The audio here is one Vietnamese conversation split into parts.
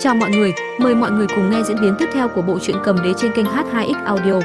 Chào mọi người, mời mọi người cùng nghe diễn biến tiếp theo của bộ truyện cầm đế trên kênh H2X Audio.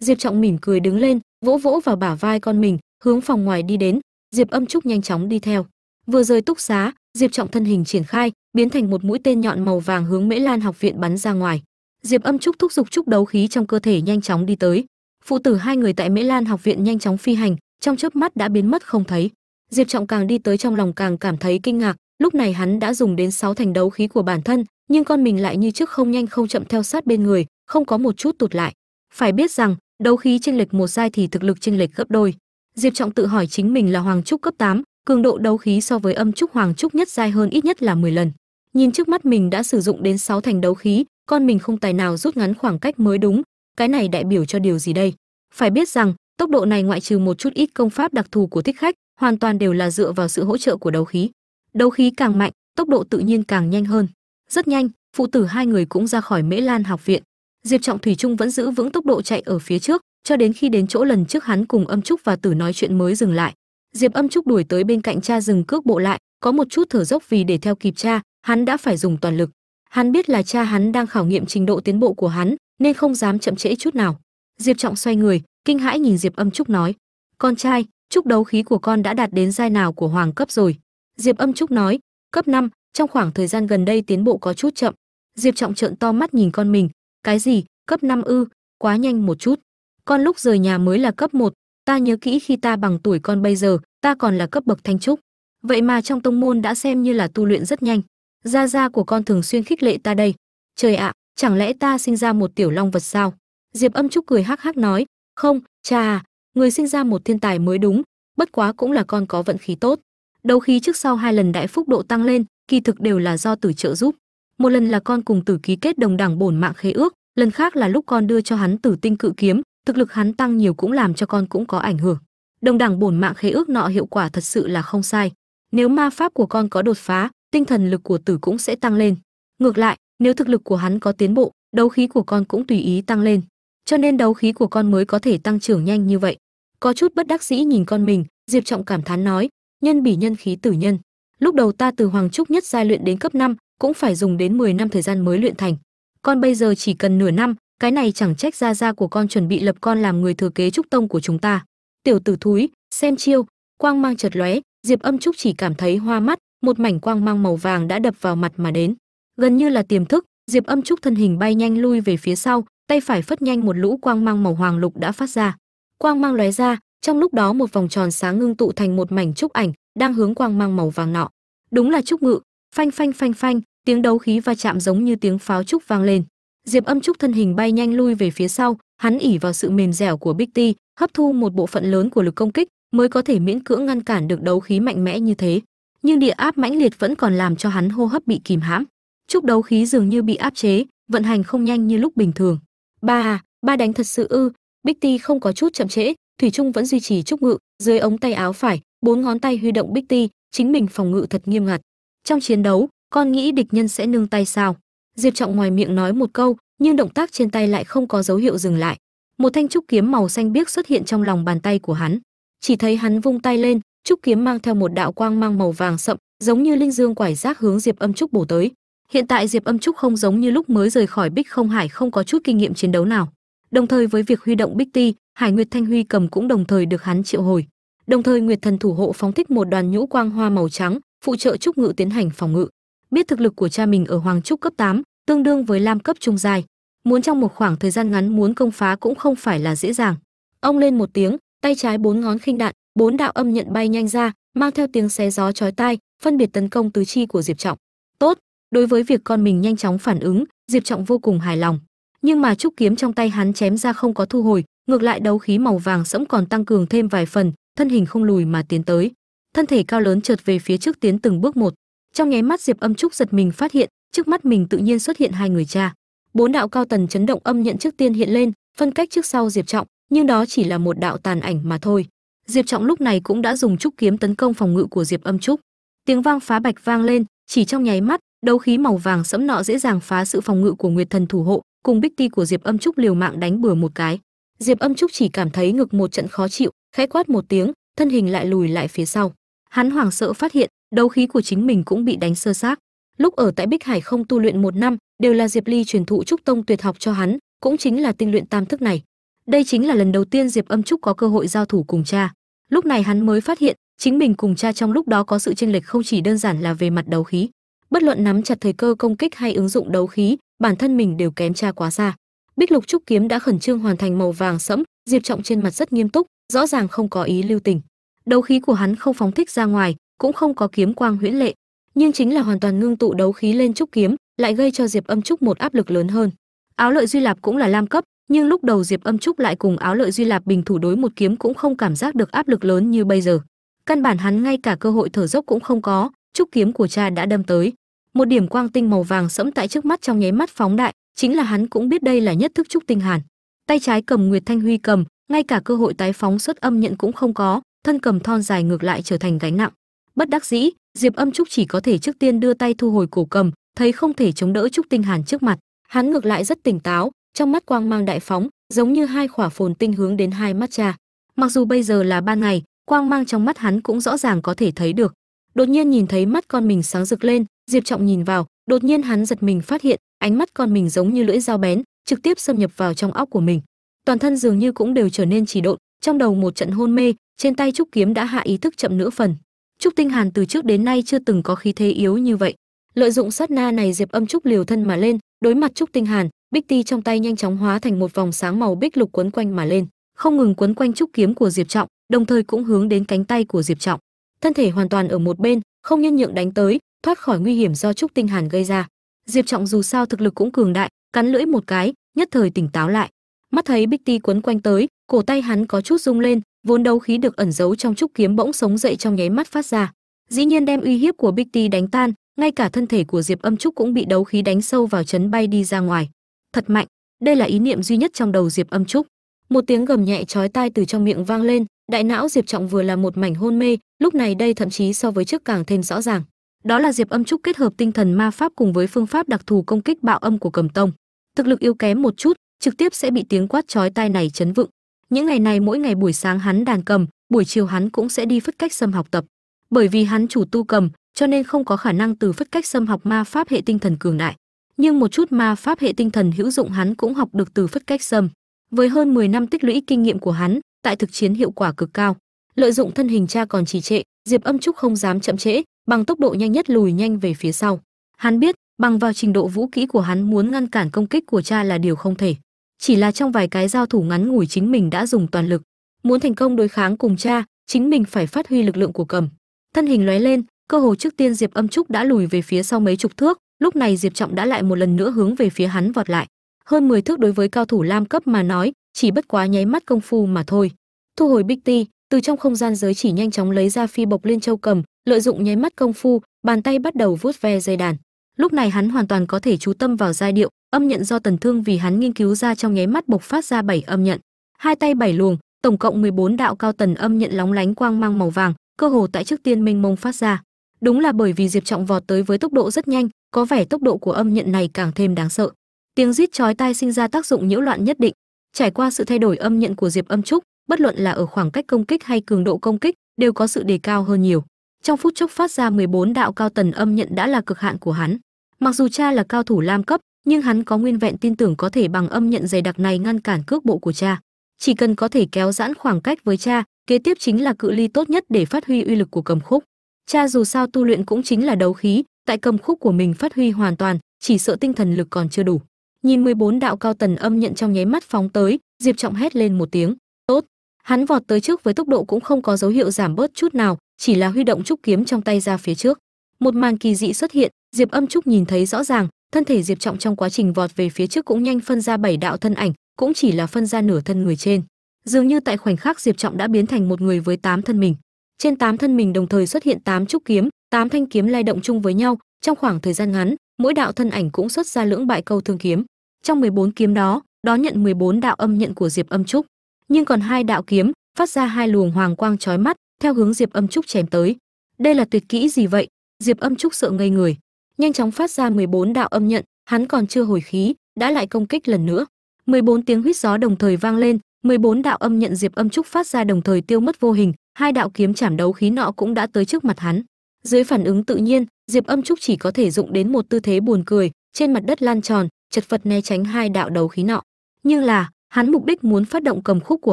Diệp Trọng mỉm cười đứng lên, vỗ vỗ vào bả vai con mình, hướng phòng ngoài đi đến, Diệp Âm Trúc nhanh chóng đi theo. Vừa rời túc xá, Diệp Trọng thân hình triển khai, biến thành một mũi tên nhọn màu vàng hướng Mễ Lan học viện bắn ra ngoài. Diệp Âm Trúc thúc giục trúc đấu khí trong cơ thể nhanh chóng đi tới. Phụ tử hai người tại Mễ Lan học viện nhanh chóng phi hành, trong chớp mắt đã biến mất không thấy. Diệp Trọng càng đi tới trong lòng càng cảm thấy kinh ngạc, lúc này hắn đã dùng đến sáu thành đấu khí của bản thân, nhưng con mình lại như trước không nhanh không chậm theo sát bên người, không có một chút tụt lại. Phải biết rằng, đấu khí chênh lệch một giai thì thực lực chênh lệch gấp đôi. Diệp Trọng tự hỏi chính mình là hoàng trúc cấp 8, cường độ đấu khí so với âm trúc hoàng trúc nhất giai hơn ít nhất là 10 lần. Nhìn trước mắt mình đã sử dụng đến 6 thành đấu khí, con mình không tài nào rút ngắn khoảng cách mới đúng, cái này đại biểu cho điều gì đây? Phải biết rằng, tốc độ này ngoại trừ một chút ít công pháp đặc thù của thích khách, hoàn toàn đều là dựa vào sự hỗ trợ của đấu khí. Đấu khí càng mạnh, tốc độ tự nhiên càng nhanh hơn. Rất nhanh, phụ tử hai người cũng ra khỏi Mễ Lan học viện. Diệp Trọng Thủy Trung vẫn giữ vững tốc độ chạy ở phía trước, cho đến khi đến chỗ lần trước hắn cùng Âm Trúc và Tử nói chuyện mới dừng lại. Diệp Âm Trúc đuổi tới bên cạnh cha dừng cước bộ lại, có một chút thở dốc vì để theo kịp cha, hắn đã phải dùng toàn lực. Hắn biết là cha hắn đang khảo nghiệm trình độ tiến bộ của hắn, nên không dám chậm trễ chút nào. Diệp Trọng xoay người, kinh hãi nhìn Diệp Âm Trúc nói: "Con trai, trúc đấu khí của con đã đạt đến giai nào của hoàng cấp rồi?" Diệp Âm Trúc nói: "Cấp 5, trong khoảng thời gian gần đây tiến bộ có chút chậm." Diệp Trọng trợn to mắt nhìn con mình, "Cái gì? Cấp 5 ư? Quá nhanh một chút. Con lúc rời nhà mới là cấp 1, ta nhớ kỹ khi ta bằng tuổi con bây giờ, ta còn là cấp bậc thanh trúc. Vậy mà trong tông môn đã xem như là tu luyện rất nhanh. Gia gia của con thường xuyên khích lệ ta đây. Trời ạ, chẳng lẽ ta sinh ra một tiểu long vật sao?" Diệp Âm Trúc cười hắc hắc nói, "Không, cha người sinh ra một thiên tài mới đúng, bất quá cũng là con có vận khí tốt. Đấu khí trước sau hai lần đại phúc độ tăng lên, kỳ thực đều là do tử trợ giúp. Một lần là con cùng tử ký kết đồng đẳng bổn mạng khế ước, lần khác là lúc con đưa cho hắn tử tinh cự kiếm, thực lực hắn tăng nhiều cũng làm cho con cũng có ảnh hưởng. Đồng đẳng bổn mạng khế ước nọ hiệu quả thật sự là không sai. Nếu ma pháp của con có đột phá, tinh thần lực của tử cũng sẽ tăng lên. Ngược lại, nếu thực lực của hắn có tiến bộ, đấu khí của con cũng tùy ý tăng lên. Cho nên đấu khí của con mới có thể tăng trưởng nhanh như vậy. Có chút bất đắc dĩ nhìn con mình, Diệp Trọng cảm thán nói, nhân bỉ nhân khí tử nhân. Lúc đầu ta từ hoàng trúc nhất giai luyện đến cấp 5, cũng phải dùng đến 10 năm thời gian mới luyện thành. Con bây giờ chỉ cần nửa năm, cái này chẳng trách gia gia của con chuẩn bị lập con làm người thừa kế trúc tông của chúng ta. Tiểu tử thúi, xem chiêu, quang mang chợt lóe, Diệp Âm Trúc chỉ cảm thấy hoa mắt, một mảnh quang mang màu vàng đã đập vào mặt mà đến. Gần như là tiềm thức, Diệp Âm Trúc thân hình bay nhanh lui về phía sau, tay phải phất nhanh một lũ quang mang màu hoàng lục đã phát ra. Quang mang lóe ra, trong lúc đó một vòng tròn sáng ngưng tụ thành một mảnh trúc ảnh, đang hướng quang mang màu vàng nọ. Đúng là trúc ngự, phanh phanh phanh phanh, tiếng đấu khí va chạm giống như tiếng pháo trúc vang lên. Diệp Âm Trúc thân hình bay nhanh lui về phía sau, hắn ỉ vào sự mềm dẻo của bích ti, hấp thu một bộ phận lớn của lực công kích, mới có thể miễn cưỡng ngăn cản được đấu khí mạnh mẽ như thế. Nhưng địa áp mãnh liệt vẫn còn làm cho hắn hô hấp bị kìm hãm. Trúc đấu khí dường như bị áp chế, vận hành không nhanh như lúc bình thường. Ba à, ba đánh thật sự ư? Bích Ti không có chút chậm trễ, thủy trung vẫn duy trì trúc ngự, dưới ống tay áo phải, bốn ngón tay huy động Bích Ti, chính mình phòng ngự thật nghiêm ngặt. Trong chiến đấu, con nghĩ địch nhân sẽ nương tay sao? Diệp Trọng ngoài miệng nói một câu, nhưng động tác trên tay lại không có dấu hiệu dừng lại. Một thanh trúc kiếm màu xanh biếc xuất hiện trong lòng bàn tay của hắn. Chỉ thấy hắn vung tay lên, trúc kiếm mang theo một đạo quang mang màu vàng sậm, giống như linh dương quải rác hướng Diệp Âm Trúc bổ tới. Hiện tại Diệp Âm Trúc không giống như lúc mới rời khỏi Bích Không Hải không có chút kinh nghiệm chiến đấu nào. Đồng thời với việc huy động Bích Ti, Hải Nguyệt Thanh Huy cầm cũng đồng thời được hắn triệu hồi. Đồng thời Nguyệt Thần thủ hộ phóng thích một đoàn nhũ quang hoa màu trắng, phụ trợ trúc ngự tiến hành phòng ngự. Biết thực lực của cha mình ở Hoàng trúc cấp 8, tương đương với lam cấp trung dài, muốn trong một khoảng thời gian ngắn muốn công phá cũng không phải là dễ dàng. Ông lên một tiếng, tay trái bốn ngón khinh đạn, bốn đạo âm nhận bay nhanh ra, mang theo tiếng xé gió chói tai, phân biệt tấn công tứ chi của Diệp Trọng. Tốt, đối với việc con mình nhanh chóng phản ứng, Diệp Trọng vô cùng hài lòng. Nhưng mà trúc kiếm trong tay hắn chém ra không có thu hồi, ngược lại đấu khí màu vàng sẫm còn tăng cường thêm vài phần, thân hình không lùi mà tiến tới. Thân thể cao lớn chợt về phía trước tiến từng bước một. Trong nháy mắt Diệp Âm Trúc giật mình phát hiện, trước mắt mình tự nhiên xuất hiện hai người cha. Bốn đạo cao tần chấn động âm nhận trước tiên hiện lên, phân cách trước sau Diệp Trọng, nhưng đó chỉ là một đạo tàn ảnh mà thôi. Diệp Trọng lúc này cũng đã dùng trúc kiếm tấn công phòng ngự của Diệp Âm Trúc. Tiếng vang phá bạch vang lên, chỉ trong nháy mắt, đấu khí màu vàng sẫm nọ dễ dàng phá sự phòng ngự của Nguyệt Thần thủ hộ, cùng Bích Ti của Diệp Âm Trúc liều mạng đánh bừa một cái. Diệp Âm Trúc chỉ cảm thấy ngực một trận khó chịu, khẽ quát một tiếng, thân hình lại lùi lại phía sau. Hắn hoảng sợ phát hiện đấu khí của chính mình cũng bị đánh sơ xác. Lúc ở tại bích hải không tu luyện một năm đều là diệp ly truyền thụ trúc tông tuyệt học cho hắn cũng chính là tinh luyện tam thức này. Đây chính là lần đầu tiên diệp âm trúc có cơ hội giao thủ cùng cha. Lúc này hắn mới phát hiện chính mình cùng cha trong lúc đó có sự chênh lệch không chỉ đơn giản là về mặt đấu khí bất luận nắm chặt thời cơ công kích hay ứng dụng đấu khí, bản thân mình đều kém cha quá xa. Bích lục trúc kiếm đã khẩn trương hoàn thành màu vàng sẫm, diệp trọng trên mặt rất nghiêm túc, rõ ràng không có ý lưu tình. Đấu khí của hắn không phóng thích ra ngoài, cũng không có kiếm quang huyễn lệ, nhưng chính là hoàn toàn ngưng tụ đấu khí lên trúc kiếm, lại gây cho diệp âm trúc một áp lực lớn hơn. Áo lợi duy lạp cũng là lam cấp, nhưng lúc đầu diệp âm trúc lại cùng áo lợi duy lạp bình thủ đối một kiếm cũng không cảm giác được áp lực lớn như bây giờ. Căn bản hắn ngay cả cơ hội thở dốc cũng không có trúc kiếm của cha đã đâm tới. Một điểm quang tinh màu vàng sẫm tại trước mắt trong nháy mắt phóng đại, chính là hắn cũng biết đây là nhất thức trúc tinh hàn. Tay trái cầm nguyệt thanh huy cầm, ngay cả cơ hội tái phóng xuất âm nhận cũng không có, thân cầm thon dài ngược lại trở thành gánh nặng. Bất đắc dĩ, diệp âm trúc chỉ có thể trước tiên đưa tay thu hồi cổ cầm, thấy không thể chống đỡ trúc tinh hàn trước mặt. Hắn ngược lại rất tỉnh táo, trong mắt quang mang đại phóng, giống như hai khỏa phồn tinh hướng đến hai mắt cha. Mặc dù bây giờ là ban ngày, quang mang trong mắt hắn cũng rõ ràng có thể thấy được đột nhiên nhìn thấy mắt con mình sáng rực lên, diệp trọng nhìn vào, đột nhiên hắn giật mình phát hiện, ánh mắt con mình giống như lưỡi dao bén, trực tiếp xâm nhập vào trong óc của mình. Toàn thân dường như cũng đều trở nên chỉ độn, trong đầu một trận hôn mê, trên tay trúc kiếm đã hạ ý thức chậm nửa phần. Trúc tinh hàn từ trước đến nay chưa từng có khí thế yếu như vậy. Lợi dụng sát na này diệp âm trúc liều thân mà lên, đối mặt trúc tinh hàn, bích ti trong tay nhanh chóng hóa thành một vòng sáng màu bích lục quấn quanh mà lên, không ngừng quấn quanh trúc kiếm của diệp trọng, đồng thời cũng hướng đến cánh tay của diệp trọng thân thể hoàn toàn ở một bên, không nhân nhượng đánh tới, thoát khỏi nguy hiểm do trúc tinh hàn gây ra. Diệp trọng dù sao thực lực cũng cường đại, cắn lưỡi một cái, nhất thời tỉnh táo lại. Mắt thấy bích ti quấn quanh tới, cổ tay hắn có chút rung lên, vốn đấu khí được ẩn giấu trong trúc kiếm bỗng sống dậy trong nháy mắt phát ra. Dĩ nhiên đem uy hiếp của bích ti đánh tan, ngay cả thân thể của diệp âm trúc cũng bị đấu khí đánh sâu vào chấn bay đi ra ngoài. Thật mạnh, đây là ý niệm duy nhất trong đầu diệp âm trúc. Một tiếng gầm nhẹ chói tai từ trong miệng vang lên đại não diệp trọng vừa là một mảnh hôn mê, lúc này đây thậm chí so với trước càng thêm rõ ràng. Đó là diệp âm trúc kết hợp tinh thần ma pháp cùng với phương pháp đặc thù công kích bạo âm của cầm tông. Thực lực yếu kém một chút, trực tiếp sẽ bị tiếng quát chói tai này chấn vựng. Những ngày này mỗi ngày buổi sáng hắn đàn cầm, buổi chiều hắn cũng sẽ đi phất cách xâm học tập. Bởi vì hắn chủ tu cầm, cho nên không có khả năng từ phất cách xâm học ma pháp hệ tinh thần cường đại. Nhưng một chút ma pháp hệ tinh thần hữu dụng hắn cũng học được từ phất cách xâm. Với hơn 10 năm tích lũy kinh nghiệm của hắn tại thực chiến hiệu quả cực cao. Lợi dụng thân hình cha còn trì trệ, diệp âm trúc không dám chậm trễ, bằng tốc độ nhanh nhất lùi nhanh về phía sau. Hắn biết, bằng vào trình độ vũ kỹ của hắn muốn ngăn cản công kích của cha là điều không thể. Chỉ là trong vài cái giao thủ ngắn ngủi chính mình đã dùng toàn lực. Muốn thành công đối kháng cùng cha, chính mình phải phát huy lực lượng của cầm. Thân hình lóe lên, cơ hồ trước tiên diệp âm trúc đã lùi về phía sau mấy chục thước, lúc này diệp trọng đã lại một lần nữa hướng về phía hắn vọt lại. Hơn 10 thước đối với cao thủ lam cấp mà nói chỉ bất quá nháy mắt công phu mà thôi. Thu hồi bích ti từ trong không gian giới chỉ nhanh chóng lấy ra phi bộc liên châu cầm, lợi dụng nháy mắt công phu, bàn tay bắt đầu vuốt ve dây đàn. Lúc này hắn hoàn toàn có thể chú tâm vào giai điệu, âm nhận do tần thương vì hắn nghiên cứu ra trong nháy mắt bộc phát ra bảy âm nhận. Hai tay bảy luồng, tổng cộng 14 đạo cao tần âm nhận lóng lánh quang mang màu vàng, cơ hồ tại trước tiên minh mông phát ra. Đúng là bởi vì diệp trọng vọt tới với tốc độ rất nhanh, có vẻ tốc độ của âm nhận này càng thêm đáng sợ. Tiếng rít chói tai sinh ra tác dụng nhiễu loạn nhất định trải qua sự thay đổi âm nhận của diệp âm trúc, bất luận là ở khoảng cách công kích hay cường độ công kích, đều có sự đề cao hơn nhiều. Trong phút chốc phát ra 14 đạo cao tần âm nhận đã là cực hạn của hắn. Mặc dù cha là cao thủ lam cấp, nhưng hắn có nguyên vẹn tin tưởng có thể bằng âm nhận dày đặc này ngăn cản cước bộ của cha. Chỉ cần có thể kéo giãn khoảng cách với cha, kế tiếp chính là cự ly tốt nhất để phát huy uy lực của cầm khúc. Cha dù sao tu luyện cũng chính là đấu khí, tại cầm khúc của mình phát huy hoàn toàn, chỉ sợ tinh thần lực còn chưa đủ nhìn 14 đạo cao tần âm nhận trong nháy mắt phóng tới, diệp trọng hét lên một tiếng. Tốt, hắn vọt tới trước với tốc độ cũng không có dấu hiệu giảm bớt chút nào, chỉ là huy động trúc kiếm trong tay ra phía trước. Một màn kỳ dị xuất hiện, diệp âm trúc nhìn thấy rõ ràng, thân thể diệp trọng trong quá trình vọt về phía trước cũng nhanh phân ra bảy đạo thân ảnh, cũng chỉ là phân ra nửa thân người trên. Dường như tại khoảnh khắc diệp trọng đã biến thành một người với tám thân mình. Trên tám thân mình đồng thời xuất hiện tám trúc kiếm, tám thanh kiếm lay động chung với nhau, trong khoảng thời gian ngắn, mỗi đạo thân ảnh cũng xuất ra lưỡng bại câu thương kiếm trong 14 kiếm đó đó nhận 14 đạo âm nhận của diệp âm trúc. Nhưng còn hai đạo kiếm phát ra hai luồng hoàng quang chói mắt theo hướng diệp âm trúc chém tới. Đây là tuyệt kỹ gì vậy? Diệp âm trúc sợ ngây người, nhanh chóng phát ra 14 đạo âm nhận, hắn còn chưa hồi khí, đã lại công kích lần nữa. 14 tiếng huýt gió đồng thời vang lên 14 đạo âm nhận diệp âm trúc phát ra đồng thời tiêu mất vô hình, hai đạo kiếm chảm đấu khí nọ cũng đã tới trước mặt hắn. Dưới phản ứng tự nhiên, diệp âm trúc chỉ có thể dụng đến một tư thế buồn cười, trên mặt đất lan tròn chật vật né tránh hai đạo đầu khí nọ. Nhưng là, hắn mục đích muốn phát động cầm khúc của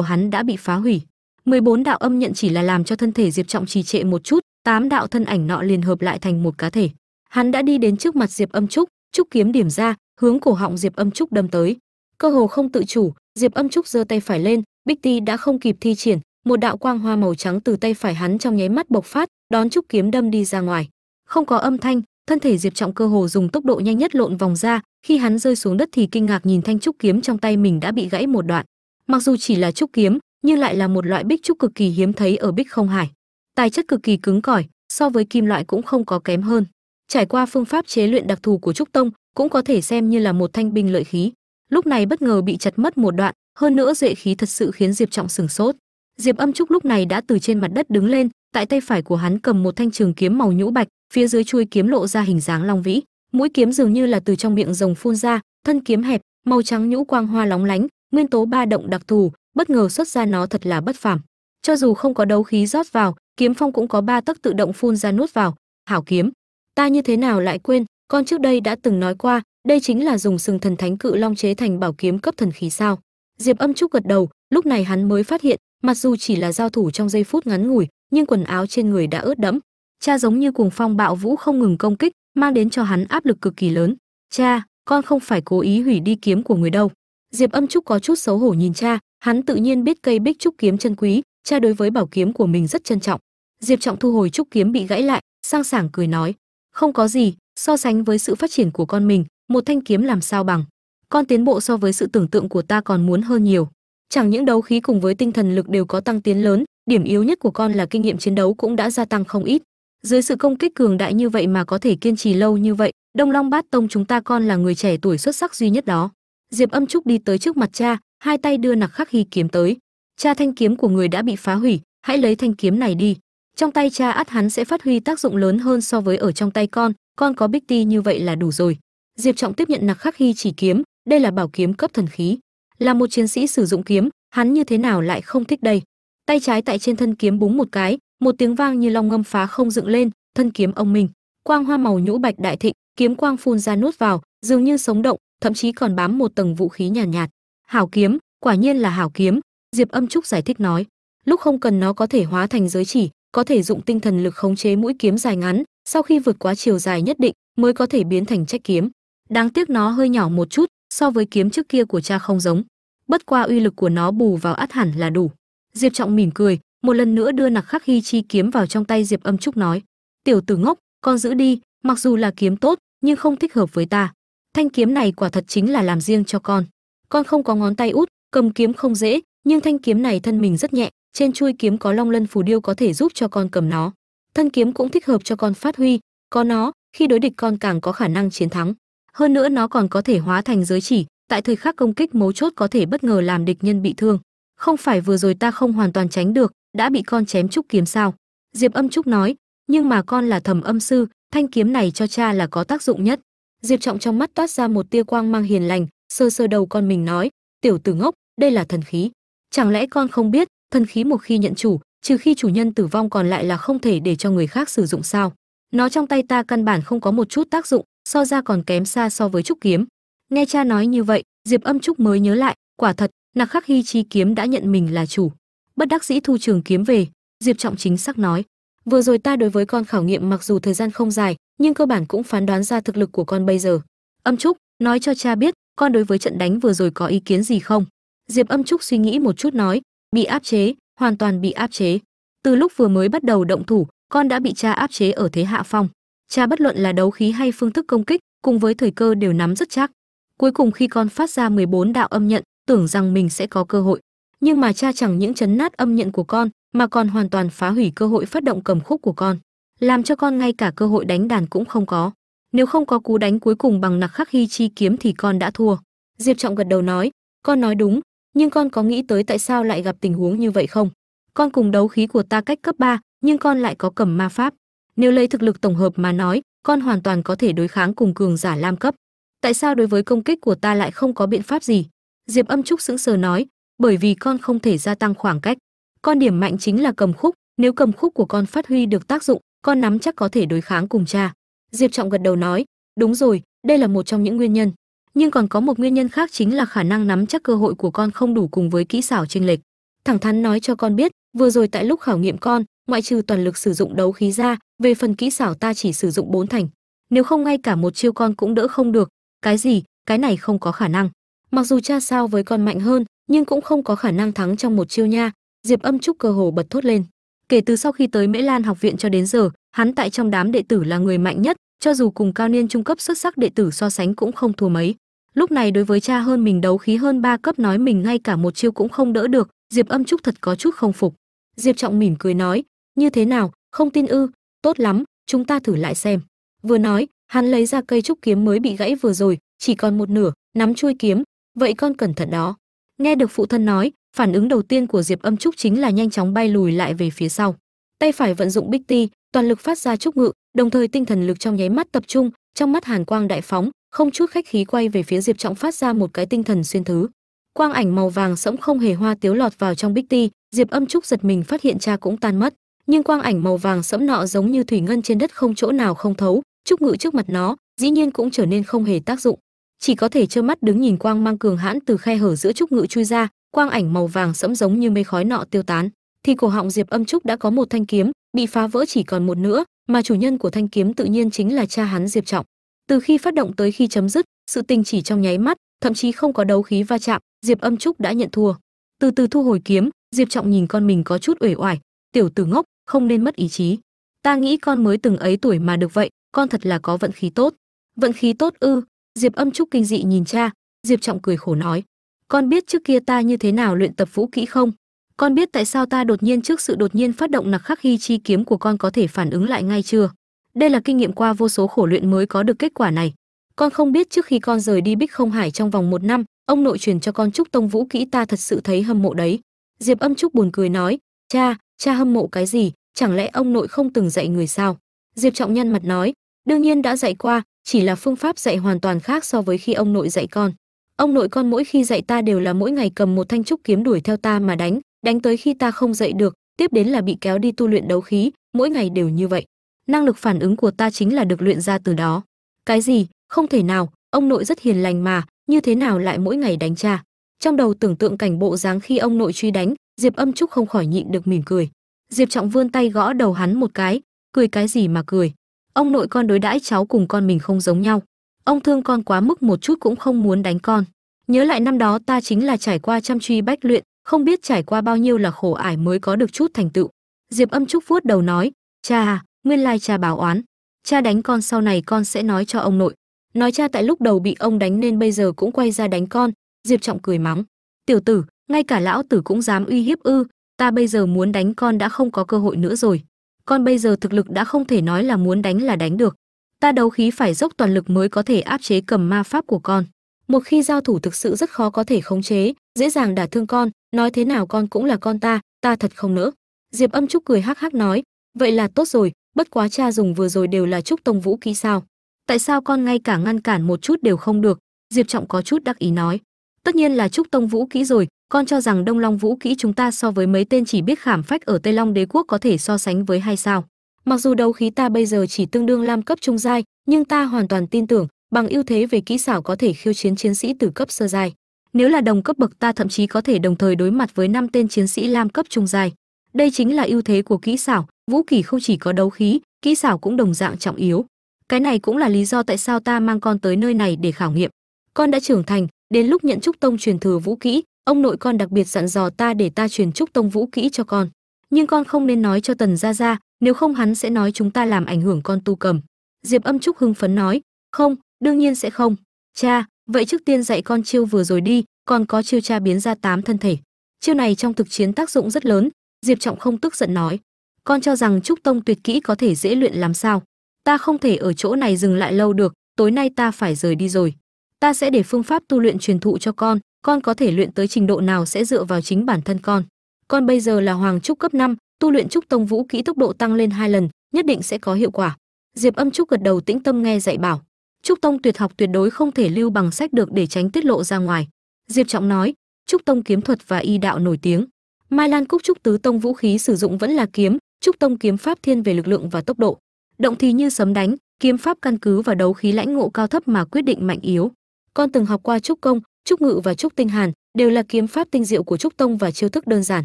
hắn đã bị phá hủy. 14 đạo âm nhận chỉ là làm cho thân thể diệp trọng trì trệ một chút, tám đạo thân ảnh nọ liền hợp lại thành một cá thể. Hắn đã đi đến trước mặt diệp âm trúc trúc kiếm điểm ra, hướng cổ họng diệp âm trúc đâm tới. Cơ hồ không tự chủ, diệp âm trúc giơ tay phải lên, bích ti đã không kịp thi triển, một đạo quang hoa màu trắng từ tay phải hắn trong nháy mắt bộc phát, đón trúc kiếm đâm đi ra ngoài. Không có âm thanh, thân thể diệp trọng cơ hồ dùng tốc độ nhanh nhất lộn vòng ra khi hắn rơi xuống đất thì kinh ngạc nhìn thanh trúc kiếm trong tay mình đã bị gãy một đoạn. Mặc dù chỉ là trúc kiếm, nhưng lại là một loại bích trúc cực kỳ hiếm thấy ở bích không hải. Tài chất cực kỳ cứng cỏi, so với kim loại cũng không có kém hơn. Trải qua phương pháp chế luyện đặc thù của trúc tông, cũng có thể xem như là một thanh binh lợi khí. Lúc này bất ngờ bị chặt mất một đoạn, hơn nữa duệ khí thật sự khiến diệp trọng sừng sốt. Diệp âm trúc lúc này đã từ trên mặt đất đứng lên, tại tay phải của hắn cầm một thanh trường kiếm màu nhũ bạch, phía dưới chuôi kiếm lộ ra hình dáng long vĩ mũi kiếm dường như là từ trong miệng rồng phun ra, thân kiếm hẹp, màu trắng nhũ quang hoa lóng lánh, nguyên tố ba động đặc thù, bất ngờ xuất ra nó thật là bất phàm. Cho dù không có đấu khí rót vào, kiếm phong cũng có ba tấc tự động phun ra nuốt vào. Hảo kiếm, ta như thế nào lại quên, con trước đây đã từng nói qua, đây chính là dùng sừng thần thánh cự long chế thành bảo kiếm cấp thần khí sao? Diệp âm trúc gật đầu, lúc này hắn mới phát hiện, mặc dù chỉ là giao thủ trong giây phút ngắn ngủi, nhưng quần áo trên người đã ướt đẫm. Cha giống như cuồng phong bạo vũ không ngừng công kích mang đến cho hắn áp lực cực kỳ lớn. Cha, con không phải cố ý hủy đi kiếm của người đâu. Diệp âm trúc có chút xấu hổ nhìn cha, hắn tự nhiên biết cây bích trúc kiếm chân quý, cha đối với bảo kiếm của mình rất trân trọng. Diệp trọng thu hồi trúc kiếm bị gãy lại, sang sảng cười nói, không có gì, so sánh với sự phát triển của con mình, một thanh kiếm làm sao bằng? Con tiến bộ so với sự tưởng tượng của ta còn muốn hơn nhiều. Chẳng những đấu khí cùng với tinh thần lực đều có tăng tiến lớn, điểm yếu nhất của con là kinh nghiệm chiến đấu cũng đã gia tăng không ít dưới sự công kích cường đại như vậy mà có thể kiên trì lâu như vậy, đông long bát tông chúng ta con là người trẻ tuổi xuất sắc duy nhất đó. Diệp âm trúc đi tới trước mặt cha, hai tay đưa nặc khắc hy kiếm tới. Cha thanh kiếm của người đã bị phá hủy, hãy lấy thanh kiếm này đi. Trong tay cha ắt hắn sẽ phát huy tác dụng lớn hơn so với ở trong tay con con có bích ti như vậy là đủ rồi. Diệp trọng tiếp nhận nặc khắc hy chỉ kiếm, đây là bảo kiếm cấp thần khí. Là một chiến sĩ sử dụng kiếm, hắn như thế nào lại không thích đây? Tay trái tại trên thân kiếm búng một cái một tiếng vang như long ngâm phá không dựng lên thân kiếm ông mình. Quang hoa màu nhũ bạch đại thịnh kiếm quang phun ra nuốt vào dường như sống động thậm chí còn bám một tầng vũ khí nhàn nhạt, nhạt hảo kiếm quả nhiên là hảo kiếm diệp âm trúc giải thích nói. Lúc không cần nó có thể hóa thành giới chỉ có thể dụng tinh thần lực khống chế mũi kiếm dài ngắn sau khi vượt quá chiều dài nhất định mới có thể biến thành trách kiếm. Đáng tiếc nó hơi nhỏ một chút so với kiếm trước kia của cha không giống. Bất qua uy lực của nó bù vào át hẳn là đủ. Diệp trọng mỉm cười một lần nữa đưa nặc khắc hy chi kiếm vào trong tay diệp âm trúc nói, tiểu tử ngốc, con giữ đi, mặc dù là kiếm tốt, nhưng không thích hợp với ta. Thanh kiếm này quả thật chính là làm riêng cho con. Con không có ngón tay út, cầm kiếm không dễ, nhưng thanh kiếm này thân mình rất nhẹ, trên chuôi kiếm có long lân phù điêu có thể giúp cho con cầm nó. Thân kiếm cũng thích hợp cho con phát huy, có nó, khi đối địch con càng có khả năng chiến thắng. Hơn nữa nó còn có thể hóa thành giới chỉ, tại thời khắc công kích mấu chốt có thể bất ngờ làm địch nhân bị thương. Không phải vừa rồi ta không hoàn toàn tránh được đã bị con chém trúc kiếm sao? Diệp âm trúc nói, nhưng mà con là thầm âm sư, thanh kiếm này cho cha là có tác dụng nhất. Diệp trọng trong mắt toát ra một tia quang mang hiền lành, sơ sơ đầu con mình nói, tiểu tử ngốc, đây là thần khí. Chẳng lẽ con không biết, thần khí một khi nhận chủ, trừ khi chủ nhân tử vong còn lại là không thể để cho người khác sử dụng sao? Nó trong tay ta căn bản không có một chút tác dụng, so ra còn kém xa so với trúc kiếm. Nghe cha nói như vậy, diệp âm trúc mới nhớ lại, quả thật, nặc khắc hy chi kiếm đã nhận mình là chủ bất đắc dĩ thu trường kiếm về, diệp trọng chính sắc nói. Vừa rồi ta đối với con khảo nghiệm mặc dù thời gian không dài, nhưng cơ bản cũng phán đoán ra thực lực của con bây giờ. Âm trúc, nói cho cha biết, con đối với trận đánh vừa rồi có ý kiến gì không? Diệp âm trúc suy nghĩ một chút nói, bị áp chế, hoàn toàn bị áp chế. Từ lúc vừa mới bắt đầu động thủ, con đã bị cha áp chế ở thế hạ phong. Cha bất luận là đấu khí hay phương thức công kích, cùng với thời cơ đều nắm rất chắc. Cuối cùng khi con phát ra 14 đạo âm nhận, tưởng rằng mình sẽ có cơ hội nhưng mà cha chẳng những chấn nát âm nhận của con mà còn hoàn toàn phá hủy cơ hội phát động cầm khúc của con làm cho con ngay cả cơ hội đánh đàn cũng không có. Nếu không có cú đánh cuối cùng bằng nặc khắc hy chi kiếm thì con đã thua. Diệp trọng gật đầu nói con nói đúng nhưng con có nghĩ tới tại sao lại gặp tình huống như vậy không? Con cùng đấu khí của ta cách cấp 3, nhưng con lại có cầm ma pháp. Nếu lấy thực lực tổng hợp mà nói con hoàn toàn có thể đối kháng cùng cường giả lam cấp. Tại sao đối với công kích của ta lại không có biện pháp gì? Diệp âm trúc sững sờ nói bởi vì con không thể gia tăng khoảng cách. Con điểm mạnh chính là cầm khúc, nếu cầm khúc của con phát huy được tác dụng, con nắm chắc có thể đối kháng cùng cha. Diệp trọng gật đầu nói, đúng rồi, đây là một trong những nguyên nhân. Nhưng còn có một nguyên nhân khác chính là khả năng nắm chắc cơ hội của con không đủ cùng với kỹ xảo chênh lệch. Thẳng thắn nói cho con biết, vừa rồi tại lúc khảo nghiệm con, ngoại trừ toàn lực sử dụng đấu khí ra, về phần kỹ xảo ta chỉ sử dụng bốn thành. Nếu không ngay cả một chiêu con cũng đỡ không được. Cái gì? Cái này không có khả năng. Mặc dù cha sao với con mạnh hơn nhưng cũng không có khả năng thắng trong một chiêu nha. Diệp âm trúc cơ hồ bật thốt lên. Kể từ sau khi tới mễ lan học viện cho đến giờ, hắn tại trong đám đệ tử là người mạnh nhất, cho dù cùng cao niên trung cấp xuất sắc đệ tử so sánh cũng không thua mấy. Lúc này đối với cha hơn mình đấu khí hơn ba cấp nói mình ngay cả một chiêu cũng không đỡ được, diệp âm trúc thật có chút không phục. Diệp trọng mỉm cười nói, như thế nào, không tin ư? Tốt lắm, chúng ta thử lại xem. Vừa nói, hắn lấy ra cây trúc kiếm mới bị gãy vừa rồi, chỉ còn một nửa, nắm chui kiếm. Vậy con cẩn thận đó nghe được phụ thân nói, phản ứng đầu tiên của diệp âm trúc chính là nhanh chóng bay lùi lại về phía sau. Tay phải vận dụng bích ti, toàn lực phát ra trúc ngự, đồng thời tinh thần lực trong nháy mắt tập trung, trong mắt hàn quang đại phóng, không chút khách khí quay về phía diệp trọng phát ra một cái tinh thần xuyên thứ. Quang ảnh màu vàng sẫm không hề hoa tiếu lọt vào trong bích ti, diệp âm trúc giật mình phát hiện cha cũng tan mất. Nhưng quang ảnh màu vàng sẫm nọ giống như thủy ngân trên đất không chỗ nào không thấu trúc ngự trước mặt nó, dĩ nhiên cũng trở nên không hề tác dụng chỉ có thể trơ mắt đứng nhìn quang mang cường hãn từ khe hở giữa trúc ngự chui ra, quang ảnh màu vàng sẫm giống như mây khói nọ tiêu tán. Thì cổ họng diệp âm trúc đã có một thanh kiếm, bị phá vỡ chỉ còn một nữa mà chủ nhân của thanh kiếm tự nhiên chính là cha hắn diệp trọng. Từ khi phát động tới khi chấm dứt, sự tình chỉ trong nháy mắt, thậm chí không có đấu khí va chạm, diệp âm trúc đã nhận thua. Từ từ thu hồi kiếm, diệp trọng nhìn con mình có chút uể oải, tiểu tử ngốc, không nên mất ý chí. Ta nghĩ con mới từng ấy tuổi mà được vậy, con thật là có vận khí tốt. Vận khí tốt ư? Diệp âm trúc kinh dị nhìn cha. Diệp trọng cười khổ nói, con biết trước kia ta như thế nào luyện tập vũ kỹ không? Con biết tại sao ta đột nhiên trước sự đột nhiên phát động nặc khắc hy chi kiếm của con có thể phản ứng lại ngay chưa? Đây là kinh nghiệm qua vô số khổ luyện mới có được kết quả này. Con không biết trước khi con rời đi bích không hải trong vòng một năm, ông nội truyền cho con trúc tông vũ kỹ ta thật sự thấy hâm mộ đấy. Diệp âm trúc buồn cười nói, cha cha hâm mộ cái gì? Chẳng lẽ ông nội không từng dạy người sao? Diệp trọng nhân mặt nói, đương nhiên đã dạy qua chỉ là phương pháp dạy hoàn toàn khác so với khi ông nội dạy con. Ông nội con mỗi khi dạy ta đều là mỗi ngày cầm một thanh trúc kiếm đuổi theo ta mà đánh đánh tới khi ta không dậy được, tiếp đến là bị kéo đi tu luyện đấu khí, mỗi ngày đều như vậy. Năng lực phản ứng của ta chính là được luyện ra từ đó. Cái gì? Không thể nào, ông nội rất hiền lành mà, như thế nào lại mỗi ngày đánh cha? Trong đầu tưởng tượng cảnh bộ dáng khi ông nội truy đánh, diệp âm trúc không khỏi nhịn được mỉm cười. Diệp trọng vươn tay gõ đầu hắn một cái, cười cái gì mà cười ông nội con đối đãi cháu cùng con mình không giống nhau. Ông thương con quá mức một chút cũng không muốn đánh con. Nhớ lại năm đó ta chính là trải qua chăm truy bách luyện, không biết trải qua bao nhiêu là khổ ải mới có được chút thành tựu. Diệp âm trúc vuốt đầu nói, cha à nguyên lai cha báo oán. Cha đánh con sau này con sẽ nói cho ông nội. Nói cha tại lúc đầu bị ông đánh nên bây giờ cũng quay ra đánh con. Diệp trọng cười mắng, tiểu tử, ngay cả lão tử cũng dám uy hiếp ư, ta bây giờ muốn đánh con đã không có cơ hội nữa rồi con bây giờ thực lực đã không thể nói là muốn đánh là đánh được. Ta đấu khí phải dốc toàn lực mới có thể áp chế cầm ma pháp của con. Một khi giao thủ thực sự rất khó có thể khống chế, dễ dàng đả thương con, nói thế nào con cũng là con ta ta thật không nỡ. Diệp âm trúc cười hắc hắc nói, vậy là tốt rồi, bất quá cha dùng vừa rồi đều là trúc tông vũ kỹ sao? Tại sao con ngay cả ngăn cản một chút đều không được? Diệp trọng có chút đắc ý nói, tất nhiên là trúc tông vũ kỹ rồi con cho rằng đông long vũ kỹ chúng ta so với mấy tên chỉ biết khảm phách ở tây long đế quốc có thể so sánh với hay sao? Mặc dù đấu khí ta bây giờ chỉ tương đương lam cấp trung giai, nhưng ta hoàn toàn tin tưởng bằng ưu thế về kỹ xảo có thể khiêu chiến chiến sĩ từ cấp sơ giai. Nếu là đồng cấp bậc ta thậm chí có thể đồng thời đối mặt với năm tên chiến sĩ lam cấp trung giai. Đây chính là ưu thế của kỹ xảo, vũ kỷ không chỉ có đấu khí, kỹ xảo cũng đồng dạng trọng yếu. Cái này cũng là lý do tại sao ta mang con tới nơi này để khảo nghiệm. Con đã trưởng thành, đến lúc nhận trúc tông truyền thừa vũ kỹ ông nội con đặc biệt dặn dò ta để ta truyền trúc tông vũ kỹ cho con. Nhưng con không nên nói cho tần gia gia, nếu không hắn sẽ nói chúng ta làm ảnh hưởng con tu cầm. Diệp âm trúc hưng phấn nói, không, đương nhiên sẽ không. Cha, vậy trước tiên dạy con chiêu vừa rồi đi còn có chiêu cha biến ra tám thân thể. Chiêu này trong thực chiến tác dụng rất lớn. Diệp trọng không tức giận nói, con cho rằng trúc tông tuyệt kỹ có thể dễ luyện làm sao? Ta không thể ở chỗ này dừng lại lâu được, tối nay ta phải rời đi rồi. Ta sẽ để phương pháp tu luyện truyền thụ cho con con có thể luyện tới trình độ nào sẽ dựa vào chính bản thân con. Con bây giờ là hoàng trúc cấp 5, tu luyện trúc tông vũ kỹ tốc độ tăng lên hai lần nhất định sẽ có hiệu quả. Diệp âm trúc gật đầu tĩnh tâm nghe dạy bảo. Trúc tông tuyệt học tuyệt đối không thể lưu bằng sách được để tránh tiết lộ ra ngoài. Diệp trọng nói trúc tông kiếm thuật và y đạo nổi tiếng. Mai lan cúc trúc tứ tông vũ khí sử dụng vẫn là kiếm trúc tông kiếm pháp thiên về lực lượng và tốc độ. Động thì như sấm đánh kiếm pháp căn cứ vào đấu khí lãnh ngộ cao thấp mà quyết định mạnh yếu. Con từng học qua trúc công trúc ngự và trúc tinh hàn đều là kiếm pháp tinh diệu của trúc tông và chiêu thức đơn giản.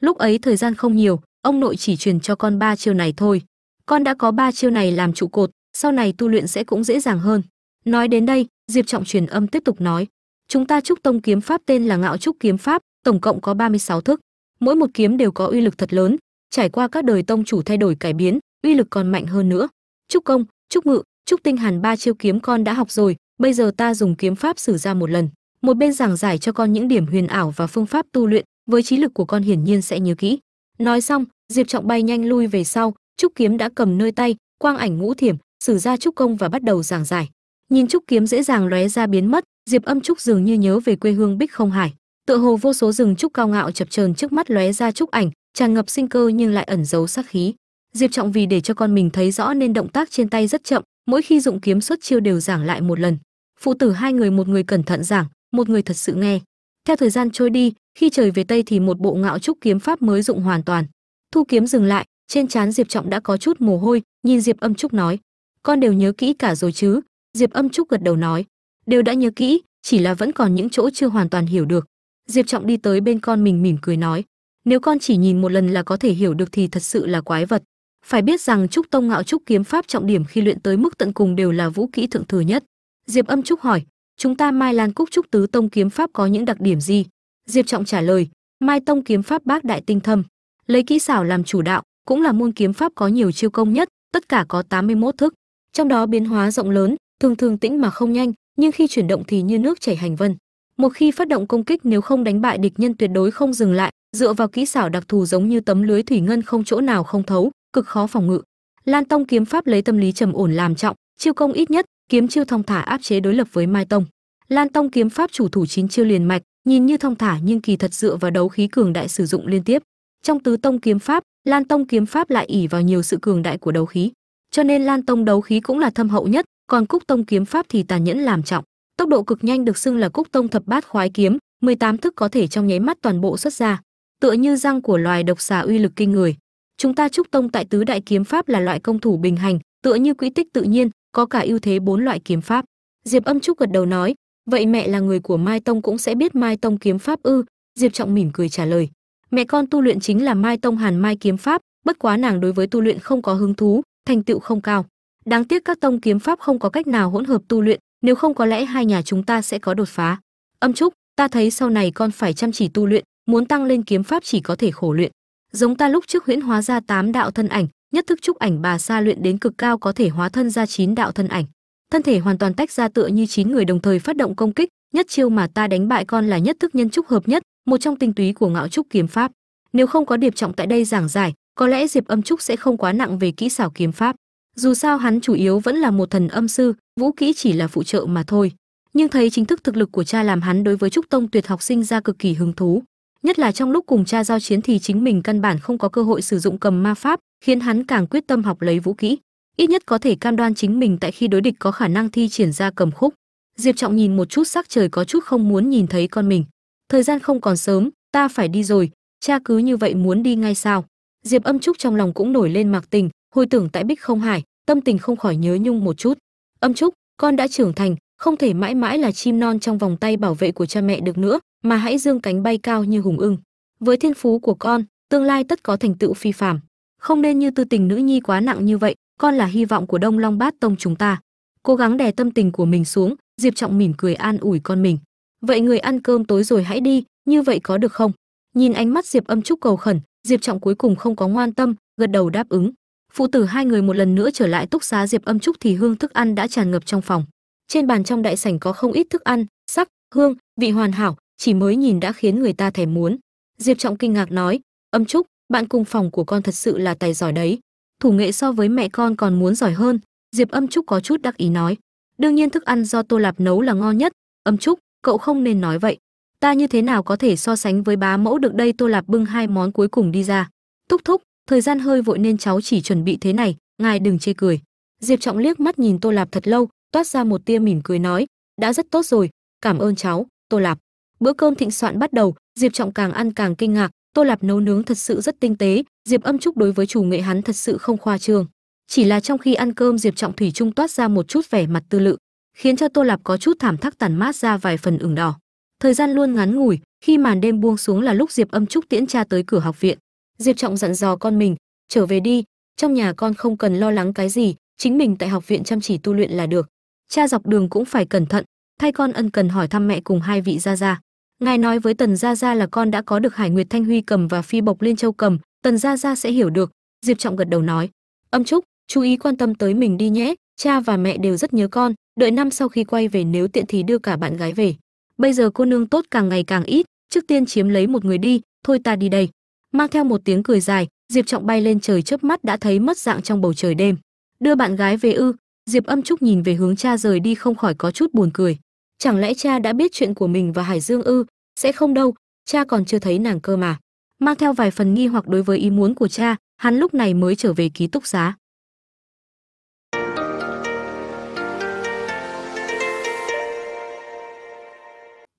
Lúc ấy thời gian không nhiều, ông nội chỉ truyền cho con ba chiêu này thôi. Con đã có ba chiêu này làm trụ cột, sau này tu luyện sẽ cũng dễ dàng hơn. Nói đến đây, diệp trọng truyền âm tiếp tục nói, chúng ta trúc tông kiếm pháp tên là ngạo trúc kiếm pháp, tổng cộng có 36 thức. Mỗi một kiếm đều có uy lực thật lớn, trải qua các đời tông chủ thay đổi cải biến, uy lực còn mạnh hơn nữa. Trúc công, trúc ngự, trúc tinh hàn ba chiêu kiếm con đã học rồi, bây giờ ta dùng kiếm pháp sử ra một lần một bên giảng giải cho con những điểm huyền ảo và phương pháp tu luyện, với trí lực của con hiển nhiên sẽ nhớ kỹ. Nói xong, diệp trọng bay nhanh lui về sau, trúc kiếm đã cầm nơi tay, quang ảnh ngũ thiểm, sử ra trúc công và bắt đầu giảng giải. Nhìn trúc kiếm dễ dàng lóe ra biến mất, diệp âm trúc dường như nhớ về quê hương bích không hải. Tựa hồ vô số rừng trúc cao ngạo chập chờn trước mắt lóe ra trúc ảnh, tràn ngập sinh cơ nhưng lại ẩn giấu sát khí. Diệp trọng vì để cho con mình thấy rõ nên động tác trên tay rất chậm, mỗi khi dụng kiếm xuất chiêu đều giảng lại một lần. Phụ tử hai người một người cẩn thận giảng một người thật sự nghe. Theo thời gian trôi đi, khi trời về tây thì một bộ ngạo trúc kiếm pháp mới dụng hoàn toàn. Thu kiếm dừng lại, trên trán diệp trọng đã có chút mồ hôi, nhìn diệp âm trúc nói, con đều nhớ kỹ cả rồi chứ? Diệp âm trúc gật đầu nói, đều đã nhớ kỹ, chỉ là vẫn còn những chỗ chưa hoàn toàn hiểu được. Diệp trọng đi tới bên con mình mỉm cười nói, nếu con chỉ nhìn một lần là có thể hiểu được thì thật sự là quái vật. Phải biết rằng trúc tông ngạo trúc kiếm pháp trọng điểm khi luyện tới mức tận cùng đều là vũ kỹ thượng thừa nhất. Diệp âm trúc hỏi chúng ta mai lan cúc trúc tứ tông kiếm pháp có những đặc điểm gì? Diệp trọng trả lời, mai tông kiếm pháp bác đại tinh thâm. Lấy kỹ xảo làm chủ đạo, cũng là môn kiếm pháp có nhiều chiêu công nhất, tất cả có 81 thức. Trong đó biến hóa rộng lớn, thường thường tĩnh mà không nhanh, nhưng khi chuyển động thì như nước chảy hành vân. Một khi phát động công kích nếu không đánh bại địch nhân tuyệt đối không dừng lại, dựa vào kỹ xảo đặc thù giống như tấm lưới thủy ngân không chỗ nào không thấu, cực khó phòng ngự. Lan tông kiếm pháp lấy tâm lý trầm ổn làm trọng, chiêu công ít nhất kiếm chiêu thông thả áp chế đối lập với mai tông. Lan tông kiếm pháp chủ thủ chín chiêu liền mạch, nhìn như thông thả nhưng kỳ thật dựa vào đấu khí cường đại sử dụng liên tiếp. Trong tứ tông kiếm pháp, lan tông kiếm pháp lại ỉ vào nhiều sự cường đại của đấu khí. Cho nên lan tông đấu khí cũng là thâm hậu nhất, còn cúc tông kiếm pháp thì tàn nhẫn làm trọng. Tốc độ cực nhanh được xưng là cúc tông thập bát khoái kiếm 18 thức có thể trong nháy mắt toàn bộ xuất ra. Tựa như răng của loài độc xà uy lực kinh người. Chúng ta trúc tông tại tứ đại kiếm pháp là loại công thủ bình hành, tựa như quỹ tích tự nhiên có cả ưu thế bốn loại kiếm pháp. Diệp âm trúc gật đầu nói, vậy mẹ là người của mai tông cũng sẽ biết mai tông kiếm pháp ư? Diệp trọng mỉm cười trả lời, mẹ con tu luyện chính là mai tông hàn mai kiếm pháp, bất quá nàng đối với tu luyện không có hứng thú, thành tựu không cao. Đáng tiếc các tông kiếm pháp không có cách nào hỗn hợp tu luyện, nếu không có lẽ hai nhà chúng ta sẽ có đột phá. Âm trúc, ta thấy sau này con phải chăm chỉ tu luyện, muốn tăng lên kiếm pháp chỉ có thể khổ luyện. Giống ta lúc trước huyễn hóa ra tám đạo thân ảnh nhất thức trúc ảnh bà sa luyện đến cực cao có thể hóa thân ra chín đạo thân ảnh. Thân thể hoàn toàn tách ra tựa như chín người đồng thời phát động công kích, nhất chiêu mà ta đánh bại con là nhất thức nhân trúc hợp nhất, một trong tinh túy của ngạo trúc kiếm pháp. Nếu không có điệp trọng tại đây giảng giải, có lẽ diệp âm trúc sẽ không quá nặng về kỹ xảo kiếm pháp. Dù sao hắn chủ yếu vẫn là một thần âm sư, vũ kỹ chỉ là phụ trợ mà thôi. Nhưng thấy chính thức thực lực của cha làm hắn đối với trúc tông tuyệt học sinh ra cực kỳ hứng thú. Nhất là trong lúc cùng cha giao chiến thì chính mình căn bản không có cơ hội sử dụng cầm ma pháp khiến hắn càng quyết tâm học lấy vũ kỹ. Ít nhất có thể cam đoan chính mình tại khi đối địch có khả năng thi triển ra cầm khúc. Diệp trọng nhìn một chút sắc trời có chút không muốn nhìn thấy con mình. Thời gian không còn sớm, ta phải đi rồi, cha cứ như vậy muốn đi ngay sao? Diệp âm trúc trong lòng cũng nổi lên mặc tình, hồi tưởng tại bích không hải, tâm tình không khỏi nhớ nhung một chút. Âm trúc, con đã trưởng thành, không thể mãi mãi là chim non trong vòng tay bảo vệ của cha mẹ được nữa, mà hãy dương cánh bay cao như hùng ưng. Với thiên phú của con, tương lai tất có thành tựu phi phàm không nên như tư tình nữ nhi quá nặng như vậy, con là hy vọng của đông long bát tông chúng ta. Cố gắng đè tâm tình của mình xuống, diệp trọng mỉm cười an ủi con mình. Vậy người ăn cơm tối rồi hãy đi, như vậy có được không? Nhìn ánh mắt diệp âm trúc cầu khẩn, diệp trọng cuối cùng không có ngoan tâm, gật đầu đáp ứng. Phụ tử hai người một lần nữa trở lại túc xá, diệp âm trúc thì hương thức ăn đã tràn ngập trong phòng. Trên bàn trong đại sảnh có không ít thức ăn, sắc, hương, vị hoàn hảo, chỉ mới nhìn đã khiến người ta thèm muốn. Diệp trọng kinh ngạc nói, âm trúc bạn cùng phòng của con thật sự là tài giỏi đấy. Thủ nghệ so với mẹ con còn muốn giỏi hơn. Diệp âm trúc có chút đắc ý nói. Đương nhiên thức ăn do tô lạp nấu là ngon nhất. Âm trúc, cậu không nên nói vậy. Ta như thế nào có thể so sánh với bá mẫu được đây? Tô lạp bưng hai món cuối cùng đi ra. Thúc thúc, thời gian hơi vội nên cháu chỉ chuẩn bị thế này. Ngài đừng chê cười. Diệp trọng liếc mắt nhìn tô lạp thật lâu, toát ra một tia mỉm cười nói. Đã rất tốt rồi. Cảm ơn cháu, tô lạp. Bữa cơm thịnh soạn bắt đầu, diệp trọng càng ăn càng kinh ngạc tô lạp nấu nướng thật sự rất tinh tế, diệp âm trúc đối với chủ nghệ hắn thật sự không khoa trương. Chỉ là trong khi ăn cơm diệp trọng thủy trung toát ra một chút vẻ mặt tư lự, khiến cho tô lạp có chút thảm thắc tàn mát ra vài phần ửng đỏ. Thời gian luôn ngắn ngủi, khi màn đêm buông xuống là lúc diệp âm trúc tiễn cha tới cửa học viện. Diệp trọng dặn dò con mình, trở về đi, trong nhà con không cần lo lắng cái gì, chính mình tại học viện chăm chỉ tu luyện là được. Cha dọc đường cũng phải cẩn thận, thay con ân cần hỏi thăm mẹ cùng hai vị gia gia ngài nói với tần gia gia là con đã có được hải nguyệt thanh huy cầm và phi bộc liên châu cầm. Tần gia gia sẽ hiểu được. Diệp trọng gật đầu nói. Âm trúc, chú ý quan tâm tới mình đi nhé. Cha và mẹ đều rất nhớ con. Đợi năm sau khi quay về nếu tiện thì đưa cả bạn gái về. Bây giờ cô nương tốt càng ngày càng ít. Trước tiên chiếm lấy một người đi. Thôi ta đi đây. Mang theo một tiếng cười dài, diệp trọng bay lên trời chớp mắt đã thấy mất dạng trong bầu trời đêm. Đưa bạn gái về ư? Diệp âm trúc nhìn về hướng cha rời đi không khỏi có chút buồn cười chẳng lẽ cha đã biết chuyện của mình và hải dương ư? Sẽ không đâu, cha còn chưa thấy nàng cơ mà. Mang theo vài phần nghi hoặc đối với ý muốn của cha, hắn lúc này mới trở về ký túc xá.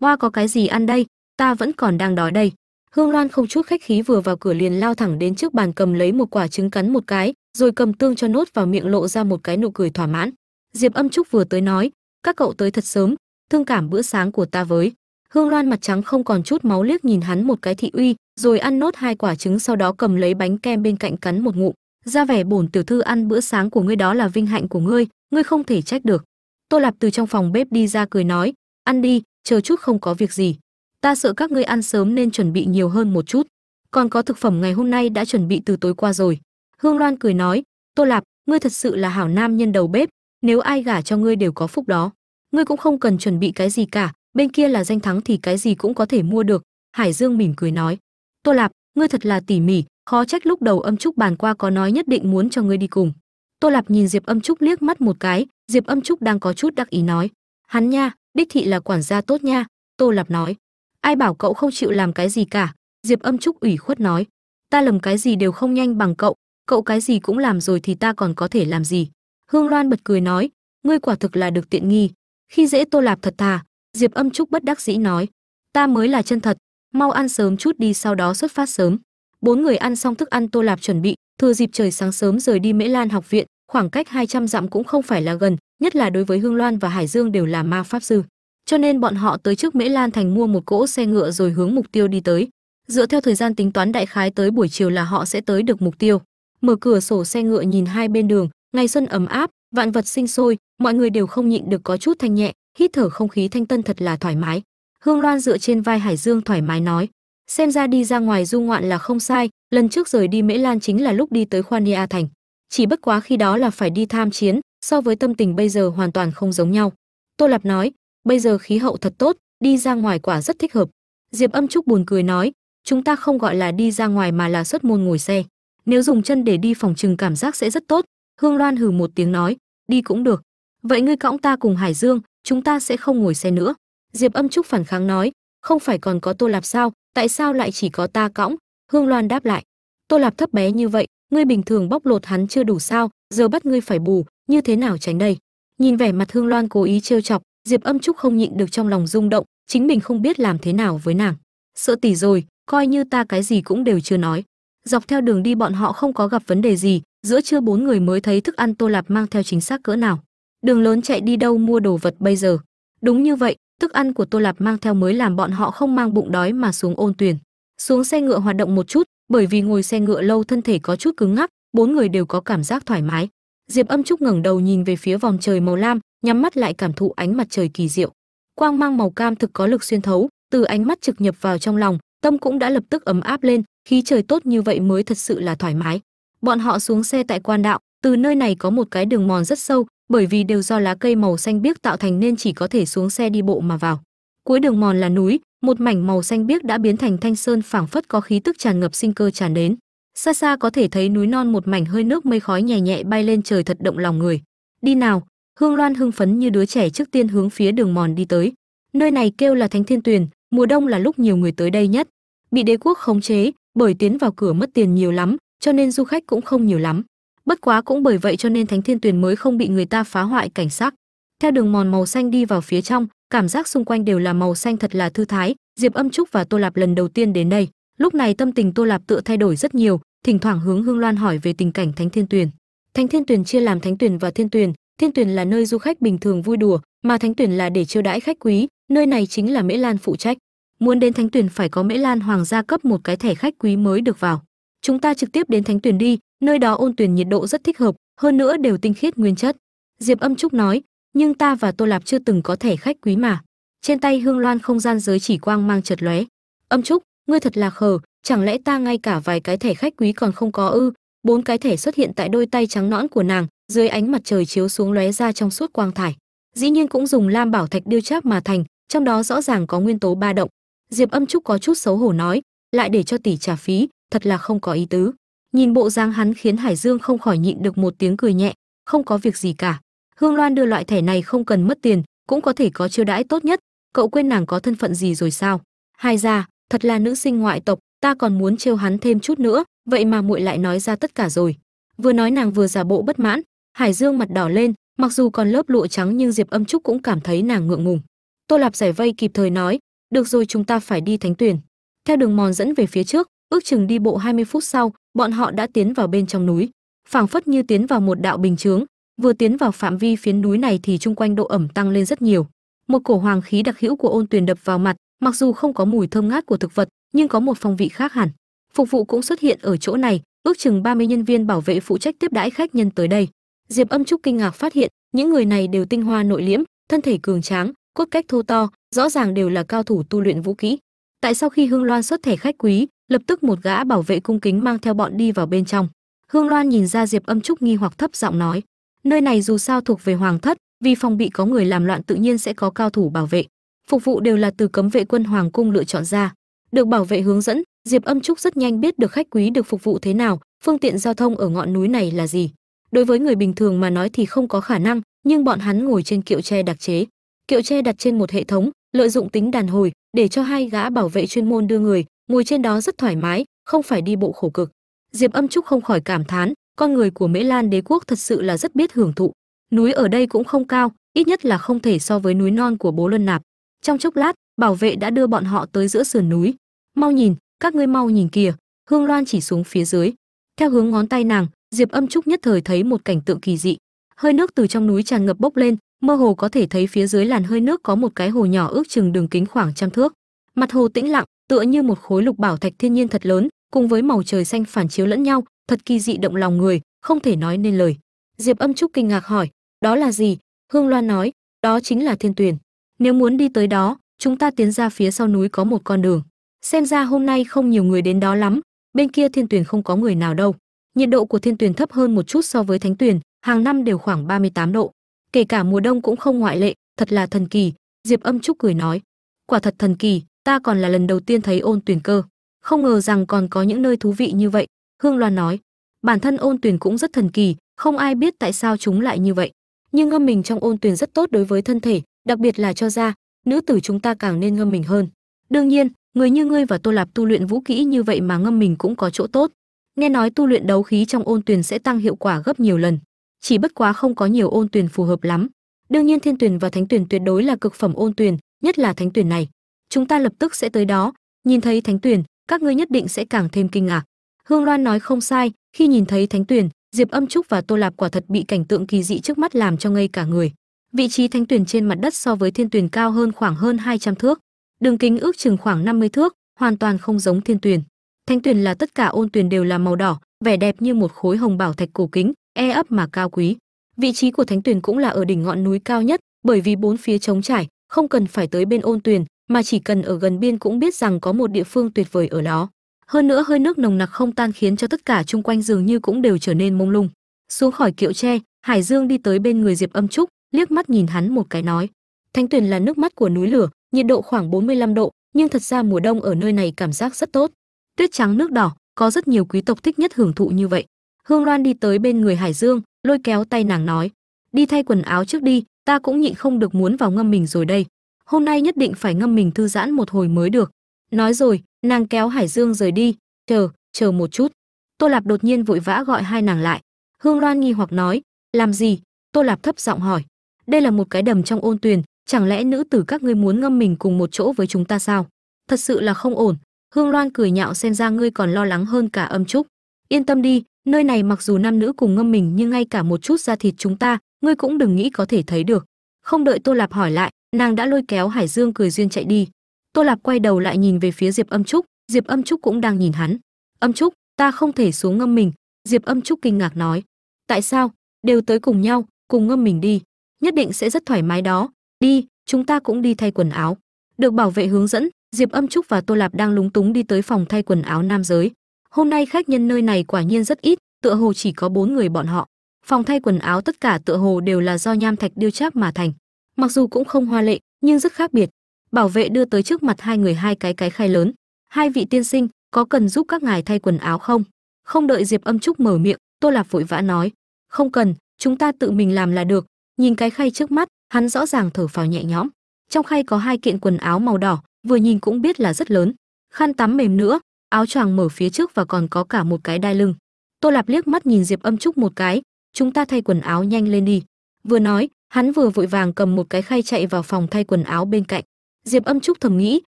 Hoa có cái gì ăn đây? Ta vẫn còn đang đói đây. Hương loan không chút khách khí vừa vào cửa liền lao thẳng đến trước bàn cầm lấy một quả trứng cắn một cái, rồi cầm tương cho nốt vào miệng lộ ra một cái nụ cười thỏa mãn. Diệp âm trúc vừa tới nói, các cậu tới thật sớm thương cảm bữa sáng của ta với. Hương loan mặt trắng không còn chút máu liếc nhìn hắn một cái thị uy, rồi ăn nốt hai quả trứng sau đó cầm lấy bánh kem bên cạnh cắn một ngụm. Ra vẻ bổn tiểu thư ăn bữa sáng của ngươi đó là vinh hạnh của ngươi ngươi không thể trách được. Tô lạp từ trong phòng bếp đi ra cười nói, ăn đi, chờ chút không có việc gì. Ta sợ các ngươi ăn sớm nên chuẩn bị nhiều hơn một chút. Còn có thực phẩm ngày hôm nay đã chuẩn bị từ tối qua rồi. Hương loan cười nói, tô lạp, ngươi thật sự là hảo nam nhân đầu bếp, nếu ai gả cho ngươi đều có phúc đó ngươi cũng không cần chuẩn bị cái gì cả, bên kia là danh thắng thì cái gì cũng có thể mua được. Hải dương mỉm cười nói. Tô lạp, ngươi thật là tỉ mỉ, khó trách lúc đầu âm trúc bàn qua có nói nhất định muốn cho ngươi đi cùng. Tô lạp nhìn diệp âm trúc liếc mắt một cái, diệp âm trúc đang có chút đắc ý nói. Hắn nha, đích thị là quản gia tốt nha, tô lạp nói. Ai bảo cậu không chịu làm cái gì cả? Diệp âm trúc ủy khuất nói. Ta lầm cái gì đều không nhanh bằng cậu cậu cái gì cũng làm rồi thì ta còn có thể làm gì? Hương loan bật cười nói. Ngươi quả thực là được tiện nghi khi dễ tô lạp thật thà, diệp âm trúc bất đắc dĩ nói, ta mới là chân thật, mau ăn sớm chút đi sau đó xuất phát sớm. Bốn người ăn xong thức ăn tô lạp chuẩn bị, thừa dịp trời sáng sớm rời đi mễ lan học viện, khoảng cách 200 dặm cũng không phải là gần, nhất là đối với hương loan và hải dương đều là ma pháp sư. Cho nên bọn họ tới trước mễ lan thành mua một cỗ xe ngựa rồi hướng mục tiêu đi tới. Dựa theo thời gian tính toán đại khái tới buổi chiều là họ sẽ tới được mục tiêu. Mở cửa sổ xe ngựa nhìn hai bên đường, ngày xuân ấm áp vạn vật sinh sôi, mọi người đều không nhịn được có chút thanh nhẹ, hít thở không khí thanh tân thật là thoải mái. Hương loan dựa trên vai hải dương thoải mái nói, xem ra đi ra ngoài du ngoạn là không sai, lần trước rời đi mễ lan chính là lúc đi tới khoan nia thành. Chỉ bất quá khi đó là phải đi tham chiến, so với tâm tình bây giờ hoàn toàn không giống nhau. Tô lạp nói, bây giờ khí hậu thật tốt, đi ra ngoài quả rất thích hợp. Diệp âm trúc buồn cười nói, chúng ta không gọi là đi ra ngoài mà là xuất môn ngồi xe. Nếu dùng chân để đi phòng trừng cảm giác sẽ rất tốt hương loan hừ một tiếng nói, đi cũng được. Vậy ngươi cõng ta cùng hải dương, chúng ta sẽ không ngồi xe nữa. Diệp âm trúc phản kháng nói, không phải còn có tô lạp sao? Tại sao lại chỉ có ta cõng? Hương loan đáp lại, tô lạp thấp bé như vậy, ngươi bình thường bóc lột hắn chưa đủ sao, giờ bắt ngươi phải bù, như thế nào tránh đây? Nhìn vẻ mặt hương loan cố ý trêu chọc, diệp âm trúc không nhịn được trong lòng rung động, chính mình không biết làm thế nào với nàng. Sợ tỷ rồi, coi như ta cái gì cũng đều chưa nói dọc theo đường đi bọn họ không có gặp vấn đề gì, giữa trưa bốn người mới thấy thức ăn tô lạp mang theo chính xác cỡ nào. Đường lớn chạy đi đâu mua đồ vật bây giờ? Đúng như vậy, thức ăn của tô lạp mang theo mới làm bọn họ không mang bụng đói mà xuống ôn tuyền xuống xe ngựa hoạt động một chút, bởi vì ngồi xe ngựa lâu thân thể có chút cứng ngắc, bốn người đều có cảm giác thoải mái. Diệp âm trúc ngẩng đầu nhìn về phía vòng trời màu lam, nhắm mắt lại cảm thụ ánh mặt trời kỳ diệu. Quang mang màu cam thực có lực xuyên thấu, từ ánh mắt trực nhập vào trong lòng tâm cũng đã lập tức ấm áp lên, khí trời tốt như vậy mới thật sự là thoải mái. Bọn họ xuống xe tại quan đạo, từ nơi này có một cái đường mòn rất sâu, bởi vì đều do lá cây màu xanh biếc tạo thành nên chỉ có thể xuống xe đi bộ mà vào. Cuối đường mòn là núi, một mảnh màu xanh biếc đã biến thành thanh sơn phảng phất có khí tức tràn ngập sinh cơ tràn đến. Xa xa có thể thấy núi non một mảnh hơi nước mây khói nhẹ nhẹ bay lên trời thật động lòng người. Đi nào, hương loan hưng phấn như đứa trẻ trước tiên hướng phía đường mòn đi tới. Nơi này kêu là thánh thiên tuyền mùa đông là lúc nhiều người tới đây nhất. Bị đế quốc khống chế, bởi tiến vào cửa mất tiền nhiều lắm, cho nên du khách cũng không nhiều lắm. Bất quá cũng bởi vậy cho nên thánh thiên tuyền mới không bị người ta phá hoại cảnh sắc. Theo đường mòn màu xanh đi vào phía trong, cảm giác xung quanh đều là màu xanh thật là thư thái, diệp âm trúc và tô lạp lần đầu tiên đến đây. Lúc này tâm tình tô lạp tựa thay đổi rất nhiều, thỉnh thoảng hướng hương loan hỏi về tình cảnh thánh thiên tuyền. Thánh thiên tuyền chia làm thánh tuyền và thiên tuyền. Thiên tuyền là nơi du khách bình thường vui đùa, mà thánh tuyền là để chiêu đãi khách quý, nơi này chính là mễ lan phụ trách muốn đến thánh tuyển phải có mễ lan hoàng gia cấp một cái thẻ khách quý mới được vào. Chúng ta trực tiếp đến thánh tuyển đi, nơi đó ôn tuyển nhiệt độ rất thích hợp, hơn nữa đều tinh khiết nguyên chất. Diệp âm trúc nói, nhưng ta và tô lạp chưa từng có thẻ khách quý mà. Trên tay hương loan không gian giới chỉ quang mang chật lóe. Âm trúc, ngươi thật là khờ, chẳng lẽ ta ngay cả vài cái thẻ khách quý còn không có ư? Bốn cái thẻ xuất hiện tại đôi tay trắng nõn của nàng, dưới ánh mặt trời chiếu xuống lóe ra trong suốt quang thải. Dĩ nhiên cũng dùng lam bảo thạch điêu chác mà thành, trong đó rõ ràng có nguyên tố ba động diệp âm trúc có chút xấu hổ nói, lại để cho tỷ trả phí, thật là không có ý tứ. Nhìn bộ dáng hắn khiến hải dương không khỏi nhịn được một tiếng cười nhẹ, không có việc gì cả. Hương loan đưa loại thẻ này không cần mất tiền, cũng có thể có chiêu đãi tốt nhất. Cậu quên nàng có thân phận gì rồi sao? Hai ra thật là nữ sinh ngoại tộc, ta còn muốn trêu hắn thêm chút nữa, vậy mà muội lại nói ra tất cả rồi. Vừa nói nàng vừa giả bộ bất mãn, hải dương mặt đỏ lên, mặc dù còn lớp lụa trắng nhưng diệp âm trúc cũng cảm thấy nàng ngượng ngùng. Tô lạp giải vây kịp thời nói được rồi, chúng ta phải đi thánh tuyển. Theo đường mòn dẫn về phía trước, ước chừng đi bộ 20 phút sau, bọn họ đã tiến vào bên trong núi. Phảng phất như tiến vào một đạo bình chướng. Vừa tiến vào phạm vi phiến núi này thì chung quanh độ ẩm tăng lên rất nhiều. Một cổ hoàng khí đặc hữu của ôn tuyền đập vào mặt, mặc dù không có mùi thơm ngát của thực vật, nhưng có một phong vị khác hẳn. Phục vụ cũng xuất hiện ở chỗ này, ước chừng 30 nhân viên bảo vệ phụ trách tiếp đãi khách nhân tới đây. Diệp âm trúc kinh ngạc phát hiện, những người này đều tinh hoa nội liễm, thân thể cường tráng, cốt cách thô to rõ ràng đều là cao thủ tu luyện vũ kỹ. Tại sau khi hương loan xuất thẻ khách quý, lập tức một gã bảo vệ cung kính mang theo bọn đi vào bên trong? Hương loan nhìn ra diệp âm trúc nghi hoặc thấp giọng nói, nơi này dù sao thuộc về hoàng thất, vì phòng bị có người làm loạn tự nhiên sẽ có cao thủ bảo vệ. Phục vụ đều là từ cấm vệ quân hoàng cung lựa chọn ra. Được bảo vệ hướng dẫn, diệp âm trúc rất nhanh biết được khách quý được phục vụ thế nào, phương tiện giao thông ở ngọn núi này là gì. Đối với người bình thường mà nói thì không có khả năng, nhưng bọn hắn ngồi trên kiệu tre đặc chế. Kiệu tre đặt trên một hệ thống lợi dụng tính đàn hồi, để cho hai gã bảo vệ chuyên môn đưa người, ngồi trên đó rất thoải mái, không phải đi bộ khổ cực. Diệp âm trúc không khỏi cảm thán, con người của mễ lan đế quốc thật sự là rất biết hưởng thụ. Núi ở đây cũng không cao, ít nhất là không thể so với núi non của bố luân nạp. Trong chốc lát, bảo vệ đã đưa bọn họ tới giữa sườn núi. Mau nhìn, các ngươi mau nhìn kìa. Hương loan chỉ xuống phía dưới. Theo hướng ngón tay nàng, diệp âm trúc nhất thời thấy một cảnh tượng kỳ dị. Hơi nước từ trong núi tràn ngập bốc lên mơ hồ có thể thấy phía dưới làn hơi nước có một cái hồ nhỏ ước chừng đường kính khoảng trăm thước. Mặt hồ tĩnh lặng, tựa như một khối lục bảo thạch thiên nhiên thật lớn, cùng với màu trời xanh phản chiếu lẫn nhau, thật kỳ dị động lòng người, không thể nói nên lời. Diệp âm trúc kinh ngạc hỏi, đó là gì? Hương loan nói, đó chính là thiên tuyền. Nếu muốn đi tới đó, chúng ta tiến ra phía sau núi có một con đường. Xem ra hôm nay không nhiều người đến đó lắm, bên kia thiên tuyền không có người nào đâu. Nhiệt độ của thiên tuyền thấp hơn một chút so với thánh tuyền, hàng năm đều khoảng 38 độ kể cả mùa đông cũng không ngoại lệ, thật là thần kỳ, diệp âm trúc cười nói. Quả thật thần kỳ, ta còn là lần đầu tiên thấy ôn tuyển cơ. Không ngờ rằng còn có những nơi thú vị như vậy, hương loan nói. Bản thân ôn tuyển cũng rất thần kỳ, không ai biết tại sao chúng lại như vậy. Nhưng ngâm mình trong ôn tuyển rất tốt đối với thân thể, đặc biệt là cho da, nữ tử chúng ta càng nên ngâm mình hơn. Đương nhiên, người như ngươi và tô lạp tu luyện vũ kỹ như vậy mà ngâm mình cũng có chỗ tốt. Nghe nói tu luyện đấu khí trong ôn tuyển sẽ tăng hiệu quả gấp nhiều lần chỉ bất quá không có nhiều ôn tuyển phù hợp lắm. Đương nhiên thiên tuyển và thánh tuyển tuyệt đối là cực phẩm ôn tuyển, nhất là thánh tuyển này. Chúng ta lập tức sẽ tới đó. Nhìn thấy thánh tuyển, các ngươi nhất định sẽ càng thêm kinh ngạc. Hương loan nói không sai, khi nhìn thấy thánh tuyển, diệp âm trúc và tô lạp quả thật bị cảnh tượng kỳ dị trước mắt làm cho ngây cả người. Vị trí thánh tuyển trên mặt đất so với thiên tuyển cao hơn khoảng hơn 200 thước. Đường kính ước chừng khoảng 50 thước, hoàn toàn không giống thiên tuyển. Thánh tuyển là tất cả ôn tuyển đều là màu đỏ, vẻ đẹp như một khối hồng bảo thạch cổ kính e ấp mà cao quý. Vị trí của thánh Tuyền cũng là ở đỉnh ngọn núi cao nhất bởi vì bốn phía trống trải không cần phải tới bên ôn Tuyền, mà chỉ cần ở gần biên cũng biết rằng có một địa phương tuyệt vời ở đó. Hơn nữa hơi nước nồng nặc không tan khiến cho tất cả chung quanh dường như cũng đều trở nên mông lung. Xuống khỏi kiệu tre hải dương đi tới bên người diệp âm trúc liếc mắt nhìn hắn một cái nói Thánh tuyền là nước mắt của núi lửa nhiệt độ khoảng 45 độ nhưng thật ra mùa đông ở nơi này cảm giác rất tốt. Tuyết trắng nước đỏ có rất nhiều quý tộc thích nhất hưởng thụ như vậy hương loan đi tới bên người hải dương, lôi kéo tay nàng nói, đi thay quần áo trước đi, ta cũng nhịn không được muốn vào ngâm mình rồi đây. Hôm nay nhất định phải ngâm mình thư giãn một hồi mới được. Nói rồi, nàng kéo hải dương rời đi, chờ chờ một chút. Tô lạp đột nhiên vội vã gọi hai nàng lại. Hương loan nghi hoặc nói, làm gì? Tô lạp thấp giọng hỏi, đây là một cái đầm trong ôn tuyền, chẳng lẽ nữ tử các ngươi muốn ngâm mình cùng một chỗ với chúng ta sao? Thật sự là không ổn. Hương loan cười nhạo xem ra ngươi còn lo lắng hơn cả âm trúc. Yên tâm đi nơi này mặc dù nam nữ cùng ngâm mình nhưng ngay cả một chút da thịt chúng ta, ngươi cũng đừng nghĩ có thể thấy được. Không đợi tô lạp hỏi lại, nàng đã lôi kéo hải dương cười duyên chạy đi. Tô lạp quay đầu lại nhìn về phía diệp âm trúc, diệp âm trúc cũng đang nhìn hắn. Âm trúc, ta không thể xuống ngâm mình. Diệp âm trúc kinh ngạc nói. Tại sao? Đều tới cùng nhau, cùng ngâm mình đi, nhất định sẽ rất thoải mái đó. Đi, chúng ta cũng đi thay quần áo. Được bảo vệ hướng dẫn, diệp âm trúc và tô lạp đang lúng túng đi tới phòng thay quần áo nam giới hôm nay khách nhân nơi này quả nhiên rất ít, tựa hồ chỉ có bốn người bọn họ. Phòng thay quần áo tất cả tựa hồ đều là do nham thạch điêu chác mà thành. Mặc dù cũng không hoa lệ, nhưng rất khác biệt. Bảo vệ đưa tới trước mặt hai người hai cái cái khay lớn. Hai vị tiên sinh, có cần giúp các ngài thay quần áo không? Không đợi diệp âm trúc mở miệng, tô lạp vội vã nói. Không cần, chúng ta tự mình làm là được. Nhìn cái khay trước mắt, hắn rõ ràng thở phào nhẹ nhõm. Trong khay có hai kiện quần áo màu đỏ, vừa nhìn cũng biết là rất lớn. Khăn tắm mềm nữa áo choàng mở phía trước và còn có cả một cái đai lưng. Tô lạp liếc mắt nhìn diệp âm trúc một cái, chúng ta thay quần áo nhanh lên đi. Vừa nói, hắn vừa vội vàng cầm một cái khay chạy vào phòng thay quần áo bên cạnh. Diệp âm trúc thầm nghĩ,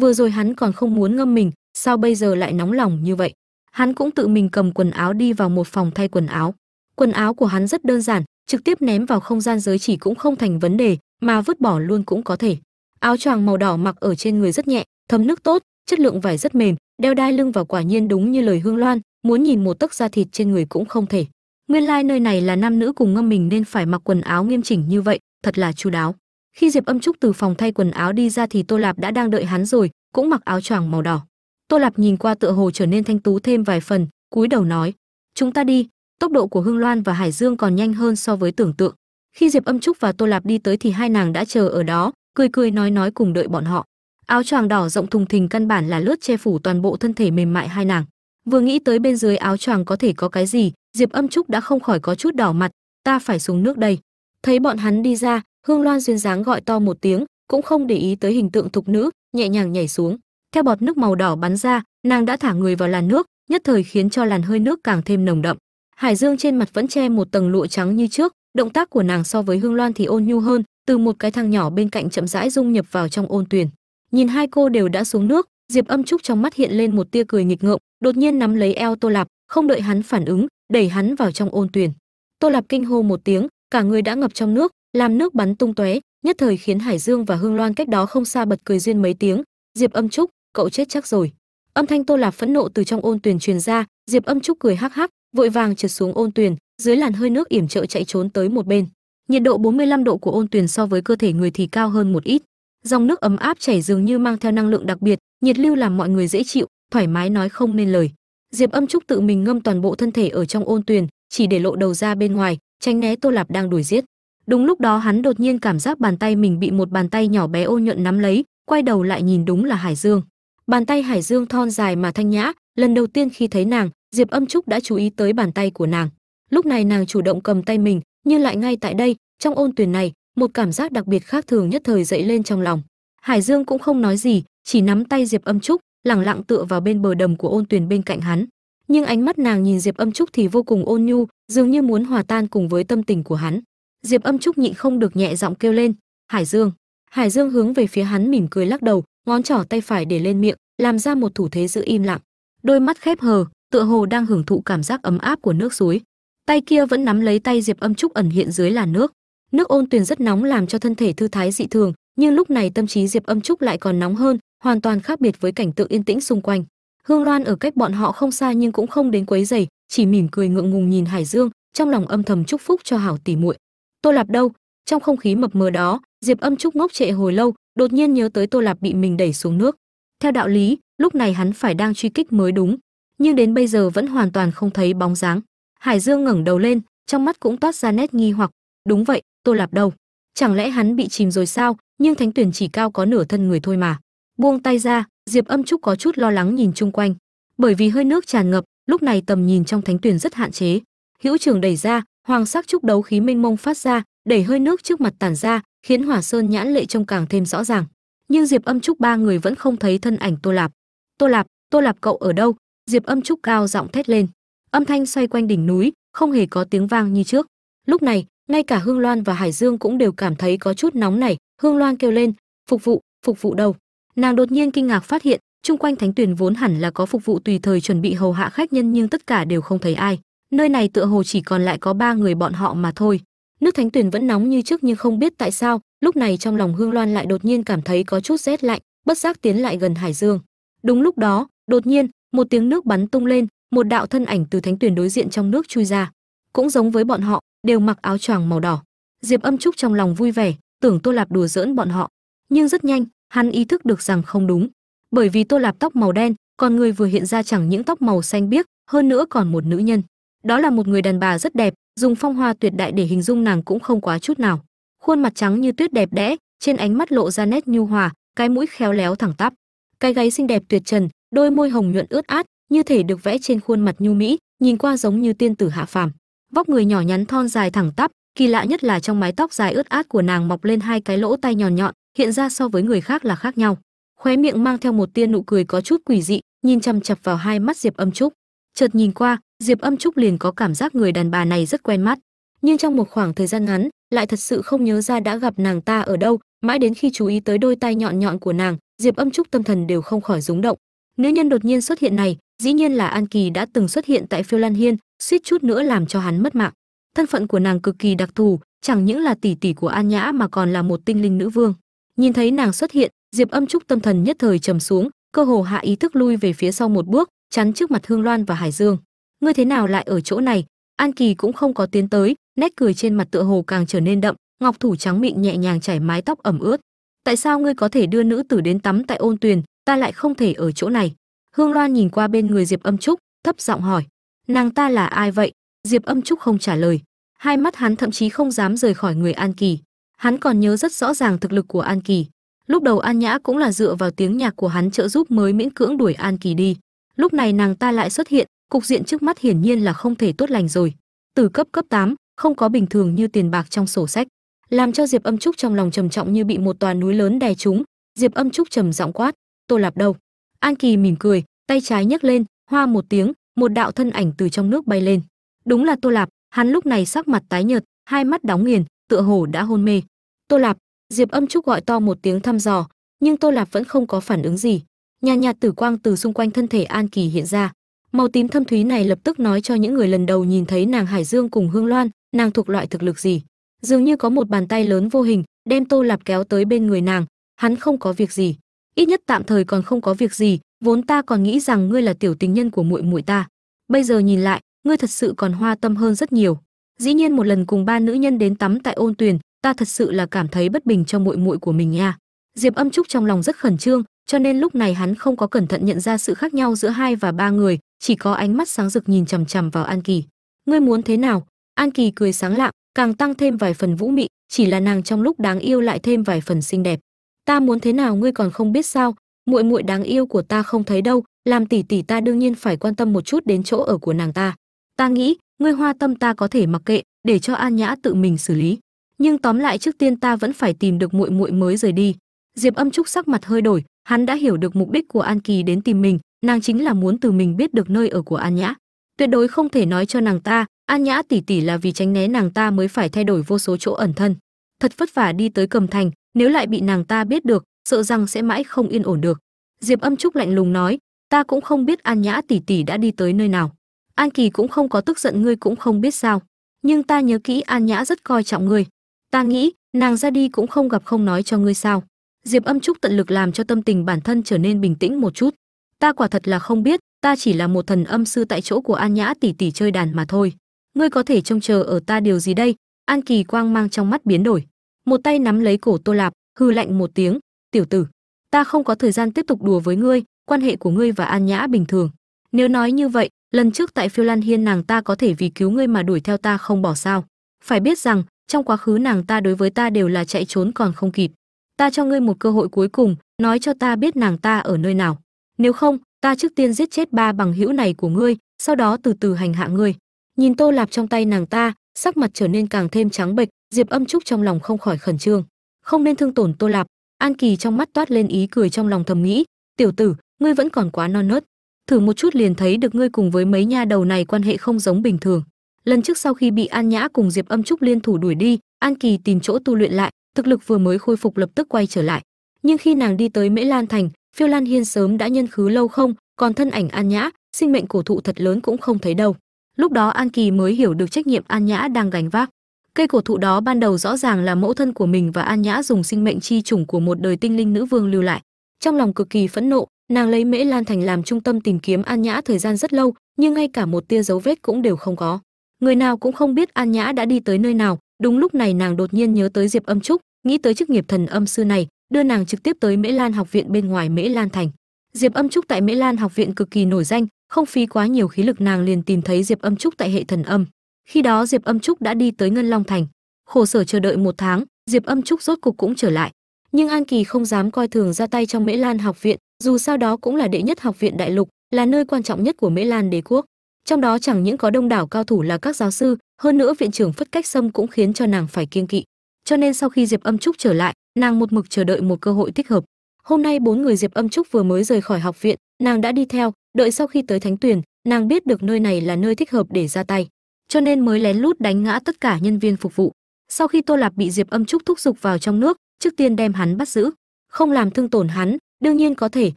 vừa rồi hắn còn không muốn ngâm mình, sao bây giờ lại nóng lòng như vậy? Hắn cũng tự mình cầm quần áo đi vào một phòng thay quần áo. Quần áo của hắn rất đơn giản, trực tiếp ném vào không gian giới chỉ cũng không thành vấn đề, mà vứt bỏ luôn cũng có thể. Áo choàng màu đỏ mặc ở trên người rất nhẹ, thấm nước tốt, chất lượng vải rất mềm đeo đai lưng vào quả nhiên đúng như lời hương loan, muốn nhìn một tấc da thịt trên người cũng không thể. Nguyên lai like nơi này là nam nữ cùng ngâm mình nên phải mặc quần áo nghiêm chỉnh như vậy, thật là chu đáo. Khi diệp âm trúc từ phòng thay quần áo đi ra thì tô lạp đã đang đợi hắn rồi, cũng mặc áo choàng màu đỏ. Tô lạp nhìn qua tựa hồ trở nên thanh tú thêm vài phần, cúi đầu nói, chúng ta đi, tốc độ của hương loan và hải dương còn nhanh hơn so với tưởng tượng. Khi diệp âm trúc và tô lạp đi tới thì hai nàng đã chờ ở đó, cười cười nói nói cùng đợi bọn họ áo choàng đỏ rộng thùng thình căn bản là lướt che phủ toàn bộ thân thể mềm mại hai nàng. Vừa nghĩ tới bên dưới áo choàng có thể có cái gì, diệp âm trúc đã không khỏi có chút đỏ mặt, ta phải xuống nước đây. Thấy bọn hắn đi ra, hương loan duyên dáng gọi to một tiếng, cũng không để ý tới hình tượng thục nữ, nhẹ nhàng nhảy xuống. Theo bọt nước màu đỏ bắn ra, nàng đã thả người vào làn nước, nhất thời khiến cho làn hơi nước càng thêm nồng đậm. Hải dương trên mặt vẫn che một tầng lụa trắng như trước, động tác của nàng so với hương loan thì ôn nhu hơn, từ một cái thang nhỏ bên cạnh chậm rãi dung nhập vào trong ôn tuyền nhìn hai cô đều đã xuống nước, diệp âm trúc trong mắt hiện lên một tia cười nghịch ngợm, đột nhiên nắm lấy eo tô lạp, không đợi hắn phản ứng, đẩy hắn vào trong ôn tuyền tô lạp kinh hô một tiếng, cả người đã ngập trong nước, làm nước bắn tung tóe, nhất thời khiến hải dương và hương loan cách đó không xa bật cười duyên mấy tiếng. Diệp âm trúc, cậu chết chắc rồi. Âm thanh tô lạp phẫn nộ từ trong ôn tuyền truyền ra, diệp âm trúc cười hắc hắc, vội vàng trượt xuống ôn tuyền dưới làn hơi nước yểm trợ chạy trốn tới một bên. Nhiệt độ 45 độ của ôn tuyền so với cơ thể người thì cao hơn một ít dòng nước ấm áp chảy dường như mang theo năng lượng đặc biệt, nhiệt lưu làm mọi người dễ chịu, thoải mái nói không nên lời. Diệp âm trúc tự mình ngâm toàn bộ thân thể ở trong ôn tuyền, chỉ để lộ đầu ra bên ngoài, tránh né tô lạp đang đuổi giết. Đúng lúc đó hắn đột nhiên cảm giác bàn tay mình bị một bàn tay nhỏ bé ô nhuận nắm lấy, quay đầu lại nhìn đúng là hải dương. Bàn tay hải dương thon dài mà thanh nhã, lần đầu tiên khi thấy nàng, diệp âm trúc đã chú ý tới bàn tay của nàng. Lúc này nàng chủ động cầm tay mình, nhưng lại ngay tại đây, trong ôn tuyển này một cảm giác đặc biệt khác thường nhất thời dậy lên trong lòng. Hải dương cũng không nói gì, chỉ nắm tay diệp âm trúc, lẳng lặng tựa vào bên bờ đầm của ôn Tuyền bên cạnh hắn. Nhưng ánh mắt nàng nhìn diệp âm trúc thì vô cùng ôn nhu, dường như muốn hòa tan cùng với tâm tình của hắn. Diệp âm trúc nhịn không được nhẹ giọng kêu lên, hải dương. Hải dương hướng về phía hắn mỉm cười lắc đầu, ngón trỏ tay phải để lên miệng, làm ra một thủ thế giữ im lặng. Đôi mắt khép hờ, tựa hồ đang hưởng thụ cảm giác ấm áp của nước suối. Tay kia vẫn nắm lấy tay diệp âm trúc ẩn hiện dưới làn nước nước ôn tuyền rất nóng làm cho thân thể thư thái dị thường, nhưng lúc này tâm trí diệp âm trúc lại còn nóng hơn, hoàn toàn khác biệt với cảnh tượng yên tĩnh xung quanh. Hương loan ở cách bọn họ không xa nhưng cũng không đến quấy dày chỉ mỉm cười ngượng ngùng nhìn hải dương, trong lòng âm thầm chúc phúc cho hảo tỉ muội. Tô lạp đâu? Trong không khí mập mờ đó, diệp âm trúc ngốc trệ hồi lâu, đột nhiên nhớ tới tô lạp bị mình đẩy xuống nước. Theo đạo lý, lúc này hắn phải đang truy kích mới đúng, nhưng đến bây giờ vẫn hoàn toàn không thấy bóng dáng. Hải dương ngẩng đầu lên, trong mắt cũng toát ra nét nghi hoặc đúng vậy, tô lạp đâu? Chẳng lẽ hắn bị chìm rồi sao? Nhưng thánh tuyển chỉ cao có nửa thân người thôi mà. Buông tay ra, diệp âm trúc có chút lo lắng nhìn chung quanh. Bởi vì hơi nước tràn ngập, lúc này tầm nhìn trong thánh tuyển rất hạn chế. Hữu trường đẩy ra, hoàng sắc trúc đấu khí mênh mông phát ra, đẩy hơi nước trước mặt tản ra, khiến hỏa sơn nhãn lệ trông càng thêm rõ ràng. Nhưng diệp âm trúc ba người vẫn không thấy thân ảnh tô lạp. Tô lạp tô lạp cậu ở đâu? Diệp âm trúc cao giọng thét lên. Âm thanh xoay quanh đỉnh núi, không hề có tiếng vang như trước. Lúc này ngay cả hương loan và hải dương cũng đều cảm thấy có chút nóng này hương loan kêu lên, phục vụ phục vụ đâu? Nàng đột nhiên kinh ngạc phát hiện, chung quanh thánh tuyển vốn hẳn là có phục vụ tùy thời chuẩn bị hầu hạ khách nhân nhưng tất cả đều không thấy ai. Nơi này tựa hồ chỉ còn lại có ba người bọn họ mà thôi. Nước thánh tuyển vẫn nóng như trước nhưng không biết tại sao, lúc này trong lòng hương loan lại đột nhiên cảm thấy có chút rét lạnh, bất giác tiến lại gần hải dương. Đúng lúc đó, đột nhiên, một tiếng nước bắn tung lên, một đạo thân ảnh từ thánh tuyển đối diện trong nước chui ra. Cũng giống với bọn họ đều mặc áo choàng màu đỏ. Diệp âm trúc trong lòng vui vẻ, tưởng tô lạp đùa giỡn bọn họ. Nhưng rất nhanh, hắn ý thức được rằng không đúng. Bởi vì tô lạp tóc màu đen, còn người vừa hiện ra chẳng những tóc màu xanh biếc, hơn nữa còn một nữ nhân. Đó là một người đàn bà rất đẹp, dùng phong hoa tuyệt đại để hình dung nàng cũng không quá chút nào. Khuôn mặt trắng như tuyết đẹp đẽ, trên ánh mắt lộ ra nét nhu hòa, cái mũi khéo léo thẳng tắp. Cái gáy xinh đẹp tuyệt trần, đôi môi hồng nhuận ướt át, như thể được vẽ trên khuôn mặt nhu mỹ, nhìn qua giống như tiên tử hạ phàm vóc người nhỏ nhắn thon dài thẳng tắp, kỳ lạ nhất là trong mái tóc dài ướt át của nàng mọc lên hai cái lỗ tay nhọn nhọn, hiện ra so với người khác là khác nhau. Khóe miệng mang theo một tia nụ cười có chút quỷ dị, nhìn chăm chập vào hai mắt diệp âm trúc. Chợt nhìn qua, diệp âm trúc liền có cảm giác người đàn bà này rất quen mắt. Nhưng trong một khoảng thời gian ngắn, lại thật sự không nhớ ra đã gặp nàng ta ở đâu, mãi đến khi chú ý tới đôi tay nhọn nhọn của nàng, diệp âm trúc tâm thần đều không khỏi rúng động. Nữ nhân đột nhiên xuất hiện này, dĩ nhiên là an kỳ đã từng xuất hiện tại phiêu lan hiên suýt chút nữa làm cho hắn mất mạng. Thân phận của nàng cực kỳ đặc thù, chẳng những là tỷ tỷ của an nhã mà còn là một tinh linh nữ vương. Nhìn thấy nàng xuất hiện, diệp âm trúc tâm thần nhất thời trầm xuống, cơ hồ hạ ý thức lui về phía sau một bước, chắn trước mặt hương loan và hải dương. Ngươi thế nào lại ở chỗ này? An kỳ cũng không có tiến tới, nét cười trên mặt tựa hồ càng trở nên đậm, ngọc thủ trắng mịn nhẹ nhàng chảy mái tóc ẩm ướt. Tại sao ngươi có thể đưa nữ tử đến tắm tại ôn tuyền, ta lại không thể ở chỗ này? Hương loan nhìn qua bên người diệp âm trúc, thấp giọng hỏi nàng ta là ai vậy? Diệp âm trúc không trả lời. Hai mắt hắn thậm chí không dám rời khỏi người an kỳ. Hắn còn nhớ rất rõ ràng thực lực của an kỳ. Lúc đầu an nhã cũng là dựa vào tiếng nhạc của hắn trợ giúp mới miễn cưỡng đuổi an kỳ đi. Lúc này nàng ta lại xuất hiện cục diện trước mắt hiển nhiên là không thể tốt lành rồi. Từ cấp cấp 8, không có bình thường như tiền bạc trong sổ sách. Làm cho diệp âm trúc trong lòng trầm trọng như bị một tòa núi lớn đè trúng. Diệp âm trúc trầm giọng quát tô lạp đâu? An kỳ mỉm cười tay trái nhấc lên hoa một tiếng một đạo thân ảnh từ trong nước bay lên. Đúng là tô lạp, hắn lúc này sắc mặt tái nhợt, hai mắt đóng nghiền, tựa hồ đã hôn mê. Tô lạp, diệp âm trúc gọi to một tiếng thăm dò, nhưng tô lạp vẫn không có phản ứng gì. Nhàn nhạt tử quang từ xung quanh thân thể an kỳ hiện ra. Màu tím thâm thúy này lập tức nói cho những người lần đầu nhìn thấy nàng hải dương cùng hương loan, nàng thuộc loại thực lực gì. Dường như có một bàn tay lớn vô hình, đem tô lạp kéo tới bên người nàng, hắn không có việc gì. Ít nhất tạm thời còn không có việc gì vốn ta còn nghĩ rằng ngươi là tiểu tình nhân của muội muội ta. Bây giờ nhìn lại, ngươi thật sự còn hoa tâm hơn rất nhiều. Dĩ nhiên một lần cùng ba nữ nhân đến tắm tại ôn tuyền, ta thật sự là cảm thấy bất bình cho muội muội của mình nha. Diệp âm trúc trong lòng rất khẩn trương, cho nên lúc này hắn không có cẩn thận nhận ra sự khác nhau giữa hai và ba người, chỉ có ánh mắt sáng rực nhìn chằm chằm vào an kỳ. Ngươi muốn thế nào? An kỳ cười sáng lạng, càng tăng thêm vài phần vũ mị, chỉ là nàng trong lúc đáng yêu lại thêm vài phần xinh đẹp. Ta muốn thế nào ngươi còn không biết sao? Muội muội đáng yêu của ta không thấy đâu, làm tỷ tỷ ta đương nhiên phải quan tâm một chút đến chỗ ở của nàng ta. Ta nghĩ, ngươi hoa tâm ta có thể mặc kệ, để cho an nhã tự mình xử lý. Nhưng tóm lại trước tiên ta vẫn phải tìm được muội muội mới rời đi. Diệp âm trúc sắc mặt hơi đổi, hắn đã hiểu được mục đích của an kỳ đến tìm mình, nàng chính là muốn từ mình biết được nơi ở của an nhã. Tuyệt đối không thể nói cho nàng ta an nhã tỷ tỷ là vì tránh né nàng ta mới phải thay đổi vô số chỗ ẩn thân. Thật vất vả đi tới cầm thành, nếu lại bị nàng ta biết được sợ rằng sẽ mãi không yên ổn được. Diệp âm trúc lạnh lùng nói, ta cũng không biết an nhã tỷ tỷ đã đi tới nơi nào. An kỳ cũng không có tức giận, ngươi cũng không biết sao. Nhưng ta nhớ kỹ an nhã rất coi trọng ngươi. Ta nghĩ, nàng ra đi cũng không gặp không nói cho ngươi sao. Diệp âm trúc tận lực làm cho tâm tình bản thân trở nên bình tĩnh một chút. Ta quả thật là không biết, ta chỉ là một thần âm sư tại chỗ của an nhã tỷ tỷ chơi đàn mà thôi. Ngươi có thể trông chờ ở ta điều gì đây? An kỳ quang mang trong mắt biến đổi. Một tay nắm lấy cổ tô lạp hư lạnh một tiếng tiểu tử, ta không có thời gian tiếp tục đùa với ngươi, quan hệ của ngươi và an nhã bình thường. Nếu nói như vậy, lần trước tại phiêu lan hiên nàng ta có thể vì cứu ngươi mà đuổi theo ta không bỏ sao? Phải biết rằng, trong quá khứ nàng ta đối với ta đều là chạy trốn còn không kịp. Ta cho ngươi một cơ hội cuối cùng, nói cho ta biết nàng ta ở nơi nào. Nếu không, ta trước tiên giết chết ba bằng hữu này của ngươi, sau đó từ từ hành hạ ngươi. Nhìn tô lạp trong tay nàng ta, sắc mặt trở nên càng thêm trắng bệch, diệp âm trúc trong lòng không khỏi khẩn trương. Không nên thương tổn tô lạp an kỳ trong mắt toát lên ý cười trong lòng thầm nghĩ, tiểu tử, ngươi vẫn còn quá non nớt. Thử một chút liền thấy được ngươi cùng với mấy nha đầu này quan hệ không giống bình thường. Lần trước sau khi bị an nhã cùng diệp âm trúc liên thủ đuổi đi, an kỳ tìm chỗ tu luyện lại, thực lực vừa mới khôi phục lập tức quay trở lại. Nhưng khi nàng đi tới mễ lan thành, phiêu lan hiên sớm đã nhân khứ lâu không, còn thân ảnh an nhã, sinh mệnh cổ thụ thật lớn cũng không thấy đâu. Lúc đó an kỳ mới hiểu được trách nhiệm an nhã đang gánh vác cây cổ thụ đó ban đầu rõ ràng là mẫu thân của mình và an nhã dùng sinh mệnh chi chủng của một đời tinh linh nữ vương lưu lại. Trong lòng cực kỳ phẫn nộ, nàng lấy mễ lan thành làm trung tâm tìm kiếm an nhã thời gian rất lâu, nhưng ngay cả một tia dấu vết cũng đều không có. Người nào cũng không biết an nhã đã đi tới nơi nào, đúng lúc này nàng đột nhiên nhớ tới diệp âm trúc, nghĩ tới chức nghiệp thần âm sư này, đưa nàng trực tiếp tới mễ lan học viện bên ngoài mễ lan thành. Diệp âm trúc tại mễ lan học viện cực kỳ nổi danh, không phí quá nhiều khí lực nàng liền tìm thấy diệp âm trúc tại hệ thần âm khi đó diệp âm trúc đã đi tới ngân long thành. Khổ sở chờ đợi một tháng, diệp âm trúc rốt cục cũng trở lại. Nhưng an kỳ không dám coi thường ra tay trong mễ lan học viện, dù sao đó cũng là đệ nhất học viện đại lục, là nơi quan trọng nhất của mễ lan đế quốc. Trong đó chẳng những có đông đảo cao thủ là các giáo sư, hơn nữa viện trưởng phất cách sâm cũng khiến cho nàng phải kiêng kỵ. Cho nên sau khi diệp âm trúc trở lại, nàng một mực chờ đợi một cơ hội thích hợp. Hôm nay bốn người diệp âm trúc vừa mới rời khỏi học viện, nàng đã đi theo, đợi sau khi tới thánh tuyền, nàng biết được nơi này là nơi thích hợp để ra tay cho nên mới lén lút đánh ngã tất cả nhân viên phục vụ. Sau khi tô lạp bị diệp âm trúc thúc giục vào trong nước, trước tiên đem hắn bắt giữ. Không làm thương tổn hắn, đương nhiên có thể,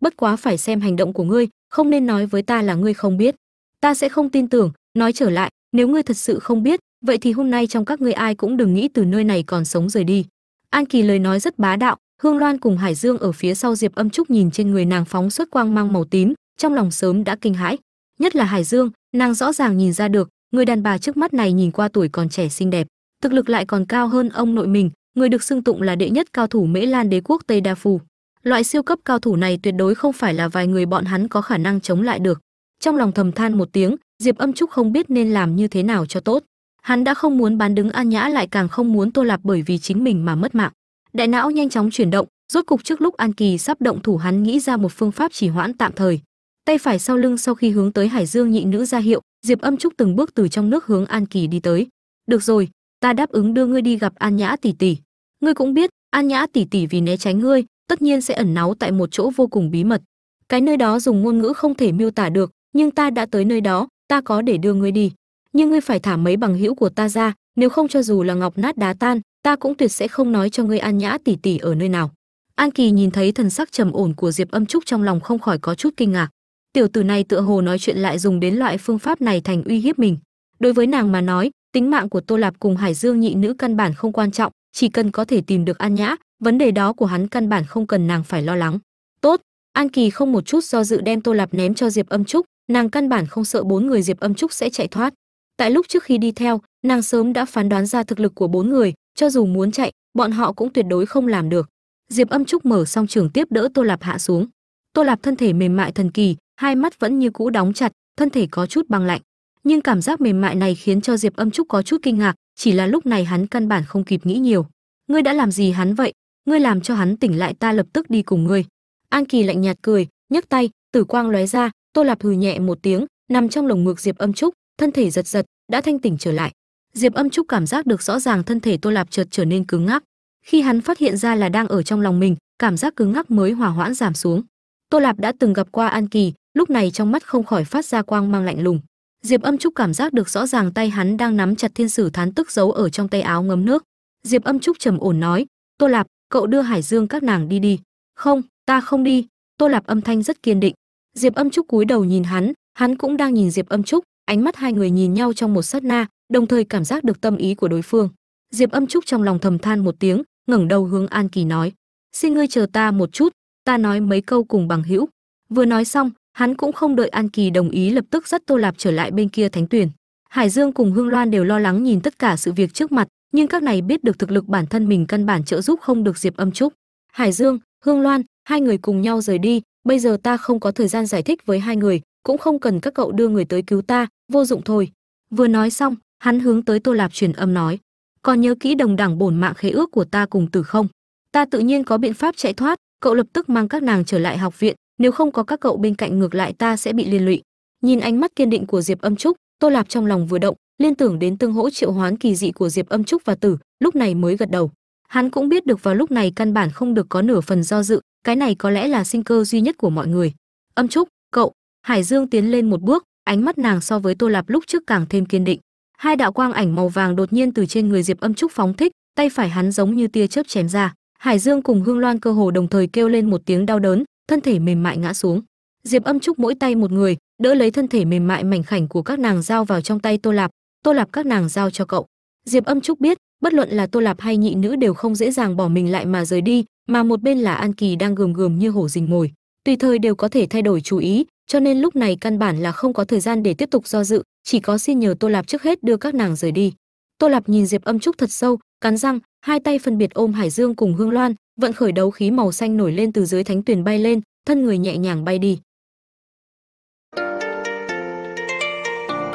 bất quá phải xem hành động của ngươi, không nên nói với ta là ngươi không biết. Ta sẽ không tin tưởng, nói trở lại, nếu ngươi thật sự không biết, vậy thì hôm nay trong các ngươi ai cũng đừng nghĩ từ nơi này còn sống rời đi. An kỳ lời nói rất bá đạo, hương loan cùng hải dương ở phía sau diệp âm trúc nhìn trên người nàng phóng xuất quang mang màu tím, trong lòng sớm đã kinh hãi. Nhất là hải dương, nàng rõ ràng nhìn ra được người đàn bà trước mắt này nhìn qua tuổi còn trẻ xinh đẹp, thực lực lại còn cao hơn ông nội mình, người được xưng tụng là đệ nhất cao thủ mễ lan đế quốc tây đa phù loại siêu cấp cao thủ này tuyệt đối không phải là vài người bọn hắn có khả năng chống lại được. Trong lòng thầm than một tiếng, diệp âm trúc không biết nên làm như thế nào cho tốt. Hắn đã không muốn bán đứng an nhã lại càng không muốn tô lạp bởi vì chính mình mà mất mạng. Đại não nhanh chóng chuyển động, rốt cục trước lúc an kỳ sắp động thủ hắn nghĩ ra một phương pháp chỉ hoãn tạm thời tay phải sau lưng sau khi hướng tới hải dương nhị nữ ra hiệu, diệp âm trúc từng bước từ trong nước hướng an kỳ đi tới. Được rồi, ta đáp ứng đưa ngươi đi gặp an nhã tỷ tỷ. Ngươi cũng biết, an nhã tỷ tỷ vì né tránh ngươi, tất nhiên sẽ ẩn náu tại một chỗ vô cùng bí mật. Cái nơi đó dùng ngôn ngữ không thể miêu tả được, nhưng ta đã tới nơi đó, ta có để đưa ngươi đi. Nhưng ngươi phải thả mấy bằng hữu của ta ra, nếu không cho dù là ngọc nát đá tan, ta cũng tuyệt sẽ không nói cho ngươi an nhã tỷ tỷ ở nơi nào. An kỳ nhìn thấy thần sắc trầm ổn của diệp âm trúc trong lòng không khỏi có chút kinh ngạc tiểu tử này tựa hồ nói chuyện lại dùng đến loại phương pháp này thành uy hiếp mình. Đối với nàng mà nói, tính mạng của tô lạp cùng hải dương nhị nữ căn bản không quan trọng, chỉ cần có thể tìm được an nhã, vấn đề đó của hắn căn bản không cần nàng phải lo lắng. Tốt, an kỳ không một chút do dự đem tô lạp ném cho diệp âm trúc, nàng căn bản không sợ bốn người diệp âm trúc sẽ chạy thoát. Tại lúc trước khi đi theo, nàng sớm đã phán đoán ra thực lực của bốn người, cho dù muốn chạy, bọn họ cũng tuyệt đối không làm được. Diệp âm trúc mở xong trường tiếp đỡ tô lạp hạ xuống. Tô lạp thân thể mềm mại thần kỳ hai mắt vẫn như cũ đóng chặt, thân thể có chút băng lạnh. Nhưng cảm giác mềm mại này khiến cho diệp âm trúc có chút kinh ngạc, chỉ là lúc này hắn căn bản không kịp nghĩ nhiều. Ngươi đã làm gì hắn vậy? Ngươi làm cho hắn tỉnh lại ta lập tức đi cùng ngươi. An kỳ lạnh nhạt cười, nhấc tay, tử quang lóe ra, tô lạp hừ nhẹ một tiếng, nằm trong lồng ngực diệp âm trúc, thân thể giật giật, đã thanh tỉnh trở lại. Diệp âm trúc cảm giác được rõ ràng thân thể tô lạp chợt trở nên cứng ngắc. Khi hắn phát hiện ra là đang ở trong lòng mình, cảm giác cứng ngắc mới hòa hoãn giảm xuống. Tô lạp đã từng gặp qua an kỳ lúc này trong mắt không khỏi phát ra quang mang lạnh lùng. Diệp âm trúc cảm giác được rõ ràng tay hắn đang nắm chặt thiên sử thán tức giấu ở trong tay áo ngấm nước. Diệp âm trúc trầm ổn nói, tô lạp, cậu đưa hải dương các nàng đi đi. Không, ta không đi. Tô lạp âm thanh rất kiên định. Diệp âm trúc cúi đầu nhìn hắn hắn cũng đang nhìn diệp âm trúc, ánh mắt hai người nhìn nhau trong một sát na, đồng thời cảm giác được tâm ý của đối phương. Diệp âm trúc trong lòng thầm than một tiếng, ngẩng đầu hướng an kỳ nói, xin ngươi chờ ta một chút, ta nói mấy câu cùng bằng hữu. Vừa nói xong hắn cũng không đợi an kỳ đồng ý lập tức dắt tô lạp trở lại bên kia thánh tuyển. Hải dương cùng hương loan đều lo lắng nhìn tất cả sự việc trước mặt, nhưng các này biết được thực lực bản thân mình căn bản trợ giúp không được diệp âm trúc. Hải dương, hương loan, hai người cùng nhau rời đi, bây giờ ta không có thời gian giải thích với hai người, cũng không cần các cậu đưa người tới cứu ta, vô dụng thôi. Vừa nói xong, hắn hướng tới tô lạp truyền âm nói, còn nhớ kỹ đồng đẳng bổn mạng khế ước của ta cùng tử không? Ta tự nhiên có biện pháp chạy thoát, cậu lập tức mang các nàng trở lại học viện nếu không có các cậu bên cạnh ngược lại ta sẽ bị liên lụy. Nhìn ánh mắt kiên định của diệp âm trúc, tô lạp trong lòng vừa động, liên tưởng đến tương hỗ triệu hoán kỳ dị của diệp âm trúc và tử, lúc này mới gật đầu. Hắn cũng biết được vào lúc này căn bản không được có nửa phần do dự, cái này có lẽ là sinh cơ duy nhất của mọi người. Âm trúc, cậu, hải dương tiến lên một bước, ánh mắt nàng so với tô lạp lúc trước càng thêm kiên định. Hai đạo quang ảnh màu vàng đột nhiên từ trên người diệp âm trúc phóng thích, tay phải hắn giống như tia chớp chém ra. Hải dương cùng hương loan cơ hồ đồng thời kêu lên một tiếng đau đớn thân thể mềm mại ngã xuống. Diệp âm trúc mỗi tay một người, đỡ lấy thân thể mềm mại mảnh khảnh của các nàng giao vào trong tay tô lạp. Tô lạp các nàng giao cho cậu. Diệp âm trúc biết, bất luận là tô lạp hay nhị nữ đều không dễ dàng bỏ mình lại mà rời đi, mà một bên là an kỳ đang gườm gườm như hổ rình mồi. Tùy thời đều có thể thay đổi chú ý, cho nên lúc này căn bản là không có thời gian để tiếp tục do dự, chỉ có xin nhờ tô lạp trước hết đưa các nàng rời đi. Tô lạp nhìn diệp âm trúc thật sâu, cắn răng, hai tay phân biệt ôm hải dương cùng hương loan vận khởi đấu khí màu xanh nổi lên từ dưới thánh tuyền bay lên, thân người nhẹ nhàng bay đi.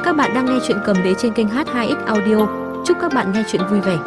Các bạn đang nghe chuyện cầm đế trên kênh h2x audio. Chúc các bạn nghe chuyện vui vẻ.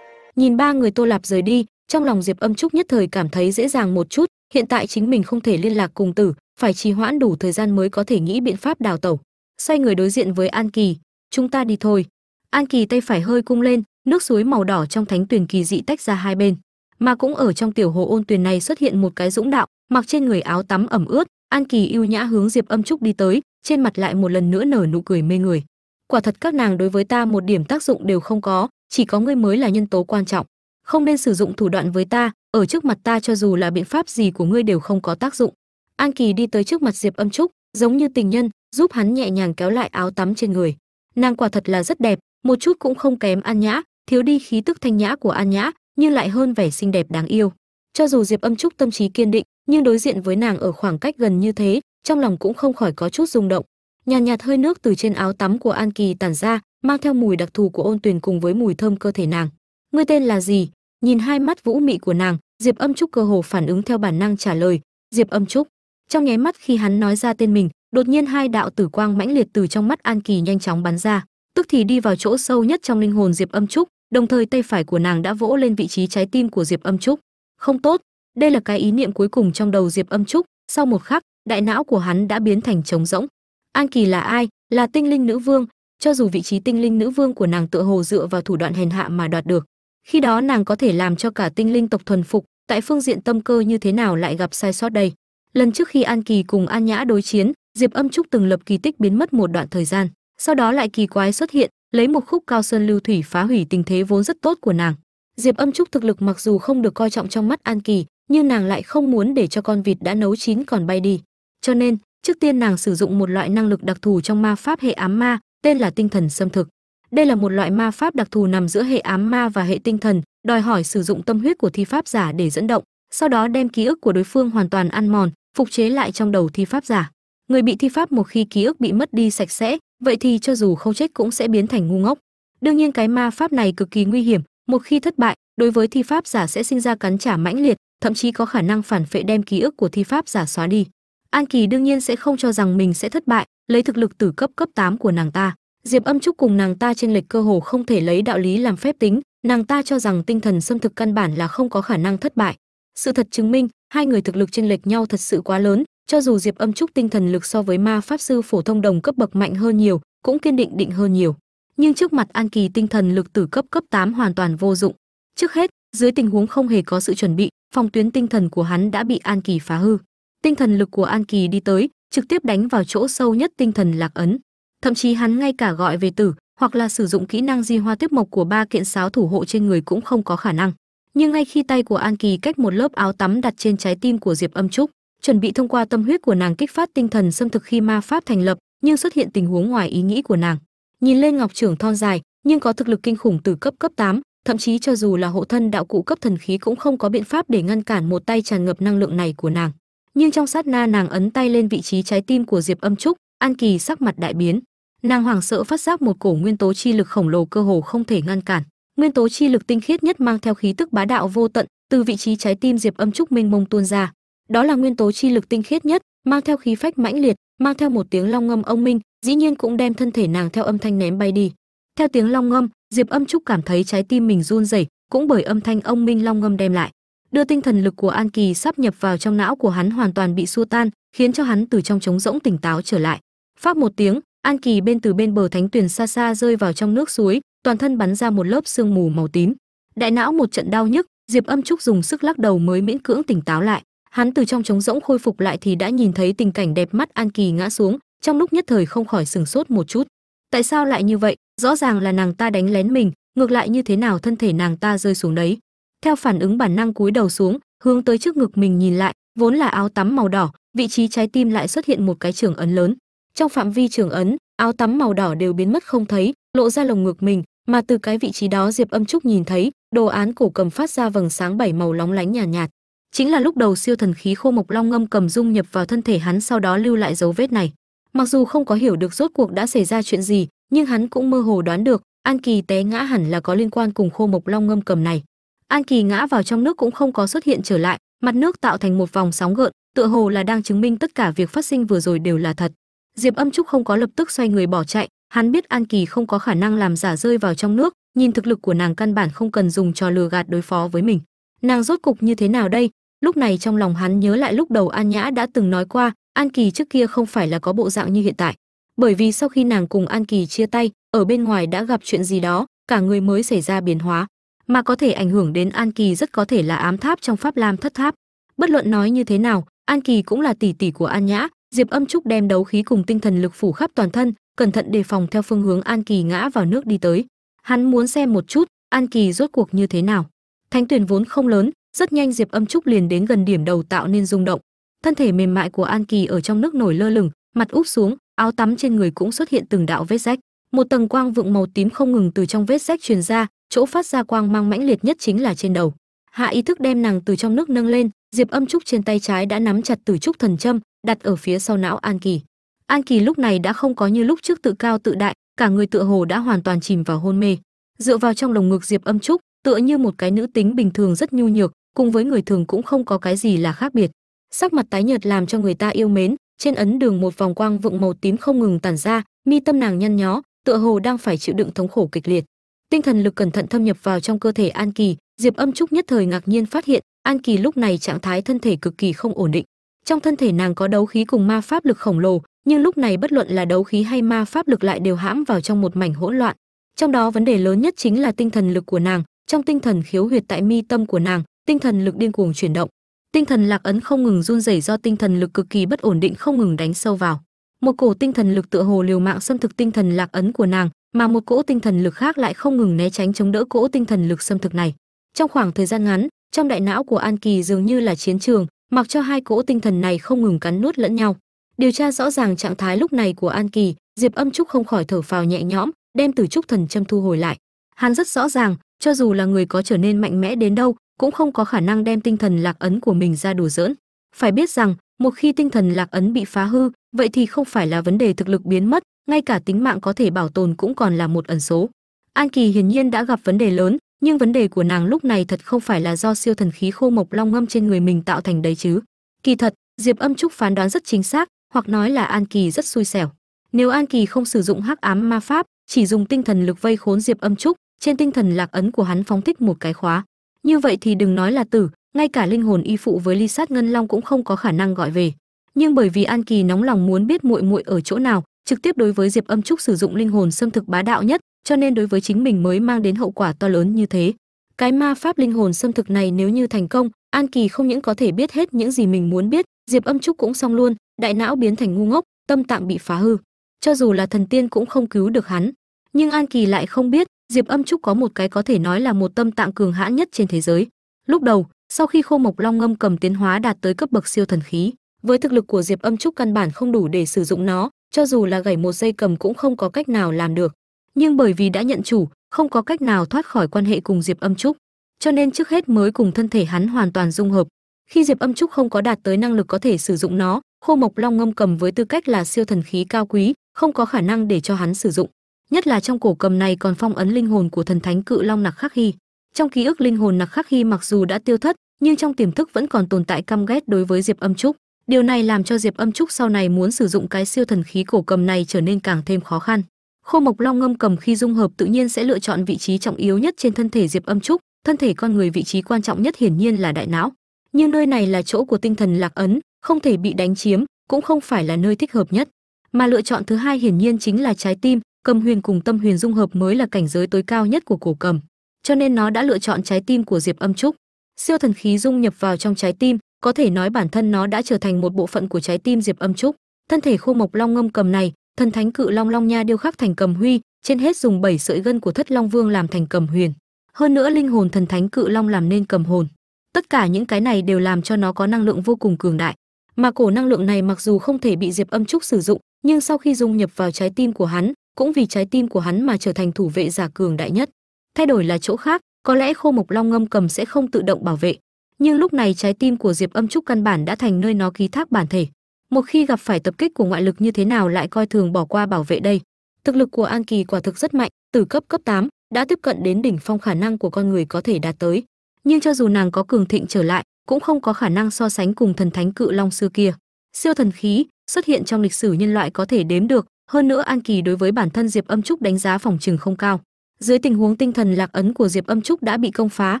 Nhìn ba người tô lạp rời đi, trong lòng diệp âm trúc nhất thời cảm thấy dễ dàng một chút. Hiện tại chính mình không thể liên lạc cùng tử, phải trì hoãn đủ thời gian mới có thể nghĩ biện pháp đào tẩu. Xoay người đối diện với an kỳ, chúng ta đi thôi an kỳ tay phải hơi cung lên, nước suối màu đỏ trong thánh tuyền kỳ dị tách ra hai bên. Mà cũng ở trong tiểu hồ ôn tuyền này xuất hiện một cái dũng đạo, mặc trên người áo tắm ẩm ướt. An kỳ yêu nhã hướng diệp âm trúc đi tới, trên mặt lại một lần nữa nở nụ cười mê người. Quả thật các nàng đối với ta một điểm tác dụng đều không có, chỉ có ngươi mới là nhân tố quan trọng. Không nên sử dụng thủ đoạn với ta, ở trước mặt ta cho dù là biện pháp gì của ngươi đều không có tác dụng. An kỳ đi tới trước mặt diệp âm trúc, giống như tình nhân, giúp hắn nhẹ nhàng kéo lại áo tắm trên người. Nàng quả thật là rất đẹp một chút cũng không kém an nhã thiếu đi khí tức thanh nhã của an nhã nhưng lại hơn vẻ xinh đẹp đáng yêu. Cho dù diệp âm trúc tâm trí kiên định nhưng đối diện với nàng ở khoảng cách gần như thế trong lòng cũng không khỏi có chút rung động. Nhàn nhạt, nhạt hơi nước từ trên áo tắm của an kỳ tản ra mang theo mùi đặc thù của ôn tuyền cùng với mùi thơm cơ thể nàng. Ngươi tên là gì? Nhìn hai mắt vũ mị của nàng diệp âm trúc cơ hồ phản ứng theo bản năng trả lời diệp âm trúc. Trong nháy mắt khi hắn nói ra tên mình đột nhiên hai đạo tử quang mãnh liệt từ trong mắt an kỳ nhanh chóng bắn ra tức thì đi vào chỗ sâu nhất trong linh hồn diệp âm trúc, đồng thời tay phải của nàng đã vỗ lên vị trí trái tim của diệp âm trúc. Không tốt, đây là cái ý niệm cuối cùng trong đầu diệp âm trúc. Sau một khắc, đại não của hắn đã biến thành trống rỗng. An kỳ là ai? Là tinh linh nữ vương. Cho dù vị trí tinh linh nữ vương của nàng tựa hồ dựa vào thủ đoạn hèn hạ mà đoạt được, khi đó nàng có thể làm cho cả tinh linh tộc thuần phục, tại phương diện tâm cơ như thế nào lại gặp sai sót đây? Lần trước khi an kỳ cùng an nhã đối chiến, diệp âm trúc từng lập kỳ tích biến mất một đoạn thời gian sau đó lại kỳ quái xuất hiện, lấy một khúc cao sơn lưu thủy phá hủy tình thế vốn rất tốt của nàng. Diệp âm trúc thực lực mặc dù không được coi trọng trong mắt an kỳ, nhưng nàng lại không muốn để cho con vịt đã nấu chín còn bay đi. Cho nên, trước tiên nàng sử dụng một loại năng lực đặc thù trong ma pháp hệ ám ma, tên là tinh thần xâm thực. Đây là một loại ma pháp đặc thù nằm giữa hệ ám ma và hệ tinh thần, đòi hỏi sử dụng tâm huyết của thi pháp giả để dẫn động, sau đó đem ký ức của đối phương hoàn toàn ăn mòn, phục chế lại trong đầu thi pháp giả. Người bị thi pháp một khi ký ức bị mất đi sạch sẽ vậy thì cho dù không chết cũng sẽ biến thành ngu ngốc. Đương nhiên cái ma pháp này cực kỳ nguy hiểm, một khi thất bại, đối với thi pháp giả sẽ sinh ra cắn trả mãnh liệt, thậm chí có khả năng phản phệ đem ký ức của thi pháp giả xóa đi. An kỳ đương nhiên sẽ không cho rằng mình sẽ thất bại, lấy thực lực tử cấp cấp 8 của nàng ta. Diệp âm trúc cùng nàng ta trên lệch cơ hồ không thể lấy đạo lý làm phép tính, nàng ta cho rằng tinh thần xâm thực căn bản là không có khả năng thất bại. Sự thật chứng minh, hai người thực lực trên lệch nhau thật sự quá lớn cho dù diệp âm trúc tinh thần lực so với ma pháp sư phổ thông đồng cấp bậc mạnh hơn nhiều, cũng kiên định định hơn nhiều. Nhưng trước mặt an kỳ tinh thần lực tử cấp cấp 8 hoàn toàn vô dụng. Trước hết, dưới tình huống không hề có sự chuẩn bị, phòng tuyến tinh thần của hắn đã bị an kỳ phá hư. Tinh thần lực của an kỳ đi tới, trực tiếp đánh vào chỗ sâu nhất tinh thần lạc ấn. Thậm chí hắn ngay cả gọi về tử, hoặc là sử dụng kỹ năng di hoa tiếp mộc của ba kiện sáo thủ hộ trên người cũng không có khả năng. Nhưng ngay khi tay của an kỳ cách một lớp áo tắm đặt trên trái tim của diệp âm trúc chuẩn bị thông qua tâm huyết của nàng kích phát tinh thần xâm thực khi ma pháp thành lập nhưng xuất hiện tình huống ngoài ý nghĩ của nàng. Nhìn lên ngọc trưởng thon dài nhưng có thực lực kinh khủng từ cấp cấp 8, thậm chí cho dù là hộ thân đạo cụ cấp thần khí cũng không có biện pháp để ngăn cản một tay tràn ngập năng lượng này của nàng. Nhưng trong sát na nàng ấn tay lên vị trí trái tim của diệp âm trúc an kỳ sắc mặt đại biến. Nàng hoảng sợ phát giác một cổ nguyên tố chi lực khổng lồ cơ hồ không thể ngăn cản. Nguyên tố chi lực tinh khiết nhất mang theo khí tức bá đạo vô tận từ vị trí trái tim diệp âm trúc mênh mông tuôn ra đó là nguyên tố chi lực tinh khiết nhất, mang theo khí phách mãnh liệt, mang theo một tiếng long ngâm ông minh, dĩ nhiên cũng đem thân thể nàng theo âm thanh ném bay đi. Theo tiếng long ngâm, diệp âm trúc cảm thấy trái tim mình run rẩy, cũng bởi âm thanh ông minh long ngâm đem lại. Đưa tinh thần lực của an kỳ sắp nhập vào trong não của hắn hoàn toàn bị xua tan, khiến cho hắn từ trong trống rỗng tỉnh táo trở lại. Phát một tiếng, an kỳ bên từ bên bờ thánh tuyền xa xa rơi vào trong nước suối, toàn thân bắn ra một lớp sương mù màu tím. Đại não một trận đau nhức, diệp âm trúc dùng sức lắc đầu mới miễn cưỡng tỉnh táo lại hắn từ trong trống rỗng khôi phục lại thì đã nhìn thấy tình cảnh đẹp mắt an kỳ ngã xuống trong lúc nhất thời không khỏi sừng sốt một chút. Tại sao lại như vậy? Rõ ràng là nàng ta đánh lén mình ngược lại như thế nào thân thể nàng ta rơi xuống đấy? Theo phản ứng bản năng cúi đầu xuống hướng tới trước ngực mình nhìn lại vốn là áo tắm màu đỏ vị trí trái tim lại xuất hiện một cái trường ấn lớn. Trong phạm vi trường ấn áo tắm màu đỏ đều biến mất không thấy lộ ra lồng ngực mình mà từ cái vị trí đó diệp âm trúc nhìn thấy đồ án cổ cầm phát ra vầng sáng bảy màu lóng lánh nhàn nhạt, nhạt chính là lúc đầu siêu thần khí khô mộc long ngâm cầm dung nhập vào thân thể hắn sau đó lưu lại dấu vết này. Mặc dù không có hiểu được rốt cuộc đã xảy ra chuyện gì, nhưng hắn cũng mơ hồ đoán được, an kỳ té ngã hẳn là có liên quan cùng khô mộc long ngâm cầm này. An kỳ ngã vào trong nước cũng không có xuất hiện trở lại, mặt nước tạo thành một vòng sóng gợn, tựa hồ là đang chứng minh tất cả việc phát sinh vừa rồi đều là thật. Diệp âm trúc không có lập tức xoay người bỏ chạy, hắn biết an kỳ không có khả năng làm giả rơi vào trong nước, nhìn thực lực của nàng căn bản không cần dùng trò lừa gạt đối phó với mình. Nàng rốt cục như thế nào đây? Lúc này trong lòng hắn nhớ lại lúc đầu an nhã đã từng nói qua, an kỳ trước kia không phải là có bộ dạng như hiện tại. Bởi vì sau khi nàng cùng an kỳ chia tay, ở bên ngoài đã gặp chuyện gì đó, cả người mới xảy ra biến hóa. Mà có thể ảnh hưởng đến an kỳ rất có thể là ám tháp trong pháp lam thất tháp. Bất luận nói như thế nào, an kỳ cũng là tỷ tỷ của an nhã. Diệp âm trúc đem đấu khí cùng tinh thần lực phủ khắp toàn thân, cẩn thận đề phòng theo phương hướng an kỳ ngã vào nước đi tới. Hắn muốn xem một chút, an kỳ rốt cuộc như thế nào. Thánh tuyển vốn không lớn rất nhanh diệp âm trúc liền đến gần điểm đầu tạo nên rung động. Thân thể mềm mại của an kỳ ở trong nước nổi lơ lửng, mặt úp xuống, áo tắm trên người cũng xuất hiện từng đạo vết rách. Một tầng quang vượng màu tím không ngừng từ trong vết rách truyền ra, chỗ phát ra quang mang mãnh liệt nhất chính là trên đầu. Hạ ý thức đem nàng từ trong nước nâng lên, diệp âm trúc trên tay trái đã nắm chặt tử trúc thần châm, đặt ở phía sau não an kỳ. An kỳ lúc này đã không có như lúc trước tự cao tự đại, cả người tựa hồ đã hoàn toàn chìm vào hôn mê. Dựa vào trong lồng ngực diệp âm trúc, tựa như một cái nữ tính bình thường rất nhu nhược cùng với người thường cũng không có cái gì là khác biệt. Sắc mặt tái nhợt làm cho người ta yêu mến, trên ấn đường một vòng quang vượng màu tím không ngừng tản ra, mi tâm nàng nhăn nhó, tựa hồ đang phải chịu đựng thống khổ kịch liệt. Tinh thần lực cẩn thận thâm nhập vào trong cơ thể an kỳ, diệp âm trúc nhất thời ngạc nhiên phát hiện, an kỳ lúc này trạng thái thân thể cực kỳ không ổn định. Trong thân thể nàng có đấu khí cùng ma pháp lực khổng lồ, nhưng lúc này bất luận là đấu khí hay ma pháp lực lại đều hãm vào trong một mảnh hỗn loạn. Trong đó vấn đề lớn nhất chính là tinh thần lực của nàng, trong tinh thần khiếu huyệt tại mi tâm của nàng tinh thần lực điên cuồng chuyển động. Tinh thần lạc ấn không ngừng run rẩy do tinh thần lực cực kỳ bất ổn định không ngừng đánh sâu vào. Một cổ tinh thần lực tựa hồ liều mạng xâm thực tinh thần lạc ấn của nàng, mà một cỗ tinh thần lực khác lại không ngừng né tránh chống đỡ cỗ tinh thần lực xâm thực này. Trong khoảng thời gian ngắn, trong đại não của an kỳ dường như là chiến trường, mặc cho hai cỗ tinh thần này không ngừng cắn nuốt lẫn nhau. Điều tra rõ ràng trạng thái lúc này của an kỳ, diệp âm trúc không khỏi thở phào nhẹ nhõm, đem từ trúc thần châm thu hồi lại. Hắn rất rõ ràng, cho dù là người có trở nên mạnh mẽ đến đâu cũng không có khả năng đem tinh thần lạc ấn của mình ra đùa giỡn. Phải biết rằng, một khi tinh thần lạc ấn bị phá hư, vậy thì không phải là vấn đề thực lực biến mất, ngay cả tính mạng có thể bảo tồn cũng còn là một ẩn số. An kỳ hiển nhiên đã gặp vấn đề lớn, nhưng vấn đề của nàng lúc này thật không phải là do siêu thần khí khô mộc long ngâm trên người mình tạo thành đấy chứ. Kỳ thật, diệp âm trúc phán đoán rất chính xác, hoặc nói là an kỳ rất xui xẻo. Nếu an kỳ không sử dụng hắc ám ma pháp, chỉ dùng tinh thần lực vây khốn diệp âm trúc, trên tinh thần lạc ấn của hắn phóng thích một cái khóa như vậy thì đừng nói là tử, ngay cả linh hồn y phụ với ly sát ngân long cũng không có khả năng gọi về. Nhưng bởi vì an kỳ nóng lòng muốn biết muội muội ở chỗ nào, trực tiếp đối với diệp âm trúc sử dụng linh hồn xâm thực bá đạo nhất, cho nên đối với chính mình mới mang đến hậu quả to lớn như thế. Cái ma pháp linh hồn xâm thực này nếu như thành công, an kỳ không những có thể biết hết những gì mình muốn biết, diệp âm trúc cũng xong luôn, đại não biến thành ngu ngốc, tâm tạng bị phá hư. Cho dù là thần tiên cũng không cứu được hắn. Nhưng an kỳ lại không biết diệp âm trúc có một cái có thể nói là một tâm tạng cường hãn nhất trên thế giới. Lúc đầu, sau khi khô mộc long ngâm cầm tiến hóa đạt tới cấp bậc siêu thần khí, với thực lực của diệp âm trúc căn bản không đủ để sử dụng nó, cho dù là gảy một dây cầm cũng không có cách nào làm được. Nhưng bởi vì đã nhận chủ, không có cách nào thoát khỏi quan hệ cùng diệp âm trúc, cho nên trước hết mới cùng thân thể hắn hoàn toàn dung hợp. Khi diệp âm trúc không có đạt tới năng lực có thể sử dụng nó, khô mộc long ngâm cầm với tư cách là siêu thần khí cao quý, không có khả năng để cho hắn sử dụng nhất là trong cổ cầm này còn phong ấn linh hồn của thần thánh cự long nặc khắc hy trong ký ức linh hồn nặc khắc hy mặc dù đã tiêu thất, nhưng trong tiềm thức vẫn còn tồn tại căm ghét đối với diệp âm trúc. Điều này làm cho diệp âm trúc sau này muốn sử dụng cái siêu thần khí cổ cầm này trở nên càng thêm khó khăn. Khô mộc long ngâm cầm khi dung hợp tự nhiên sẽ lựa chọn vị trí trọng yếu nhất trên thân thể diệp âm trúc, thân thể con người vị trí quan trọng nhất hiển nhiên là đại não. Nhưng nơi này là chỗ của tinh thần lạc ấn, không thể bị đánh chiếm, cũng không phải là nơi thích hợp nhất. Mà lựa chọn thứ hai hiển nhiên chính là trái tim cầm huyền cùng tâm huyền dung hợp mới là cảnh giới tối cao nhất của cổ cầm, cho nên nó đã lựa chọn trái tim của diệp âm trúc. Siêu thần khí dung nhập vào trong trái tim, có thể nói bản thân nó đã trở thành một bộ phận của trái tim diệp âm trúc. Thân thể khô mộc long ngâm cầm này, thần thánh cự long long nha điêu khắc thành cầm huy, trên hết dùng bảy sợi gân của thất long vương làm thành cầm huyền. Hơn nữa linh hồn thần thánh cự long làm nên cầm hồn. Tất cả những cái này đều làm cho nó có năng lượng vô cùng cường đại. Mà cổ năng lượng này mặc dù không thể bị diệp âm trúc sử dụng, nhưng sau khi dung nhập vào trái tim của hắn cũng vì trái tim của hắn mà trở thành thủ vệ giả cường đại nhất. Thay đổi là chỗ khác có lẽ khô mộc long ngâm cầm sẽ không tự động bảo vệ. Nhưng lúc này trái tim của diệp âm trúc căn bản đã thành nơi nó ký thác bản thể. Một khi gặp phải tập kích của ngoại lực như thế nào lại coi thường bỏ qua bảo vệ đây. Thực lực của an kỳ quả thực rất mạnh từ cấp cấp 8, đã tiếp cận đến đỉnh phong khả năng của con người có thể đạt tới. Nhưng cho dù nàng có cường thịnh trở lại cũng không có khả năng so sánh cùng thần thánh cự long xưa kia. Siêu thần khí xuất hiện trong lịch sử nhân loại có thể đếm được hơn nữa an kỳ đối với bản thân diệp âm trúc đánh giá phòng trừng không cao. Dưới tình huống tinh thần lạc ấn của diệp âm trúc đã bị công phá,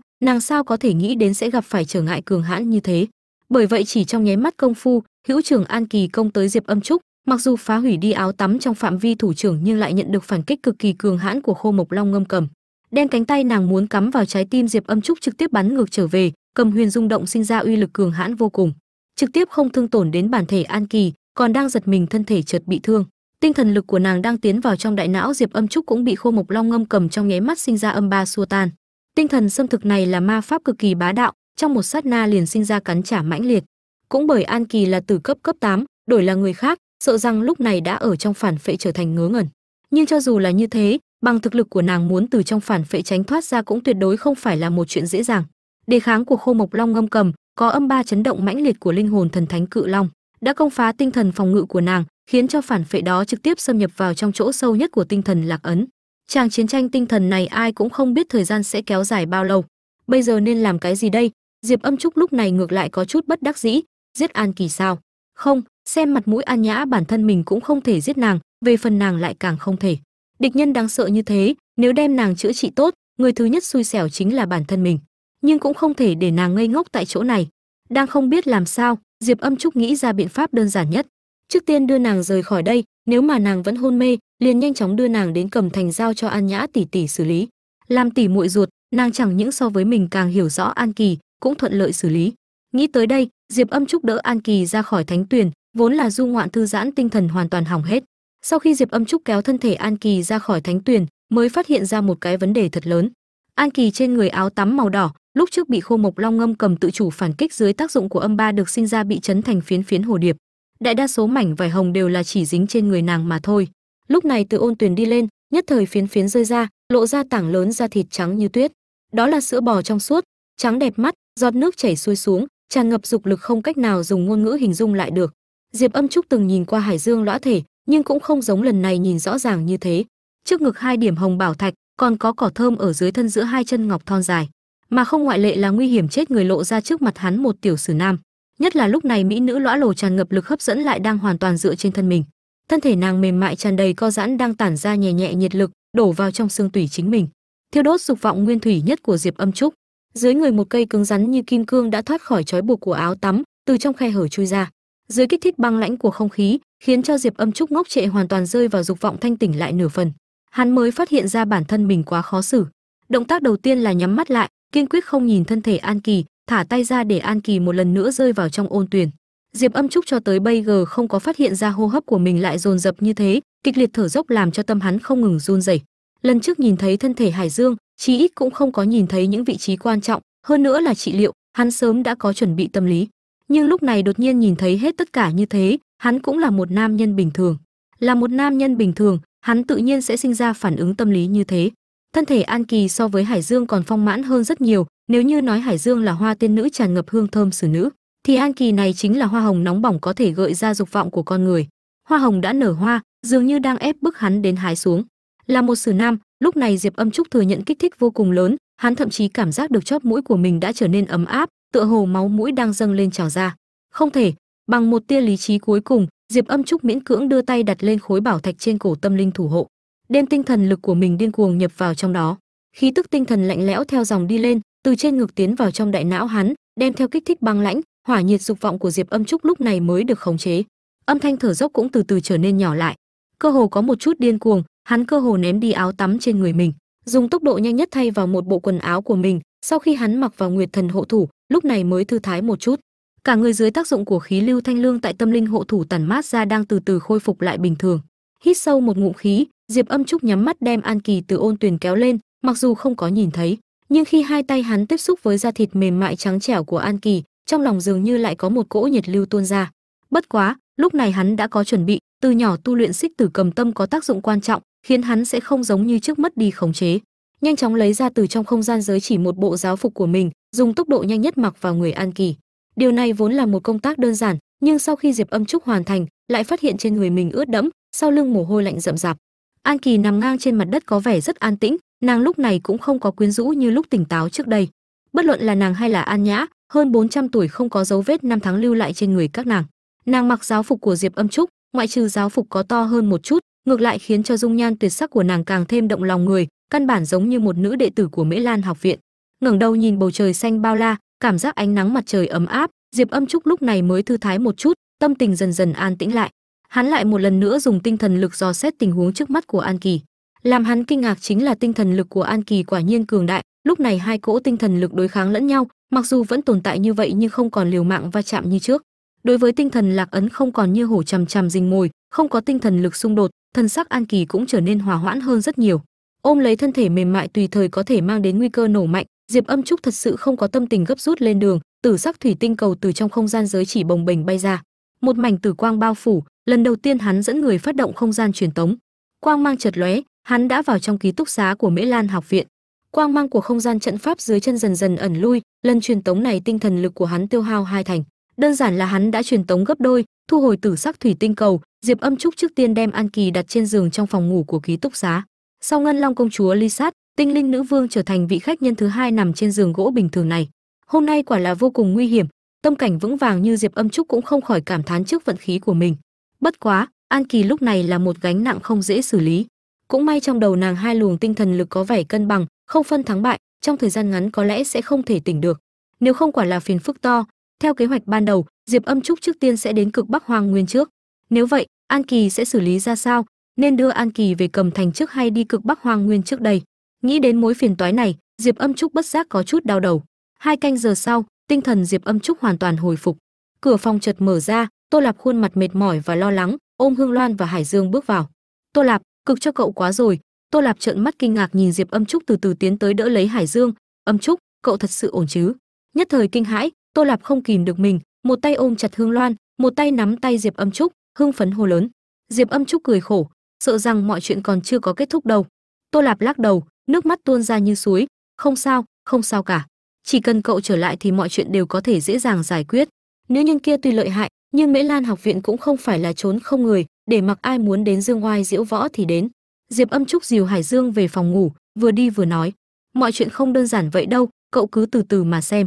nàng sao có thể nghĩ đến sẽ gặp phải trở ngại cường hãn như thế? Bởi vậy chỉ trong nháy mắt công phu, hữu trưởng an kỳ công tới diệp âm trúc, mặc dù phá hủy đi áo tắm trong phạm vi thủ trưởng nhưng lại nhận được phản kích cực kỳ cường hãn của khô mộc long ngâm cầm. Đen cánh tay nàng muốn cắm vào trái tim diệp âm trúc trực tiếp bắn ngược trở về, cầm huyền rung động sinh ra uy lực cường hãn vô cùng. Trực tiếp không thương tổn đến bản thể an kỳ, còn đang giật mình thân thể chợt bị thương tinh thần lực của nàng đang tiến vào trong đại não diệp âm trúc cũng bị khô mộc long ngâm cầm trong nháy mắt sinh ra âm ba xua tan. Tinh thần xâm thực này là ma pháp cực kỳ bá đạo trong một sát na liền sinh ra cắn trả mãnh liệt. Cũng bởi an kỳ là tử cấp cấp 8, đổi là người khác sợ rằng lúc này đã ở trong phản phệ trở thành ngớ ngẩn. Nhưng cho dù là như thế bằng thực lực của nàng muốn từ trong phản phệ tránh thoát ra cũng tuyệt đối không phải là một chuyện dễ dàng. Đề kháng của khô mộc long ngâm cầm có âm ba chấn động mãnh liệt của linh hồn thần thánh cự long đã công phá tinh thần phòng ngự của nàng khiến cho phản phệ đó trực tiếp xâm nhập vào trong chỗ sâu nhất của tinh thần lạc ấn. Tràng chiến tranh tinh thần này ai cũng không biết thời gian sẽ kéo dài bao lâu. Bây giờ nên làm cái gì đây? Diệp âm trúc lúc này ngược lại có chút bất đắc dĩ, giết an kỳ sao? Không, xem mặt mũi an nhã bản thân mình cũng không thể giết nàng, về phần nàng lại càng không thể. Địch nhân đáng sợ như thế, nếu đem nàng chữa trị tốt, người thứ nhất xui xẻo chính là bản thân mình. Nhưng cũng không thể để nàng ngây ngốc tại chỗ này. Đang không biết làm sao, diệp âm trúc nghĩ ra biện pháp đơn giản nhất trước tiên đưa nàng rời khỏi đây, nếu mà nàng vẫn hôn mê, liền nhanh chóng đưa nàng đến cầm thành giao cho an nhã tỷ tỷ xử lý. Làm tỷ muội ruột, nàng chẳng những so với mình càng hiểu rõ an kỳ, cũng thuận lợi xử lý. Nghĩ tới đây, diệp âm trúc đỡ an kỳ ra khỏi thánh tuyền vốn là du ngoạn thư giãn tinh thần hoàn toàn hỏng hết. Sau khi diệp âm trúc kéo thân thể an kỳ ra khỏi thánh tuyền mới phát hiện ra một cái vấn đề thật lớn. An kỳ trên người áo tắm màu đỏ, lúc trước bị khô mộc long ngâm cầm tự chủ phản kích dưới tác dụng của âm ba được sinh ra bị chấn thành phiến phiến hồ điệp đại đa số mảnh vải hồng đều là chỉ dính trên người nàng mà thôi. Lúc này từ ôn tuyền đi lên, nhất thời phiến phiến rơi ra, lộ ra tảng lớn da thịt trắng như tuyết. Đó là sữa bò trong suốt, trắng đẹp mắt, giọt nước chảy xuôi xuống, tràn ngập dục lực không cách nào dùng ngôn ngữ hình dung lại được. Diệp âm trúc từng nhìn qua hải dương lõa thể, nhưng cũng không giống lần này nhìn rõ ràng như thế. Trước ngực hai điểm hồng bảo thạch, còn có cỏ thơm ở dưới thân giữa hai chân ngọc thon dài. Mà không ngoại lệ là nguy hiểm chết người lộ ra trước mặt hắn một tiểu sử nam nhất là lúc này mỹ nữ lõa lồ tràn ngập lực hấp dẫn lại đang hoàn toàn dựa trên thân mình. Thân thể nàng mềm mại tràn đầy co giãn đang tản ra nhẹ nhẹ nhiệt lực, đổ vào trong xương tủy chính mình. Thiêu đốt dục vọng nguyên thủy nhất của diệp âm trúc. Dưới người một cây cứng rắn như kim cương đã thoát khỏi trói buộc của áo tắm, từ trong khe hở chui ra. Dưới kích thích băng lãnh của không khí, khiến cho diệp âm trúc ngốc trệ hoàn toàn rơi vào dục vọng thanh tỉnh lại nửa phần. Hắn mới phát hiện ra bản thân mình quá khó xử. Động tác đầu tiên là nhắm mắt lại, kiên quyết không nhìn thân thể an kỳ thả tay ra để an kỳ một lần nữa rơi vào trong ôn tuyền diệp âm trúc cho tới bây giờ không có phát hiện ra hô hấp của mình lại dồn dập như thế, kịch liệt thở dốc làm cho tâm hắn không ngừng run rẩy. Lần trước nhìn thấy thân thể hải dương, chí ít cũng không có nhìn thấy những vị trí quan trọng, hơn nữa là trị liệu, hắn sớm đã có chuẩn bị tâm lý. Nhưng lúc này đột nhiên nhìn thấy hết tất cả như thế, hắn cũng là một nam nhân bình thường. Là một nam nhân bình thường, hắn tự nhiên sẽ sinh ra phản ứng tâm lý như thế. Thân thể an kỳ so với hải dương còn phong mãn hơn rất nhiều nếu như nói hải dương là hoa tiên nữ tràn ngập hương thơm xử nữ, thì an kỳ này chính là hoa hồng nóng bỏng có thể gợi ra dục vọng của con người. Hoa hồng đã nở hoa, dường như đang ép bức hắn đến hái xuống. Là một sử nam, lúc này diệp âm trúc thừa nhận kích thích vô cùng lớn, hắn thậm chí cảm giác được chóp mũi của mình đã trở nên ấm áp, tựa hồ máu mũi đang dâng lên trào ra. Không thể, bằng một tia lý trí cuối cùng, diệp âm trúc miễn cưỡng đưa tay đặt lên khối bảo thạch trên cổ tâm linh thủ hộ, đem tinh thần lực của mình điên cuồng nhập vào trong đó. Khí tức tinh thần lạnh lẽo theo dòng đi lên từ trên ngực tiến vào trong đại não hắn, đem theo kích thích băng lãnh, hỏa nhiệt dục vọng của diệp âm trúc lúc này mới được khống chế. Âm thanh thở dốc cũng từ từ trở nên nhỏ lại. Cơ hồ có một chút điên cuồng, hắn cơ hồ ném đi áo tắm trên người mình, dùng tốc độ nhanh nhất thay vào một bộ quần áo của mình, sau khi hắn mặc vào nguyệt thần hộ thủ, lúc này mới thư thái một chút. Cả người dưới tác dụng của khí lưu thanh lương tại tâm linh hộ thủ tản mát ra đang từ từ khôi phục lại bình thường. Hít sâu một ngụm khí, diệp âm trúc nhắm mắt đem an kỳ từ ôn tuyền kéo lên, mặc dù không có nhìn thấy nhưng khi hai tay hắn tiếp xúc với da thịt mềm mại trắng trẻo của an kỳ, trong lòng dường như lại có một cỗ nhiệt lưu tuôn ra. Bất quá, lúc này hắn đã có chuẩn bị, từ nhỏ tu luyện xích tử cầm tâm có tác dụng quan trọng, khiến hắn sẽ không giống như trước mất đi khống chế. Nhanh chóng lấy ra từ trong không gian giới chỉ một bộ giáo phục của mình, dùng tốc độ nhanh nhất mặc vào người an kỳ. Điều này vốn là một công tác đơn giản, nhưng sau khi diệp âm trúc hoàn thành, lại phát hiện trên người mình ướt đẫm, sau lưng mồ hôi lạnh rậm rạp. An kỳ nằm ngang trên mặt đất có vẻ rất an tĩnh nàng lúc này cũng không có quyến rũ như lúc tỉnh táo trước đây. Bất luận là nàng hay là an nhã, hơn 400 tuổi không có dấu vết năm tháng lưu lại trên người các nàng. Nàng mặc giáo phục của diệp âm trúc, ngoại trừ giáo phục có to hơn một chút, ngược lại khiến cho dung nhan tuyệt sắc của nàng càng thêm động lòng người, căn bản giống như một nữ đệ tử của mễ lan học viện. Ngẩng đầu nhìn bầu trời xanh bao la, cảm giác ánh nắng mặt trời ấm áp, diệp âm trúc lúc này mới thư thái một chút, tâm tình dần dần an tĩnh lại. Hắn lại một lần nữa dùng tinh thần lực dò xét tình huống trước mắt của an kỳ làm hắn kinh ngạc chính là tinh thần lực của an kỳ quả nhiên cường đại. Lúc này hai cỗ tinh thần lực đối kháng lẫn nhau, mặc dù vẫn tồn tại như vậy nhưng không còn liều mạng va chạm như trước. Đối với tinh thần lạc ấn không còn như hổ chằm chằm rình mồi, không có tinh thần lực xung đột, thân sắc an kỳ cũng trở nên hòa hoãn hơn rất nhiều. Ôm lấy thân thể mềm mại tùy thời có thể mang đến nguy cơ nổ mạnh, diệp âm trúc thật sự không có tâm tình gấp rút lên đường, tử sắc thủy tinh cầu từ trong không gian giới chỉ bồng bềnh bay ra. Một mảnh tử quang bao phủ, lần đầu tiên hắn dẫn người phát động không gian truyền tống. Quang mang chợt lóe hắn đã vào trong ký túc xá của mễ lan học viện. Quang mang của không gian trận pháp dưới chân dần dần ẩn lui, lần truyền tống này tinh thần lực của hắn tiêu hao hai thành. Đơn giản là hắn đã truyền tống gấp đôi, thu hồi tử sắc thủy tinh cầu, diệp âm trúc trước tiên đem an kỳ đặt trên giường trong phòng ngủ của ký túc xá. Sau ngân long công chúa ly sát, tinh linh nữ vương trở thành vị khách nhân thứ hai nằm trên giường gỗ bình thường này. Hôm nay quả là vô cùng nguy hiểm, tâm cảnh vững vàng như diệp âm trúc cũng không khỏi cảm thán trước vận khí của mình. Bất quá, an kỳ lúc này là một gánh nặng không dễ xử lý cũng may trong đầu nàng hai luồng tinh thần lực có vẻ cân bằng, không phân thắng bại, trong thời gian ngắn có lẽ sẽ không thể tỉnh được. Nếu không quả là phiền phức to, theo kế hoạch ban đầu, diệp âm trúc trước tiên sẽ đến cực bắc Hoàng nguyên trước. Nếu vậy, an kỳ sẽ xử lý ra sao? Nên đưa an kỳ về cầm thành trước hay đi cực bắc Hoàng nguyên trước đây? Nghĩ đến mối phiền toái này, diệp âm trúc bất giác có chút đau đầu. Hai canh giờ sau, tinh thần diệp âm trúc hoàn toàn hồi phục. Cửa phòng chợt mở ra, tô lạp khuôn mặt mệt mỏi và lo lắng, ôm hương loan và hải dương bước vào. Tô lạp cực cho cậu quá rồi. Tô lạp trợn mắt kinh ngạc nhìn diệp âm trúc từ từ tiến tới đỡ lấy hải dương. Âm trúc, cậu thật sự ổn chứ? Nhất thời kinh hãi, tô lạp không kìm được mình, một tay ôm chặt hương loan, một tay nắm tay diệp âm trúc, hưng phấn hô lớn. Diệp âm trúc cười khổ, sợ rằng mọi chuyện còn chưa có kết thúc đâu. Tô lạp lắc đầu, nước mắt tuôn ra như suối. Không sao không sao cả. Chỉ cần cậu trở lại thì mọi chuyện đều có thể dễ dàng giải quyết. Nữ nhân kia tuy lợi hại, nhưng mễ lan học viện cũng không phải là trốn không người để mặc ai muốn đến dương oai diễu võ thì đến. Diệp âm trúc dìu hải dương về phòng ngủ, vừa đi vừa nói, mọi chuyện không đơn giản vậy đâu, cậu cứ từ từ mà xem.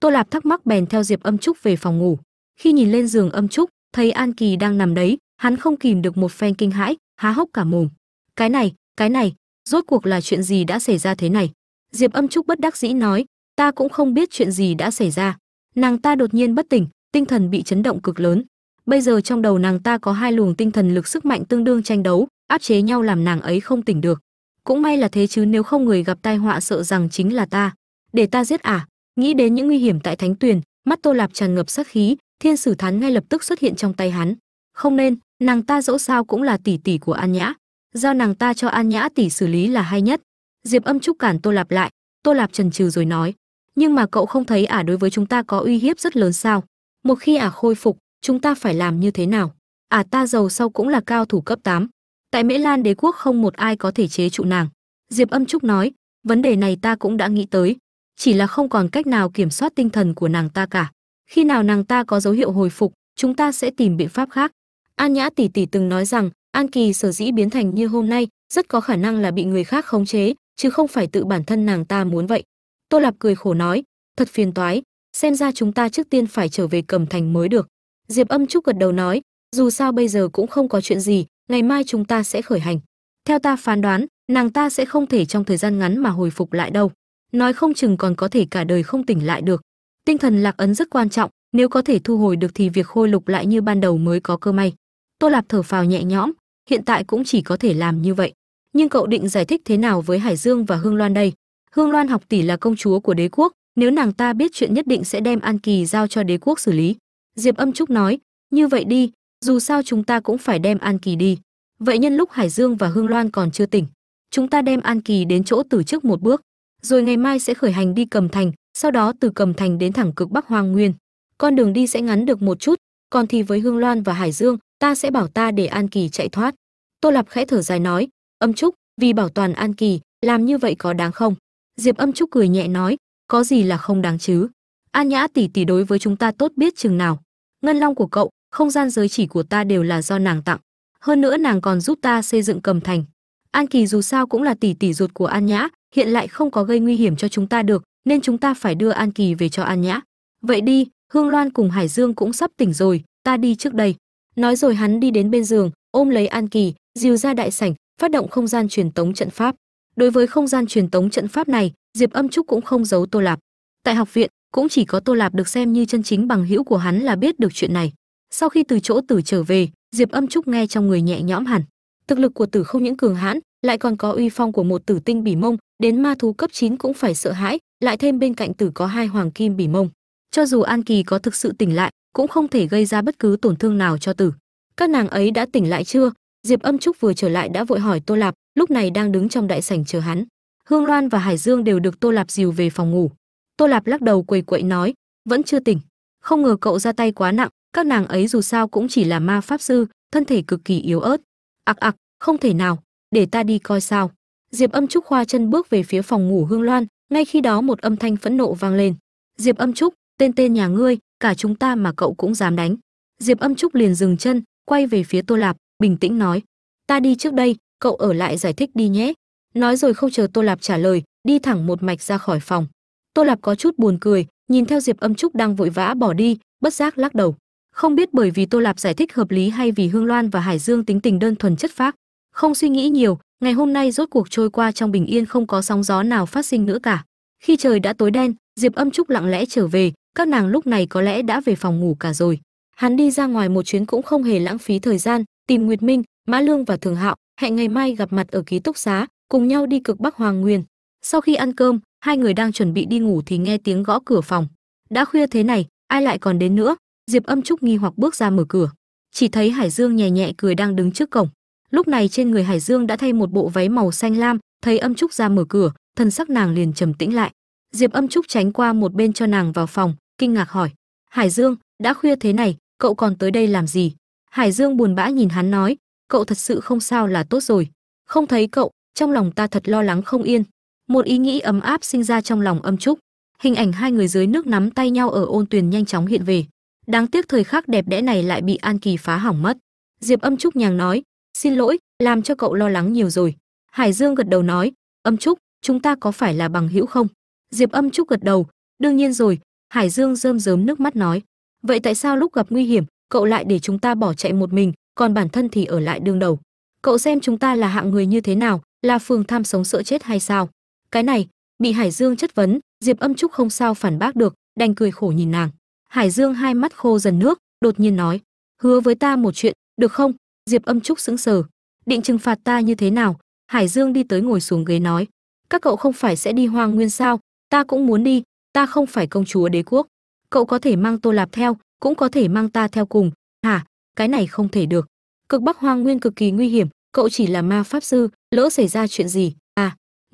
Tô lạp thắc mắc bèn theo diệp âm trúc về phòng ngủ. Khi nhìn lên giường âm trúc, thấy an kỳ đang nằm đấy, hắn không kìm được một phen kinh hãi, há hốc cả mồm. Cái này cái này, rốt cuộc là chuyện gì đã xảy ra thế này? Diệp âm trúc bất đắc dĩ nói, ta cũng không biết chuyện gì đã xảy ra. Nàng ta đột nhiên bất tỉnh, tinh thần bị chấn động cực lớn bây giờ trong đầu nàng ta có hai luồng tinh thần lực sức mạnh tương đương tranh đấu, áp chế nhau làm nàng ấy không tỉnh được. Cũng may là thế chứ, nếu không người gặp tai họa sợ rằng chính là ta. Để ta giết à nghĩ đến những nguy hiểm tại thánh tuyền, mắt tô lạp tràn ngập sát khí, thiên sử thán ngay lập tức xuất hiện trong tay hắn. Không nên, nàng ta dẫu sao cũng là tỷ tỷ của an nhã. Giao nàng ta cho an nhã tỷ xử lý là hay nhất. Diệp âm trúc cản tô lạp lại. Tô lạp trần trừ rồi nói. Nhưng mà cậu không thấy ả đối với chúng ta có uy hiếp rất lớn sao? Một khi ả khôi phục chúng ta phải làm như thế nào? Ả ta giàu sau cũng là cao thủ cấp 8. tại mễ lan đế quốc không một ai có thể chế trụ nàng. Diệp âm trúc nói, vấn đề này ta cũng đã nghĩ tới. Chỉ là không còn cách nào kiểm soát tinh thần của nàng ta cả. Khi nào nàng ta có dấu hiệu hồi phục, chúng ta sẽ tìm biện pháp khác. An nhã tỷ tỷ từng nói rằng, an kỳ sở dĩ biến thành như hôm nay, rất có khả năng là bị người khác khống chế, chứ không phải tự bản thân nàng ta muốn vậy. Tô lạp cười khổ nói, thật phiền toái, xem ra chúng ta trước tiên phải trở về cầm thành mới được diệp âm trúc gật đầu nói, dù sao bây giờ cũng không có chuyện gì, ngày mai chúng ta sẽ khởi hành. Theo ta phán đoán, nàng ta sẽ không thể trong thời gian ngắn mà hồi phục lại đâu. Nói không chừng còn có thể cả đời không tỉnh lại được. Tinh thần lạc ấn rất quan trọng, nếu có thể thu hồi được thì việc khôi lục lại như ban đầu mới có cơ may. Tô lạp thở phào nhẹ nhõm, hiện tại cũng chỉ có thể làm như vậy. Nhưng cậu định giải thích thế nào với hải dương và hương loan đây? Hương loan học tỷ là công chúa của đế quốc, nếu nàng ta biết chuyện nhất định sẽ đem an kỳ giao cho đế quốc xử lý diệp âm trúc nói, như vậy đi, dù sao chúng ta cũng phải đem an kỳ đi. Vậy nhân lúc hải dương và hương loan còn chưa tỉnh, chúng ta đem an kỳ đến chỗ tử trước một bước, rồi ngày mai sẽ khởi hành đi cầm thành, sau đó từ cầm thành đến thẳng cực bắc hoang nguyên. Con đường đi sẽ ngắn được một chút, còn thì với hương loan và hải dương, ta sẽ bảo ta để an kỳ chạy thoát. Tô lạp khẽ thở dài nói, âm trúc, vì bảo toàn an kỳ, làm như vậy có đáng không? Diệp âm trúc cười nhẹ nói, có gì là không đáng chứ? An nhã tỷ tỷ đối với chúng ta tốt biết chừng nào ngân long của cậu, không gian giới chỉ của ta đều là do nàng tặng. Hơn nữa nàng còn giúp ta xây dựng cầm thành. An kỳ dù sao cũng là tỷ tỷ ruột của an nhã, hiện lại không có gây nguy hiểm cho chúng ta được, nên chúng ta phải đưa an kỳ về cho an nhã. Vậy đi, hương loan cùng hải dương cũng sắp tỉnh rồi, ta đi trước đây. Nói rồi hắn đi đến bên giường, ôm lấy an kỳ, dìu ra đại sảnh, phát động không gian truyền tống trận pháp. Đối với không gian truyền tống trận pháp này, diệp âm trúc cũng không giấu tô lạp. Tại học viện cũng chỉ có tô lạp được xem như chân chính bằng hữu của hắn là biết được chuyện này. Sau khi từ chỗ tử trở về, diệp âm trúc nghe trong người nhẹ nhõm hẳn. Thực lực của tử không những cường hãn, lại còn có uy phong của một tử tinh bỉ mông, đến ma thú cấp 9 cũng phải sợ hãi, lại thêm bên cạnh tử có hai hoàng kim bỉ mông. Cho dù an kỳ có thực sự tỉnh lại, cũng không thể gây ra bất cứ tổn thương nào cho tử. Các nàng ấy đã tỉnh lại chưa? Diệp âm trúc vừa trở lại đã vội hỏi tô lạp, lúc này đang đứng trong đại sảnh chờ hắn. Hương loan và hải dương đều được tô lạp dìu về phòng ngủ tô lạp lắc đầu quầy quậy nói, vẫn chưa tỉnh. Không ngờ cậu ra tay quá nặng, các nàng ấy dù sao cũng chỉ là ma pháp sư, thân thể cực kỳ yếu ớt. Ặc ặc không thể nào, để ta đi coi sao. Diệp âm trúc khoa chân bước về phía phòng ngủ hương loan, ngay khi đó một âm thanh phẫn nộ vang lên. Diệp âm trúc, tên tên nhà ngươi, cả chúng ta mà cậu cũng dám đánh. Diệp âm trúc liền dừng chân, quay về phía tô lạp, bình tĩnh nói, ta đi trước đây, cậu ở lại giải thích đi nhé. Nói rồi không chờ tô lạp trả lời, đi thẳng một mạch ra khỏi phòng tô lạp có chút buồn cười, nhìn theo diệp âm trúc đang vội vã bỏ đi, bất giác lắc đầu. Không biết bởi vì tô lạp giải thích hợp lý hay vì hương loan và hải dương tính tình đơn thuần chất phác, không suy nghĩ nhiều, ngày hôm nay rốt cuộc trôi qua trong bình yên không có sóng gió nào phát sinh nữa cả. Khi trời đã tối đen, diệp âm trúc lặng lẽ trở về, các nàng lúc này có lẽ đã về phòng ngủ cả rồi. Hắn đi ra ngoài một chuyến cũng không hề lãng phí thời gian, tìm nguyệt minh, mã lương và thường hạo, hẹn ngày mai gặp mặt ở ký túc xá, cùng nhau đi cực bắc hoàng nguyên. Sau khi ăn cơm hai người đang chuẩn bị đi ngủ thì nghe tiếng gõ cửa phòng. Đã khuya thế này, ai lại còn đến nữa? Diệp âm trúc nghi hoặc bước ra mở cửa. Chỉ thấy hải dương nhẹ nhẹ cười đang đứng trước cổng. Lúc này trên người hải dương đã thay một bộ váy màu xanh lam, thấy âm trúc ra mở cửa, thân sắc nàng liền trầm tĩnh lại. Diệp âm trúc tránh qua một bên cho nàng vào phòng, kinh ngạc hỏi, hải dương, đã khuya thế này, cậu còn tới đây làm gì? Hải dương buồn bã nhìn hắn nói, cậu thật sự không sao là tốt rồi. Không thấy cậu, trong lòng ta thật lo lắng không yên một ý nghĩ ấm áp sinh ra trong lòng âm trúc. Hình ảnh hai người dưới nước nắm tay nhau ở ôn tuyền nhanh chóng hiện về. Đáng tiếc thời khắc đẹp đẽ này lại bị an kỳ phá hỏng mất. Diệp âm trúc nhàng nói, xin lỗi, làm cho cậu lo lắng nhiều rồi. Hải dương gật đầu nói, âm trúc, chúng ta có phải là bằng hữu không? Diệp âm trúc gật đầu, đương nhiên rồi. Hải dương rơm rớm nước mắt nói, vậy tại sao lúc gặp nguy hiểm, cậu lại để chúng ta bỏ chạy một mình, còn bản thân thì ở lại đương đầu? Cậu xem chúng ta là hạng người như thế nào, là phường tham sống sợ chết hay sao? Cái này, bị hải dương chất vấn, diệp âm trúc không sao phản bác được, đành cười khổ nhìn nàng. Hải dương hai mắt khô dần nước, đột nhiên nói, hứa với ta một chuyện, được không? Diệp âm trúc sững sờ. Định trừng phạt ta như thế nào? Hải dương đi tới ngồi xuống ghế nói, các cậu không phải sẽ đi hoang nguyên sao? Ta cũng muốn đi, ta không phải công chúa đế quốc. Cậu có thể mang tô lạp theo, cũng có thể mang ta theo cùng. Hả cái này không thể được. Cực bắc hoang nguyên cực kỳ nguy hiểm, cậu chỉ là ma pháp sư, lỡ xảy ra chuyện gì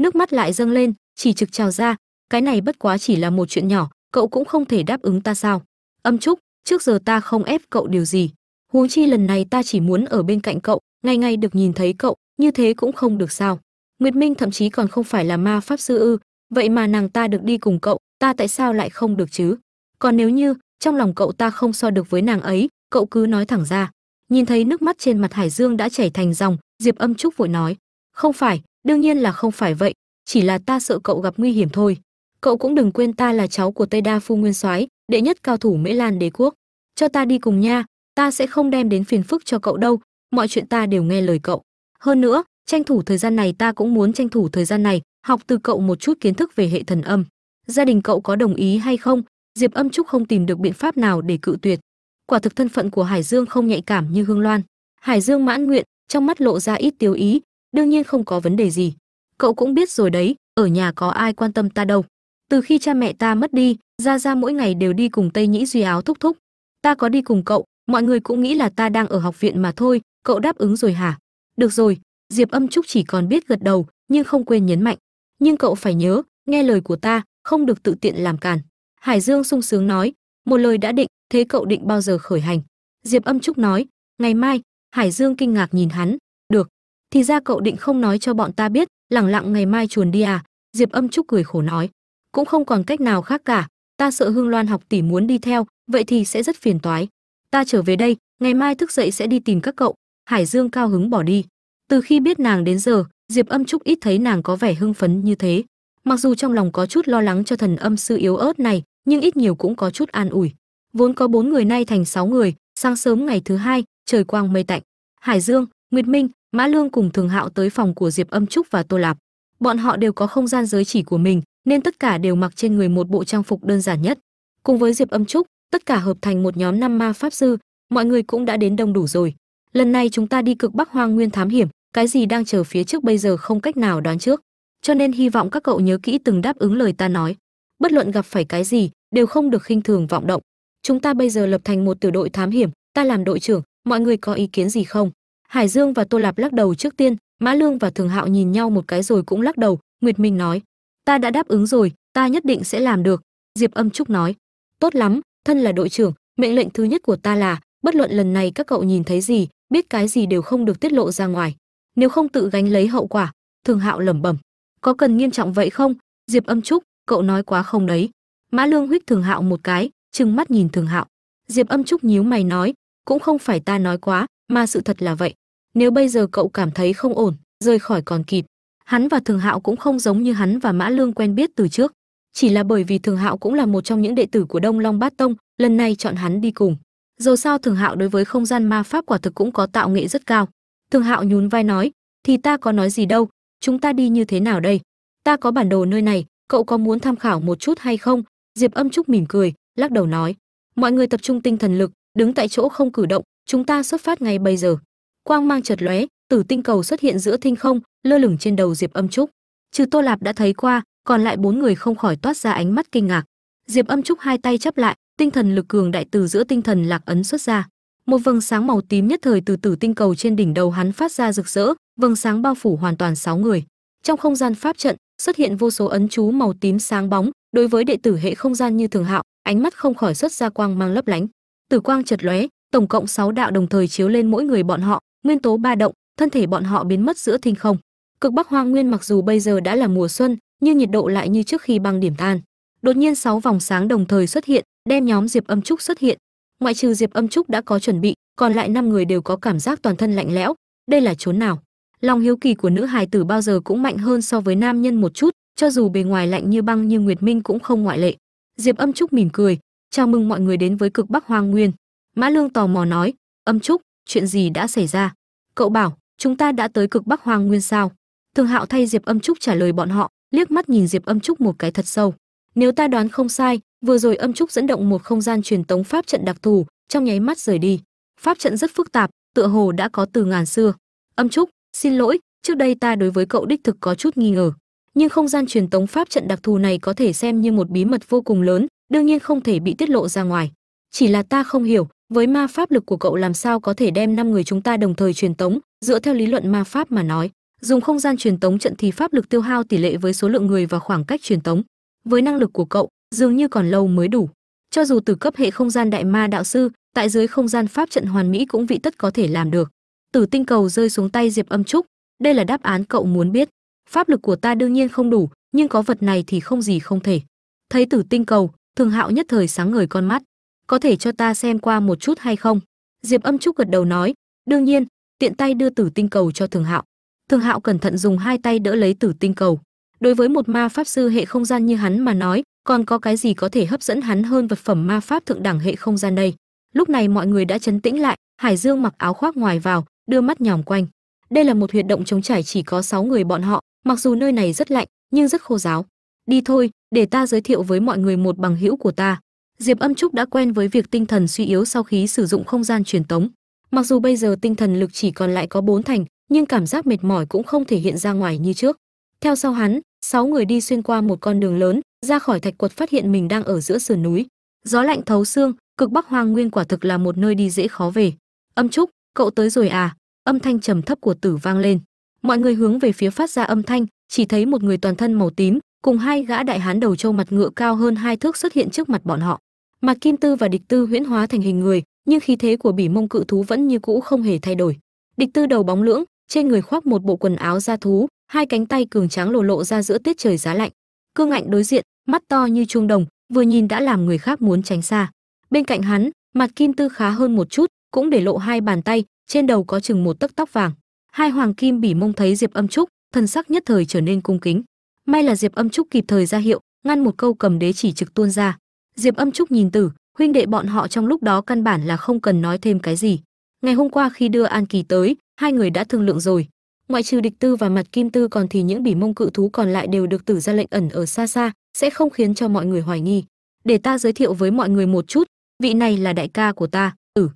nước mắt lại dâng lên, chỉ trực trào ra, cái này bất quá chỉ là một chuyện nhỏ, cậu cũng không thể đáp ứng ta sao? Âm trúc, trước giờ ta không ép cậu điều gì. Huống chi lần này ta chỉ muốn ở bên cạnh cậu, ngày ngày được nhìn thấy cậu, như thế cũng không được sao? Nguyệt minh thậm chí còn không phải là ma pháp sư ư, vậy mà nàng ta được đi cùng cậu, ta tại sao lại không được chứ? Còn nếu như, trong lòng cậu ta không so được với nàng ấy, cậu cứ nói thẳng ra. Nhìn thấy nước mắt trên mặt hải dương đã chảy thành dòng, diệp âm trúc vội nói, không phải đương nhiên là không phải vậy, chỉ là ta sợ cậu gặp nguy hiểm thôi. Cậu cũng đừng quên ta là cháu của tây đa phu nguyên soái, đệ nhất cao thủ mễ lan đế quốc. Cho ta đi cùng nha, ta sẽ không đem đến phiền phức cho cậu đâu, mọi chuyện ta đều nghe lời cậu. Hơn nữa, tranh thủ thời gian này ta cũng muốn tranh thủ thời gian này, học từ cậu một chút kiến thức về hệ thần âm. Gia đình cậu có đồng ý hay không? Diệp âm trúc không tìm được biện pháp nào để cự tuyệt. Quả thực thân phận của hải dương không nhạy cảm như hương loan. Hải dương mãn nguyện, trong mắt lộ ra ít tiêu ý đương nhiên không có vấn đề gì. Cậu cũng biết rồi đấy, ở nhà có ai quan tâm ta đâu. Từ khi cha mẹ ta mất đi ra ra mỗi ngày đều đi cùng tây nhĩ duy áo thúc thúc. Ta có đi cùng cậu, mọi người cũng nghĩ là ta đang ở học viện mà thôi, cậu đáp ứng rồi hả? Được rồi, diệp âm trúc chỉ còn biết gật đầu, nhưng không quên nhấn mạnh. Nhưng cậu phải nhớ, nghe lời của ta, không được tự tiện làm càn. Hải dương sung sướng nói, một lời đã định, thế cậu định bao giờ khởi hành? Diệp âm trúc nói, ngày mai, hải dương kinh ngạc nhìn hắn thì ra cậu định không nói cho bọn ta biết, lẳng lặng ngày mai chuồn đi à? Diệp âm trúc cười khổ nói. Cũng không còn cách nào khác cả, ta sợ hương loan học tỷ muốn đi theo, vậy thì sẽ rất phiền toái. Ta trở về đây, ngày mai thức dậy sẽ đi tìm các cậu. Hải dương cao hứng bỏ đi. Từ khi biết nàng đến giờ, diệp âm trúc ít thấy nàng có vẻ hưng phấn như thế. Mặc dù trong lòng có chút lo lắng cho thần âm sư yếu ớt này, nhưng ít nhiều cũng có chút an ủi. Vốn có bốn người nay thành sáu người, sáng sớm ngày thứ hai, trời quang mây tạnh. Hải dương, nguyệt minh mã lương cùng thường hạo tới phòng của diệp âm trúc và tô lạp. Bọn họ đều có không gian giới chỉ của mình, nên tất cả đều mặc trên người một bộ trang phục đơn giản nhất. Cùng với diệp âm trúc, tất cả hợp thành một nhóm năm ma pháp sư, mọi người cũng đã đến đông đủ rồi. Lần này chúng ta đi cực bắc hoang nguyên thám hiểm, cái gì đang chờ phía trước bây giờ không cách nào đoán trước. Cho nên hy vọng các cậu nhớ kỹ từng đáp ứng lời ta nói. Bất luận gặp phải cái gì, đều không được khinh thường vọng động. Chúng ta bây giờ lập thành một tiểu đội thám hiểm, ta làm đội trưởng, mọi người có ý kiến gì không? Hải dương và tô lạp lắc đầu trước tiên, mã lương và thường hạo nhìn nhau một cái rồi cũng lắc đầu, nguyệt minh nói, ta đã đáp ứng rồi, ta nhất định sẽ làm được. Diệp âm trúc nói, tốt lắm, thân là đội trưởng, mệnh lệnh thứ nhất của ta là, bất luận lần này các cậu nhìn thấy gì, biết cái gì đều không được tiết lộ ra ngoài. Nếu không tự gánh lấy hậu quả. Thường hạo lẩm bẩm, có cần nghiêm trọng vậy không? Diệp âm trúc, cậu nói quá không đấy. Mã lương huých thường hạo một cái, trừng mắt nhìn thường hạo. Diệp âm trúc nhíu mày nói, cũng không phải ta nói quá mà sự thật là vậy. Nếu bây giờ cậu cảm thấy không ổn, rời khỏi còn kịp, hắn và thường hạo cũng không giống như hắn và mã lương quen biết từ trước. Chỉ là bởi vì thường hạo cũng là một trong những đệ tử của đông long bát tông, lần này chọn hắn đi cùng. Dù sao thường hạo đối với không gian ma pháp quả thực cũng có tạo nghệ rất cao. Thường hạo nhún vai nói, thì ta có nói gì đâu, chúng ta đi như thế nào đây? Ta có bản đồ nơi này, cậu có muốn tham khảo một chút hay không? Diệp âm trúc mỉm cười, lắc đầu nói, mọi người tập trung tinh thần lực, đứng tại chỗ không cử động chúng ta xuất phát ngay bây giờ. Quang mang chợt lóe, tử tinh cầu xuất hiện giữa thinh không, lơ lửng trên đầu diệp âm trúc. Trừ tô lạp đã thấy qua, còn lại bốn người không khỏi toát ra ánh mắt kinh ngạc. Diệp âm trúc hai tay chấp lại, tinh thần lực cường đại từ giữa tinh thần lạc ấn xuất ra. Một vầng sáng màu tím nhất thời từ tử tinh cầu trên đỉnh đầu hắn phát ra rực rỡ, vầng sáng bao phủ hoàn toàn sáu người. Trong không gian pháp trận, xuất hiện vô số ấn chú màu tím sáng bóng, đối với đệ tử hệ không gian như thường hạo, ánh mắt không khỏi xuất ra quang mang lấp lánh. Tử quang chật lóe tổng cộng 6 đạo đồng thời chiếu lên mỗi người bọn họ, nguyên tố ba động, thân thể bọn họ biến mất giữa thinh không. Cực bắc hoang nguyên mặc dù bây giờ đã là mùa xuân, nhưng nhiệt độ lại như trước khi băng điểm tan. Đột nhiên sáu vòng sáng đồng thời xuất hiện, đem nhóm diệp âm trúc xuất hiện. Ngoại trừ diệp âm trúc đã có chuẩn bị, còn lại năm người đều có cảm giác toàn thân lạnh lẽo. Đây là chốn nào? Lòng hiếu kỳ của nữ hài tử bao giờ cũng mạnh hơn so với nam nhân một chút, cho dù bề ngoài lạnh như băng như nguyệt minh cũng không ngoại lệ. Diệp âm trúc mỉm cười, chào mừng mọi người đến với cực bắc hoang nguyên mã lương tò mò nói, âm trúc, chuyện gì đã xảy ra? Cậu bảo, chúng ta đã tới cực bắc hoang nguyên sao? Thường hạo thay diệp âm trúc trả lời bọn họ, liếc mắt nhìn diệp âm trúc một cái thật sâu. Nếu ta đoán không sai, vừa rồi âm trúc dẫn động một không gian truyền tống pháp trận đặc thù, trong nháy mắt rời đi. Pháp trận rất phức tạp, tựa hồ đã có từ ngàn xưa. Âm trúc, xin lỗi, trước đây ta đối với cậu đích thực có chút nghi ngờ. Nhưng không gian truyền tống pháp trận đặc thù này có thể xem như một bí mật vô cùng lớn, đương nhiên không thể bị tiết lộ ra ngoài. Chỉ là ta không hiểu với ma pháp lực của cậu làm sao có thể đem năm người chúng ta đồng thời truyền tống? Dựa theo lý luận ma pháp mà nói, dùng không gian truyền tống trận thì pháp lực tiêu hao tỷ lệ với số lượng người và khoảng cách truyền tống. Với năng lực của cậu, dường như còn lâu mới đủ. Cho dù từ cấp hệ không gian đại ma đạo sư, tại dưới không gian pháp trận hoàn mỹ cũng vị tất có thể làm được. Tử tinh cầu rơi xuống tay diệp âm trúc, đây là đáp án cậu muốn biết. Pháp lực của ta đương nhiên không đủ, nhưng có vật này thì không gì không thể. Thấy tử tinh cầu, thường hạo nhất thời sáng ngời con mắt có thể cho ta xem qua một chút hay không? Diệp âm trúc gật đầu nói, đương nhiên, tiện tay đưa tử tinh cầu cho thường hạo. Thường hạo cẩn thận dùng hai tay đỡ lấy tử tinh cầu. Đối với một ma pháp sư hệ không gian như hắn mà nói, còn có cái gì có thể hấp dẫn hắn hơn vật phẩm ma pháp thượng đẳng hệ không gian đây? Lúc này mọi người đã chấn tĩnh lại, hải dương mặc áo khoác ngoài vào, đưa mắt nhòm quanh. Đây là một huyệt động trống trải chỉ có 6 người bọn họ, mặc dù nơi này rất lạnh, nhưng rất khô giáo. Đi thôi, để ta giới thiệu với mọi người một bằng hữu của ta diệp âm trúc đã quen với việc tinh thần suy yếu sau khi sử dụng không gian truyền tống. Mặc dù bây giờ tinh thần lực chỉ còn lại có bốn thành, nhưng cảm giác mệt mỏi cũng không thể hiện ra ngoài như trước. Theo sau hắn, sáu người đi xuyên qua một con đường lớn, ra khỏi thạch quật phát hiện mình đang ở giữa sườn núi. Gió lạnh thấu xương, cực bắc hoang nguyên quả thực là một nơi đi dễ khó về. Âm trúc, cậu tới rồi à? Âm thanh trầm thấp của tử vang lên. Mọi người hướng về phía phát ra âm thanh, chỉ thấy một người toàn thân màu tím, cùng hai gã đại hán đầu trâu mặt ngựa cao hơn hai thước xuất hiện trước mặt bọn họ mà kim tư và địch tư huyễn hóa thành hình người, nhưng khí thế của bỉ mông cự thú vẫn như cũ không hề thay đổi. Địch tư đầu bóng lưỡng, trên người khoác một bộ quần áo da thú, hai cánh tay cường tráng lộ lộ ra giữa tiết trời giá lạnh. Cương ngạnh đối diện, mắt to như chuông đồng, vừa nhìn đã làm người khác muốn tránh xa. Bên cạnh hắn, mặt kim tư khá hơn một chút, cũng để lộ hai bàn tay, trên đầu có chừng một tấc tóc vàng. Hai hoàng kim bỉ mông thấy diệp âm trúc, thần sắc nhất thời trở nên cung kính. May là diệp âm trúc kịp thời ra hiệu, ngăn một câu cầm đế chỉ trực tuôn ra diệp âm trúc nhìn tử, huynh đệ bọn họ trong lúc đó căn bản là không cần nói thêm cái gì. Ngày hôm qua khi đưa an kỳ tới, hai người đã thương lượng rồi. Ngoại trừ địch tư và mặt kim tư còn thì những bỉ mông cự thú còn lại đều được tử ra lệnh ẩn ở xa xa, sẽ không khiến cho mọi người hoài nghi. Để ta giới thiệu với mọi người một chút, vị này là đại ca của ta ừ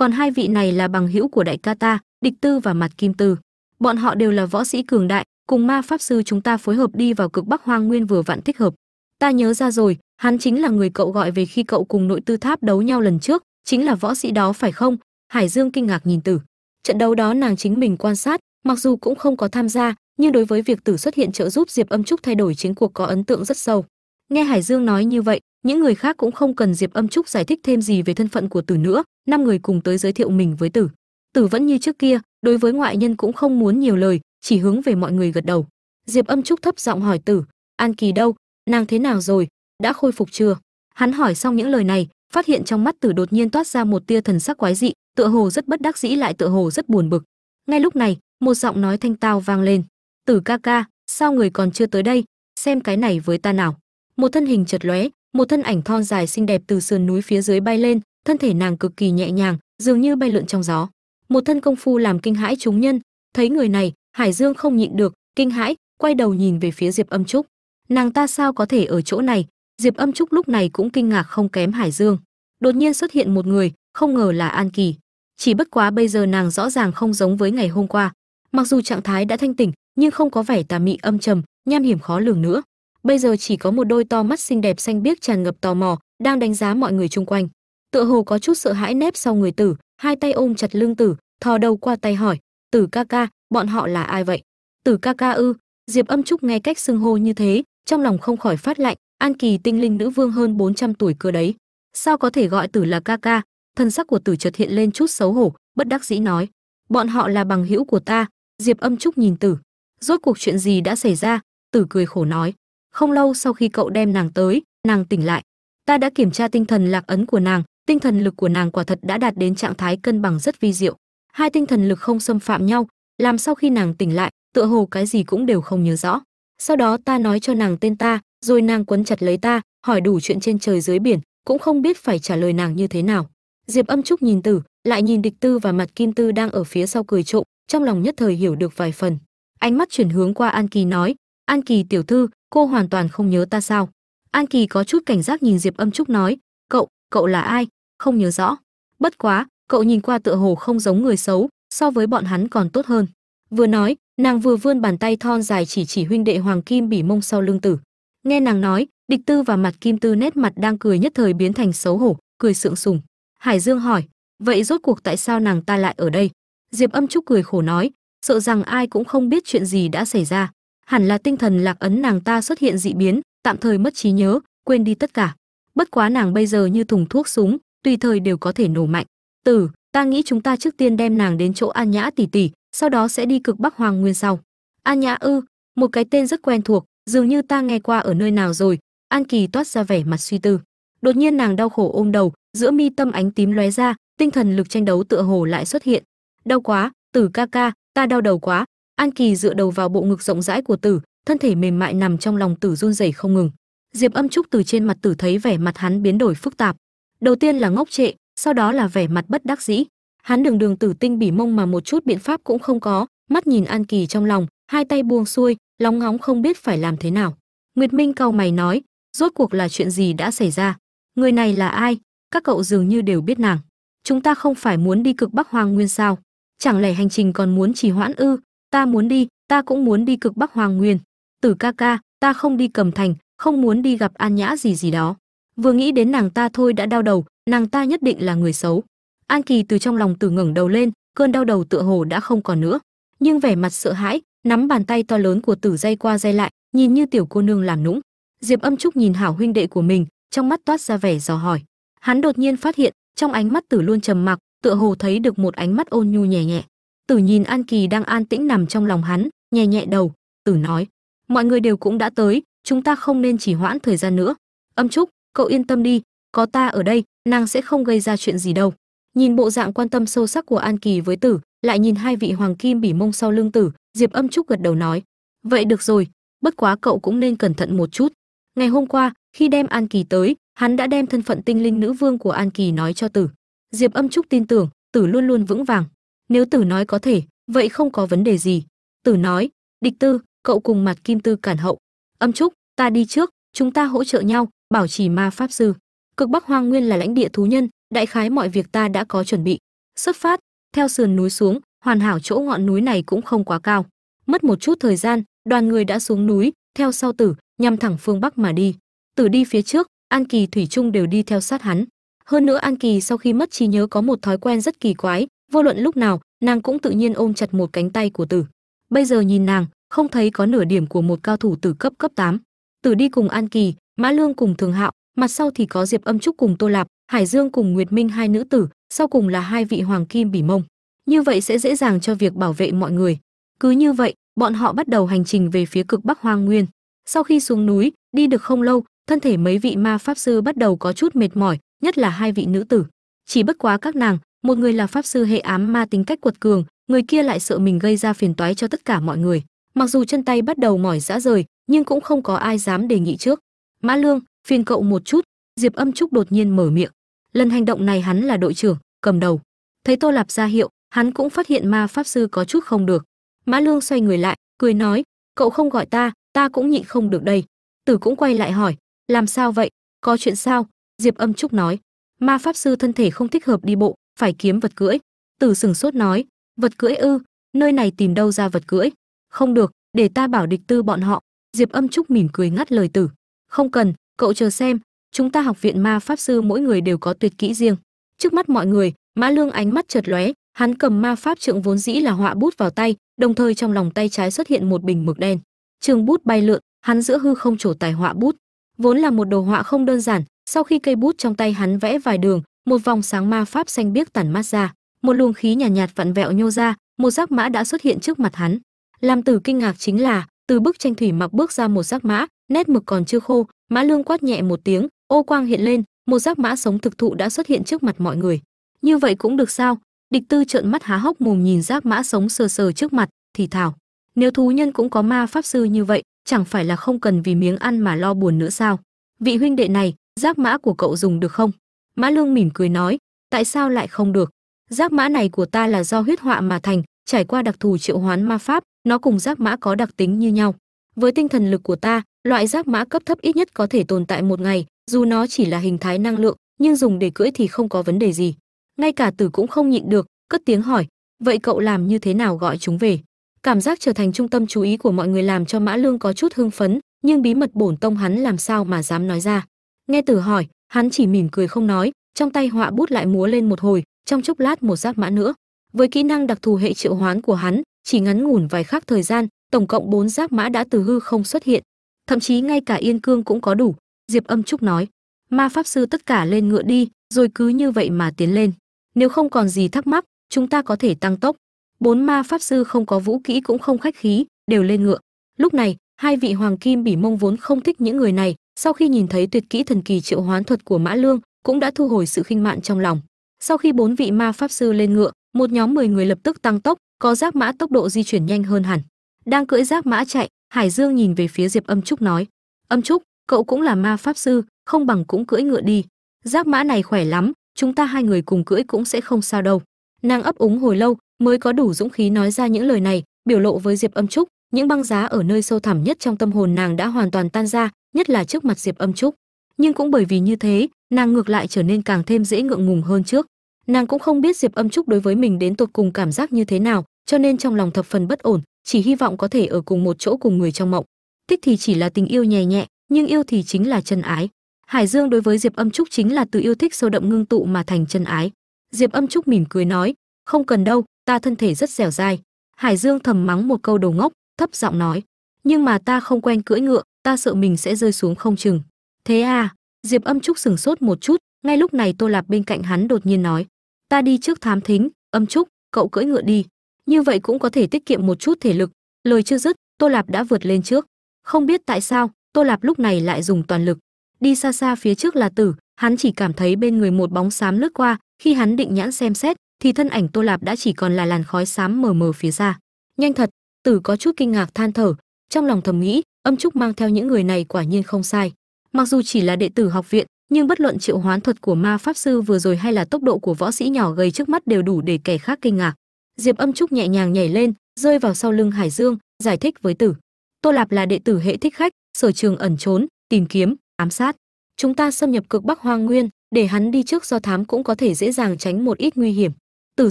còn hai vị này là bằng hữu của đại ca ta, địch tư và mặt kim tư. Bọn họ đều là võ sĩ cường đại, cùng ma pháp sư chúng ta phối hợp đi vào cực bắc hoang nguyên vừa vặn thích hợp. Ta nhớ ra rồi hắn chính là người cậu gọi về khi cậu cùng nội tư tháp đấu nhau lần trước, chính là võ sĩ đó phải không? Hải dương kinh ngạc nhìn tử. Trận đấu đó nàng chính mình quan sát, mặc dù cũng không có tham gia, nhưng đối với việc tử xuất hiện trợ giúp diệp âm trúc thay đổi chiến cuộc có ấn tượng rất sâu. Nghe hải dương nói như vậy, những người khác cũng không cần diệp âm trúc giải thích thêm gì về thân phận của tử nữa, năm người cùng tới giới thiệu mình với tử. Tử vẫn như trước kia, đối với ngoại nhân cũng không muốn nhiều lời, chỉ hướng về mọi người gật đầu. Diệp âm trúc thấp giọng hỏi tử, an kỳ đâu? Nàng thế nào rồi? Đã khôi phục chưa? Hắn hỏi xong những lời này, phát hiện trong mắt tử đột nhiên toát ra một tia thần sắc quái dị, tựa hồ rất bất đắc dĩ lại tựa hồ rất buồn bực. Ngay lúc này, một giọng nói thanh tao vang lên. Tử ca ca, sao người còn chưa tới đây? Xem cái này với ta nào. Một thân hình chật lóe, một thân ảnh thon dài xinh đẹp từ sườn núi phía dưới bay lên, thân thể nàng cực kỳ nhẹ nhàng, dường như bay lượn trong gió. Một thân công phu làm kinh hãi chúng nhân, thấy người này, hải dương không nhịn được, kinh hãi, quay đầu nhìn về phía diệp âm trúc. Nàng ta sao có thể ở chỗ này? Diệp âm trúc lúc này cũng kinh ngạc không kém hải dương. Đột nhiên xuất hiện một người, không ngờ là an kỳ. Chỉ bất quá bây giờ nàng rõ ràng không giống với ngày hôm qua. Mặc dù trạng thái đã thanh tỉnh, nhưng không có vẻ tà mị âm trầm, nham hiểm khó lường nữa. Bây giờ chỉ có một đôi to mắt xinh đẹp xanh biếc tràn ngập tò mò, đang đánh giá mọi người chung quanh. Tựa hồ có chút sợ hãi nép sau người tử, hai tay ôm chặt lưng tử, thò đầu qua tay hỏi, tử ca ca, bọn họ là ai vậy? Tử ca ca ư? Diệp âm trúc nghe cách xưng hô như thế, trong lòng không khỏi phát lạnh an kỳ tinh linh nữ vương hơn 400 tuổi cơ đấy. Sao có thể gọi tử là ca ca? Thân sắc của tử chợt hiện lên chút xấu hổ, bất đắc dĩ nói. Bọn họ là bằng hữu của ta. Diệp âm trúc nhìn tử. Rốt cuộc chuyện gì đã xảy ra? Tử cười khổ nói. Không lâu sau khi cậu đem nàng tới, nàng tỉnh lại. Ta đã kiểm tra tinh thần lạc ấn của nàng. Tinh thần lực của nàng quả thật đã đạt đến trạng thái cân bằng rất vi diệu. Hai tinh thần lực không xâm phạm nhau. Làm sau khi nàng tỉnh lại, tựa hồ cái gì cũng đều không nhớ rõ. Sau đó ta nói cho nàng tên ta rồi nàng quấn chặt lấy ta, hỏi đủ chuyện trên trời dưới biển, cũng không biết phải trả lời nàng như thế nào. Diệp âm trúc nhìn tử, lại nhìn địch tư và mặt kim tư đang ở phía sau cười trộm, trong lòng nhất thời hiểu được vài phần. Ánh mắt chuyển hướng qua an kỳ nói, an kỳ tiểu thư, cô hoàn toàn không nhớ ta sao? An kỳ có chút cảnh giác nhìn diệp âm trúc nói, cậu cậu là ai? Không nhớ rõ. Bất quá, cậu nhìn qua tựa hồ không giống người xấu, so với bọn hắn còn tốt hơn. Vừa nói, nàng vừa vươn bàn tay thon dài chỉ chỉ huynh đệ hoàng kim bỉ mông sau lưng tử nghe nàng nói, địch tư và mặt kim tư nét mặt đang cười nhất thời biến thành xấu hổ, cười sượng sùng. Hải dương hỏi, vậy rốt cuộc tại sao nàng ta lại ở đây? Diệp âm trúc cười khổ nói, sợ rằng ai cũng không biết chuyện gì đã xảy ra. Hẳn là tinh thần lạc ấn nàng ta xuất hiện dị biến, tạm thời mất trí nhớ, quên đi tất cả. Bất quá nàng bây giờ như thùng thuốc súng, tùy thời đều có thể nổ mạnh. Tử, ta nghĩ chúng ta trước tiên đem nàng đến chỗ an nhã tỷ tỷ, sau đó sẽ đi cực bắc hoàng nguyên sau. An nhã ư, một cái tên rất quen thuộc dường như ta nghe qua ở nơi nào rồi. An kỳ toát ra vẻ mặt suy tư. Đột nhiên nàng đau khổ ôm đầu, giữa mi tâm ánh tím lóe ra, tinh thần lực tranh đấu tựa hồ lại xuất hiện. Đau quá, tử ca ca, ta đau đầu quá. An kỳ dựa đầu vào bộ ngực rộng rãi của tử, thân thể mềm mại nằm trong lòng tử run rẩy không ngừng. Diệp âm trúc từ trên mặt tử thấy vẻ mặt hắn biến đổi phức tạp. Đầu tiên là ngốc trệ, sau đó là vẻ mặt bất đắc dĩ. Hắn đường đường tử tinh bỉ mông mà một chút biện pháp cũng không có, mắt nhìn an kỳ trong lòng, hai tay buông xuôi lóng ngóng không biết phải làm thế nào. Nguyệt minh cau mày nói, rốt cuộc là chuyện gì đã xảy ra? Người này là ai? Các cậu dường như đều biết nàng. Chúng ta không phải muốn đi cực bắc hoàng nguyên sao? Chẳng lẽ hành trình còn muốn trì hoãn ư? Ta muốn đi, ta cũng muốn đi cực bắc hoàng nguyên. Tử ca ca, ta không đi cầm thành, không muốn đi gặp an nhã gì gì đó. Vừa nghĩ đến nàng ta thôi đã đau đầu, nàng ta nhất định là người xấu. An kỳ từ trong lòng tử ngẩng đầu lên, cơn đau đầu tựa hồ đã không còn nữa. Nhưng vẻ mặt sợ hãi nắm bàn tay to lớn của tử dây qua dây lại, nhìn như tiểu cô nương làm nũng. Diệp âm trúc nhìn hảo huynh đệ của mình, trong mắt toát ra vẻ dò hỏi. Hắn đột nhiên phát hiện, trong ánh mắt tử luôn trầm mặc, tựa hồ thấy được một ánh mắt ôn nhu nhẹ nhẹ. Tử nhìn an kỳ đang an tĩnh nằm trong lòng hắn, nhẹ nhẹ đầu, tử nói, mọi người đều cũng đã tới, chúng ta không nên chỉ hoãn thời gian nữa. Âm trúc, cậu yên tâm đi, có ta ở đây, nàng sẽ không gây ra chuyện gì đâu. Nhìn bộ dạng quan tâm sâu sắc của an kỳ với tử, lại nhìn hai vị hoàng kim bỉ mông sau lưng tử diệp âm trúc gật đầu nói, vậy được rồi, bất quá cậu cũng nên cẩn thận một chút. Ngày hôm qua, khi đem an kỳ tới, hắn đã đem thân phận tinh linh nữ vương của an kỳ nói cho tử. Diệp âm trúc tin tưởng, tử luôn luôn vững vàng. Nếu tử nói có thể, vậy không có vấn đề gì. Tử nói, địch tư, cậu cùng mặt kim tư cản hậu. Âm trúc, ta đi trước, chúng ta hỗ trợ nhau, bảo trì ma pháp sư. Cực bắc hoang nguyên là lãnh địa thú nhân, đại khái mọi việc ta đã có chuẩn bị. Xuất phát, theo sườn núi xuống hoàn hảo chỗ ngọn núi này cũng không quá cao. Mất một chút thời gian, đoàn người đã xuống núi, theo sau tử, nhằm thẳng phương bắc mà đi. Tử đi phía trước, an kỳ, thủy trung đều đi theo sát hắn. Hơn nữa an kỳ sau khi mất trí nhớ có một thói quen rất kỳ quái, vô luận lúc nào, nàng cũng tự nhiên ôm chặt một cánh tay của tử. Bây giờ nhìn nàng, không thấy có nửa điểm của một cao thủ tử cấp cấp 8. tử đi cùng an kỳ, mã lương cùng thường hạo, mặt sau thì có diệp âm trúc cùng tô lạp, hải dương cùng nguyệt minh hai nữ tử, sau cùng là hai vị hoàng kim bỉ mông như vậy sẽ dễ dàng cho việc bảo vệ mọi người. Cứ như vậy, bọn họ bắt đầu hành trình về phía cực bắc hoang nguyên. Sau khi xuống núi, đi được không lâu, thân thể mấy vị ma pháp sư bắt đầu có chút mệt mỏi, nhất là hai vị nữ tử. Chỉ bất quá các nàng, một người là pháp sư hệ ám ma tính cách quật cường, người kia lại sợ mình gây ra phiền toái cho tất cả mọi người. Mặc dù chân tay bắt đầu mỏi rã rời, nhưng cũng không có ai dám đề nghị trước. Mã lương, phiền cậu một chút. Diệp âm trúc đột nhiên mở miệng. Lần hành động này hắn là đội trưởng, cầm đầu. Thấy tô lạp ra hiệu hắn cũng phát hiện ma pháp sư có chút không được. Mã lương xoay người lại, cười nói, cậu không gọi ta ta cũng nhịn không được đây. Tử cũng quay lại hỏi, làm sao vậy? Có chuyện sao? Diệp âm trúc nói, ma pháp sư thân thể không thích hợp đi bộ, phải kiếm vật cưỡi. Tử sừng sốt nói, vật cưỡi ư? Nơi này tìm đâu ra vật cưỡi? Không được, để ta bảo địch tư bọn họ. Diệp âm trúc mỉm cười ngắt lời tử, không cần, cậu chờ xem, chúng ta học viện ma pháp sư mỗi người đều có tuyệt kỹ riêng. Trước mắt mọi người, mã lương ánh mắt chợt lóe hắn cầm ma pháp trượng vốn dĩ là họa bút vào tay đồng thời trong lòng tay trái xuất hiện một bình mực đen. Trường bút bay lượn hắn giữa hư không trổ tài họa bút. Vốn là một đồ họa không đơn giản sau khi cây bút trong tay hắn vẽ vài đường một vòng sáng ma pháp xanh biếc tản mát ra một luồng khí nhàn nhạt, nhạt vặn vẹo nhô ra một giác mã đã xuất hiện trước mặt hắn. Làm tử kinh ngạc chính là từ bức tranh thủy mặc bước ra một giác mã nét mực còn chưa khô mã lương quát nhẹ một tiếng ô quang hiện lên một giác mã sống thực thụ đã xuất hiện trước mặt mọi người. Như vậy cũng được sao? Địch tư trợn mắt há hốc mồm nhìn giác mã sống sờ sờ trước mặt, thì thảo nếu thú nhân cũng có ma pháp sư như vậy, chẳng phải là không cần vì miếng ăn mà lo buồn nữa sao? Vị huynh đệ này, giác mã của cậu dùng được không? Mã lương mỉm cười nói, tại sao lại không được? Giác mã này của ta là do huyết họa mà thành, trải qua đặc thù triệu hoán ma pháp, nó cùng giác mã có đặc tính như nhau. Với tinh thần lực của ta, loại giác mã cấp thấp ít nhất có thể tồn tại một ngày, dù nó chỉ là hình thái năng lượng, nhưng dùng để cưỡi thì không có vấn đề gì ngay cả tử cũng không nhịn được, cất tiếng hỏi, vậy cậu làm như thế nào gọi chúng về? Cảm giác trở thành trung tâm chú ý của mọi người làm cho mã lương có chút hưng phấn, nhưng bí mật bổn tông hắn làm sao mà dám nói ra. Nghe tử hỏi, hắn chỉ mỉm cười không nói, trong tay họa bút lại múa lên một hồi, trong chốc lát một giác mã nữa. Với kỹ năng đặc thù hệ triệu hoán của hắn, chỉ ngắn ngủn vài khắc thời gian, tổng cộng bốn giác mã đã từ hư không xuất hiện. Thậm chí ngay cả yên cương cũng có đủ. Diệp âm trúc nói, ma pháp sư tất cả lên ngựa đi, rồi cứ như vậy mà tiến lên nếu không còn gì thắc mắc, chúng ta có thể tăng tốc. Bốn ma pháp sư không có vũ kỹ cũng không khách khí, đều lên ngựa. Lúc này, hai vị hoàng kim bỉ mông vốn không thích những người này, sau khi nhìn thấy tuyệt kỹ thần kỳ triệu hoán thuật của mã lương, cũng đã thu hồi sự khinh mạn trong lòng. Sau khi bốn vị ma pháp sư lên ngựa, một nhóm 10 người lập tức tăng tốc, có giác mã tốc độ di chuyển nhanh hơn hẳn. Đang cưỡi giác mã chạy, hải dương nhìn về phía diệp âm trúc nói, âm trúc, cậu cũng là ma pháp sư, không bằng cũng cưỡi ngựa đi. Giác mã này khỏe lắm chúng ta hai người cùng cưỡi cũng sẽ không sao đâu. Nàng ấp úng hồi lâu mới có đủ dũng khí nói ra những lời này, biểu lộ với diệp âm trúc. Những băng giá ở nơi sâu thẳm nhất trong tâm hồn nàng đã hoàn toàn tan ra, nhất là trước mặt diệp âm trúc. Nhưng cũng bởi vì như thế, nàng ngược lại trở nên càng thêm dễ ngượng ngùng hơn trước. Nàng cũng không biết diệp âm trúc đối với mình đến tột cùng cảm giác như thế nào, cho nên trong lòng thập phần bất ổn, chỉ hy vọng có thể ở cùng một chỗ cùng người trong mộng. Thích thì chỉ là tình yêu nhẹ nhẹ, nhưng yêu thì chính là chân ái hải dương đối với diệp âm trúc chính là từ yêu thích sâu đậm ngưng tụ mà thành chân ái. Diệp âm trúc mỉm cười nói, không cần đâu, ta thân thể rất dẻo dai. Hải dương thầm mắng một câu đầu ngốc, thấp giọng nói, nhưng mà ta không quen cưỡi ngựa, ta sợ mình sẽ rơi xuống không chừng. Thế à? Diệp âm trúc sừng sốt một chút, ngay lúc này tô lạp bên cạnh hắn đột nhiên nói, ta đi trước thám thính, âm trúc, cậu cưỡi ngựa đi. Như vậy cũng có thể tiết kiệm một chút thể lực. Lời chưa dứt, tô lạp đã vượt lên trước. Không biết tại sao, tô lạp lúc này lại dùng toàn lực đi xa xa phía trước là tử, hắn chỉ cảm thấy bên người một bóng xám lướt qua, khi hắn định nhãn xem xét, thì thân ảnh tô lạp đã chỉ còn là làn khói xám mờ mờ phía xa. Nhanh thật, tử có chút kinh ngạc than thở, trong lòng thầm nghĩ, âm trúc mang theo những người này quả nhiên không sai. Mặc dù chỉ là đệ tử học viện, nhưng bất luận triệu hoán thuật của ma pháp sư vừa rồi hay là tốc độ của võ sĩ nhỏ gầy trước mắt đều đủ để kẻ khác kinh ngạc. Diệp âm trúc nhẹ nhàng nhảy lên, rơi vào sau lưng hải dương, giải thích với tử. Tô lạp là đệ tử hệ thích khách, sở trường ẩn trốn, tìm kiếm ám sát. Chúng ta xâm nhập cực bắc hoang nguyên, để hắn đi trước do thám cũng có thể dễ dàng tránh một ít nguy hiểm. Tử